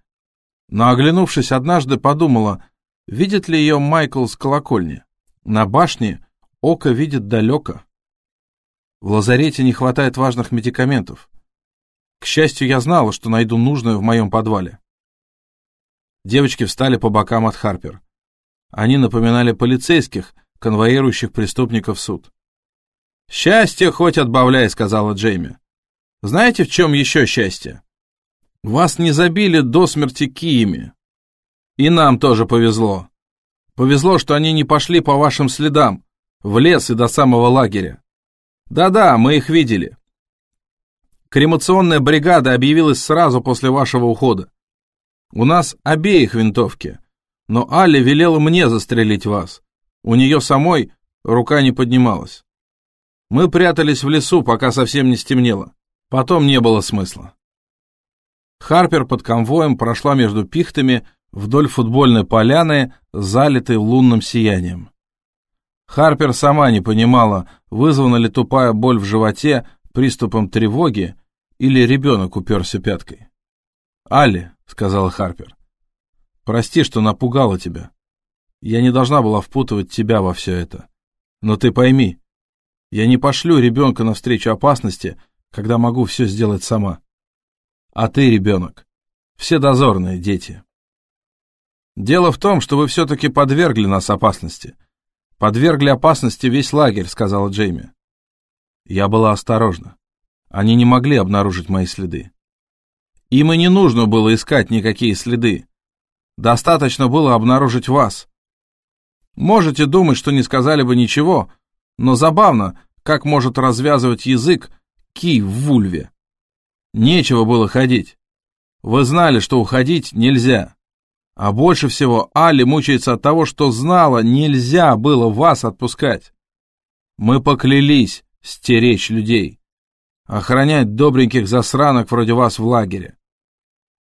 Но, оглянувшись однажды, подумала, видит ли ее Майкл с колокольни. На башне око видит далеко. В лазарете не хватает важных медикаментов. К счастью, я знала, что найду нужное в моем подвале. Девочки встали по бокам от Харпер. Они напоминали полицейских, конвоирующих преступников в суд. «Счастье хоть отбавляй», — сказала Джейми. «Знаете, в чем еще счастье? Вас не забили до смерти киями. И нам тоже повезло. Повезло, что они не пошли по вашим следам, в лес и до самого лагеря. Да-да, мы их видели. Кремационная бригада объявилась сразу после вашего ухода. У нас обеих винтовки, но Алли велела мне застрелить вас. У нее самой рука не поднималась. Мы прятались в лесу, пока совсем не стемнело. Потом не было смысла. Харпер под конвоем прошла между пихтами вдоль футбольной поляны, залитой лунным сиянием. Харпер сама не понимала, вызвана ли тупая боль в животе приступом тревоги или ребенок уперся пяткой. «Алли», — сказала Харпер, — «прости, что напугала тебя. Я не должна была впутывать тебя во все это. Но ты пойми, я не пошлю ребенка навстречу опасности, когда могу все сделать сама. А ты, ребенок, все дозорные дети». «Дело в том, что вы все-таки подвергли нас опасности», «Подвергли опасности весь лагерь», — сказала Джейми. Я была осторожна. Они не могли обнаружить мои следы. Им и не нужно было искать никакие следы. Достаточно было обнаружить вас. Можете думать, что не сказали бы ничего, но забавно, как может развязывать язык ки в вульве. Нечего было ходить. Вы знали, что уходить нельзя. А больше всего Али мучается от того, что знала, нельзя было вас отпускать. Мы поклялись стеречь людей, охранять добреньких засранок вроде вас в лагере.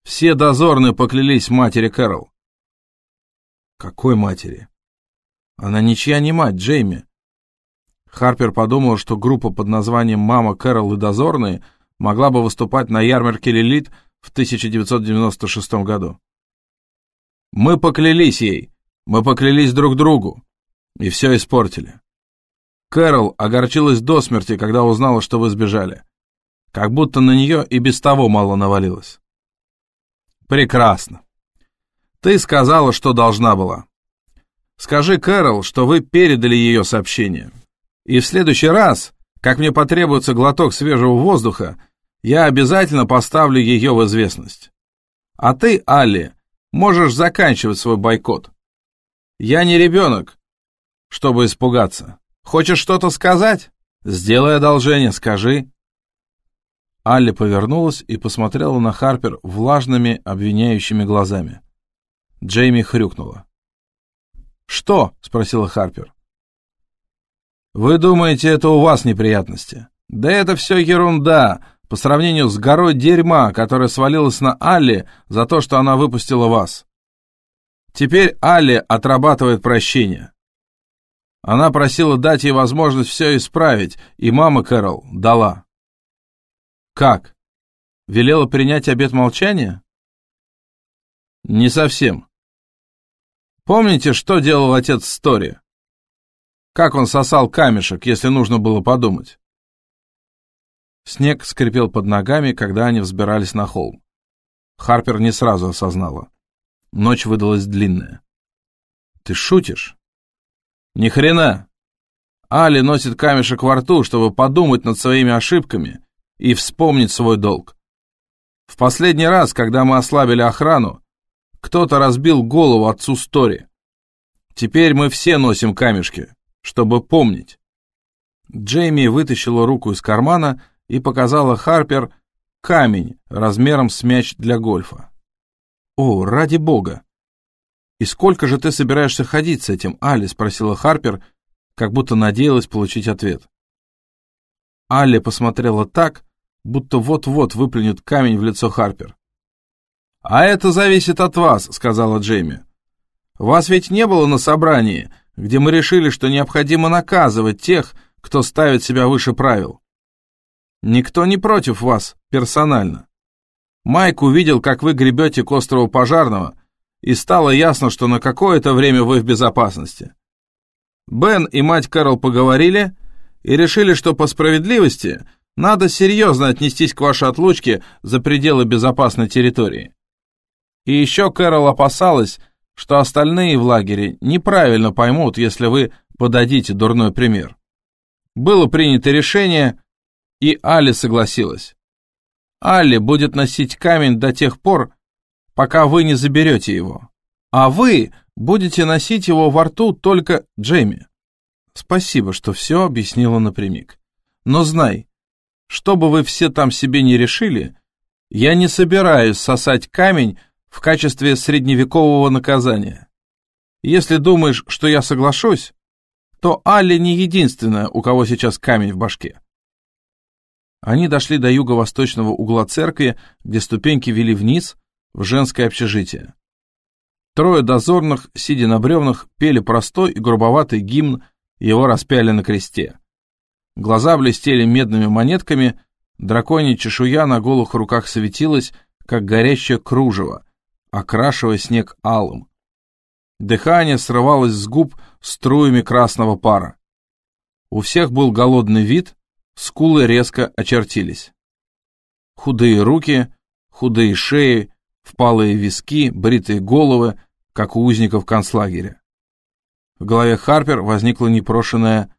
Все дозорные поклялись матери Кэрол. Какой матери? Она ничья не мать, Джейми. Харпер подумал, что группа под названием «Мама, Кэрол и дозорные» могла бы выступать на ярмарке Лилит в 1996 году. Мы поклялись ей, мы поклялись друг другу, и все испортили. Кэрол огорчилась до смерти, когда узнала, что вы сбежали. Как будто на нее и без того мало навалилось. Прекрасно. Ты сказала, что должна была. Скажи Кэрол, что вы передали ее сообщение. И в следующий раз, как мне потребуется глоток свежего воздуха, я обязательно поставлю ее в известность. А ты, Алли, Можешь заканчивать свой бойкот. Я не ребенок, чтобы испугаться. Хочешь что-то сказать? Сделай одолжение, скажи. Алли повернулась и посмотрела на Харпер влажными, обвиняющими глазами. Джейми хрюкнула. «Что?» — спросила Харпер. «Вы думаете, это у вас неприятности?» «Да это все ерунда по сравнению с горой дерьма, которая свалилась на Алли за то, что она выпустила вас. Теперь Алли отрабатывает прощение. Она просила дать ей возможность все исправить, и мама Кэрол дала. Как? Велела принять обет молчания? Не совсем. Помните, что делал отец Стори? Как он сосал камешек, если нужно было подумать? Снег скрипел под ногами, когда они взбирались на холм. Харпер не сразу осознала. Ночь выдалась длинная. Ты шутишь? Ни хрена. Али носит камешек во рту, чтобы подумать над своими ошибками и вспомнить свой долг. В последний раз, когда мы ослабили охрану, кто-то разбил голову отцу Стори. Теперь мы все носим камешки, чтобы помнить. Джейми вытащила руку из кармана и показала Харпер камень размером с мяч для гольфа. «О, ради бога!» «И сколько же ты собираешься ходить с этим, Али?» — спросила Харпер, как будто надеялась получить ответ. Алли посмотрела так, будто вот-вот выплюнет камень в лицо Харпер. «А это зависит от вас», — сказала Джейми. «Вас ведь не было на собрании, где мы решили, что необходимо наказывать тех, кто ставит себя выше правил. Никто не против вас персонально. Майк увидел, как вы гребете к острову Пожарного, и стало ясно, что на какое-то время вы в безопасности. Бен и мать Кэрол поговорили и решили, что по справедливости надо серьезно отнестись к вашей отлучке за пределы безопасной территории. И еще Кэрол опасалась, что остальные в лагере неправильно поймут, если вы подадите дурной пример. Было принято решение, и Али согласилась. Алли будет носить камень до тех пор, пока вы не заберете его. А вы будете носить его во рту только Джейми. Спасибо, что все объяснила напрямик. Но знай, что бы вы все там себе не решили, я не собираюсь сосать камень в качестве средневекового наказания. Если думаешь, что я соглашусь, то Алли не единственная, у кого сейчас камень в башке. Они дошли до юго-восточного угла церкви, где ступеньки вели вниз, в женское общежитие. Трое дозорных, сидя на бревнах, пели простой и грубоватый гимн, его распяли на кресте. Глаза блестели медными монетками, драконья чешуя на голых руках светилась, как горящее кружево, окрашивая снег алым. Дыхание срывалось с губ струями красного пара. У всех был голодный вид, скулы резко очертились. Худые руки, худые шеи, впалые виски, бритые головы, как у узников концлагеря. В голове Харпер возникла непрошенная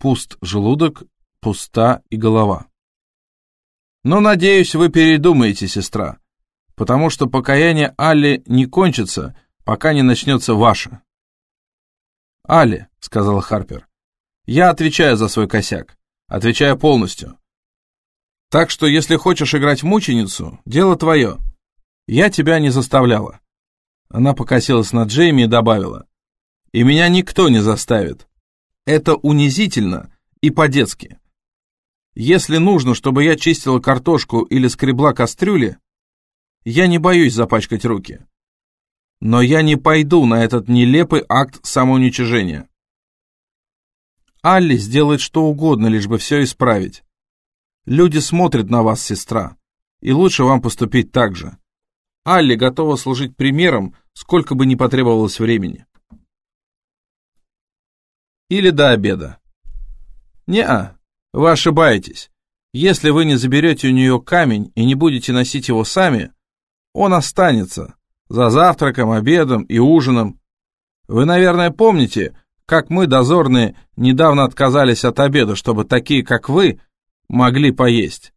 «пуст желудок, пуста и голова». «Но, надеюсь, вы передумаете, сестра, потому что покаяние Алли не кончится, пока не начнется ваше». «Алли», — сказала Харпер, — «я отвечаю за свой косяк. Отвечаю полностью. Так что, если хочешь играть мученицу, дело твое. Я тебя не заставляла. Она покосилась на Джейми и добавила. И меня никто не заставит. Это унизительно и по-детски. Если нужно, чтобы я чистила картошку или скребла кастрюли, я не боюсь запачкать руки. Но я не пойду на этот нелепый акт самоуничижения. Алли сделает что угодно, лишь бы все исправить. Люди смотрят на вас, сестра, и лучше вам поступить так же. Алли готова служить примером, сколько бы ни потребовалось времени. Или до обеда. Не-а, вы ошибаетесь. Если вы не заберете у нее камень и не будете носить его сами, он останется за завтраком, обедом и ужином. Вы, наверное, помните, как мы, дозорные, недавно отказались от обеда, чтобы такие, как вы, могли поесть.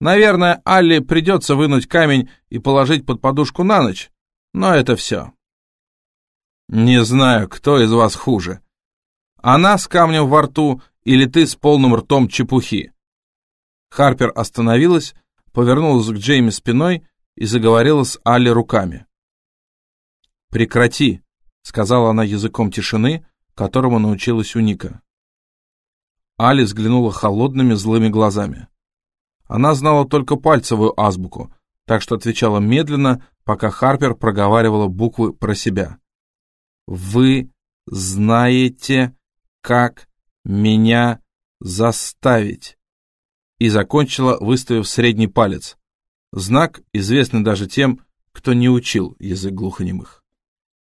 Наверное, Алле придется вынуть камень и положить под подушку на ночь, но это все. Не знаю, кто из вас хуже. Она с камнем во рту или ты с полным ртом чепухи. Харпер остановилась, повернулась к Джейми спиной и заговорила с Алле руками. «Прекрати», — сказала она языком тишины, которому научилась у Ника. Али взглянула холодными злыми глазами. Она знала только пальцевую азбуку, так что отвечала медленно, пока Харпер проговаривала буквы про себя. «Вы знаете, как меня заставить?» И закончила, выставив средний палец. Знак, известный даже тем, кто не учил язык глухонемых.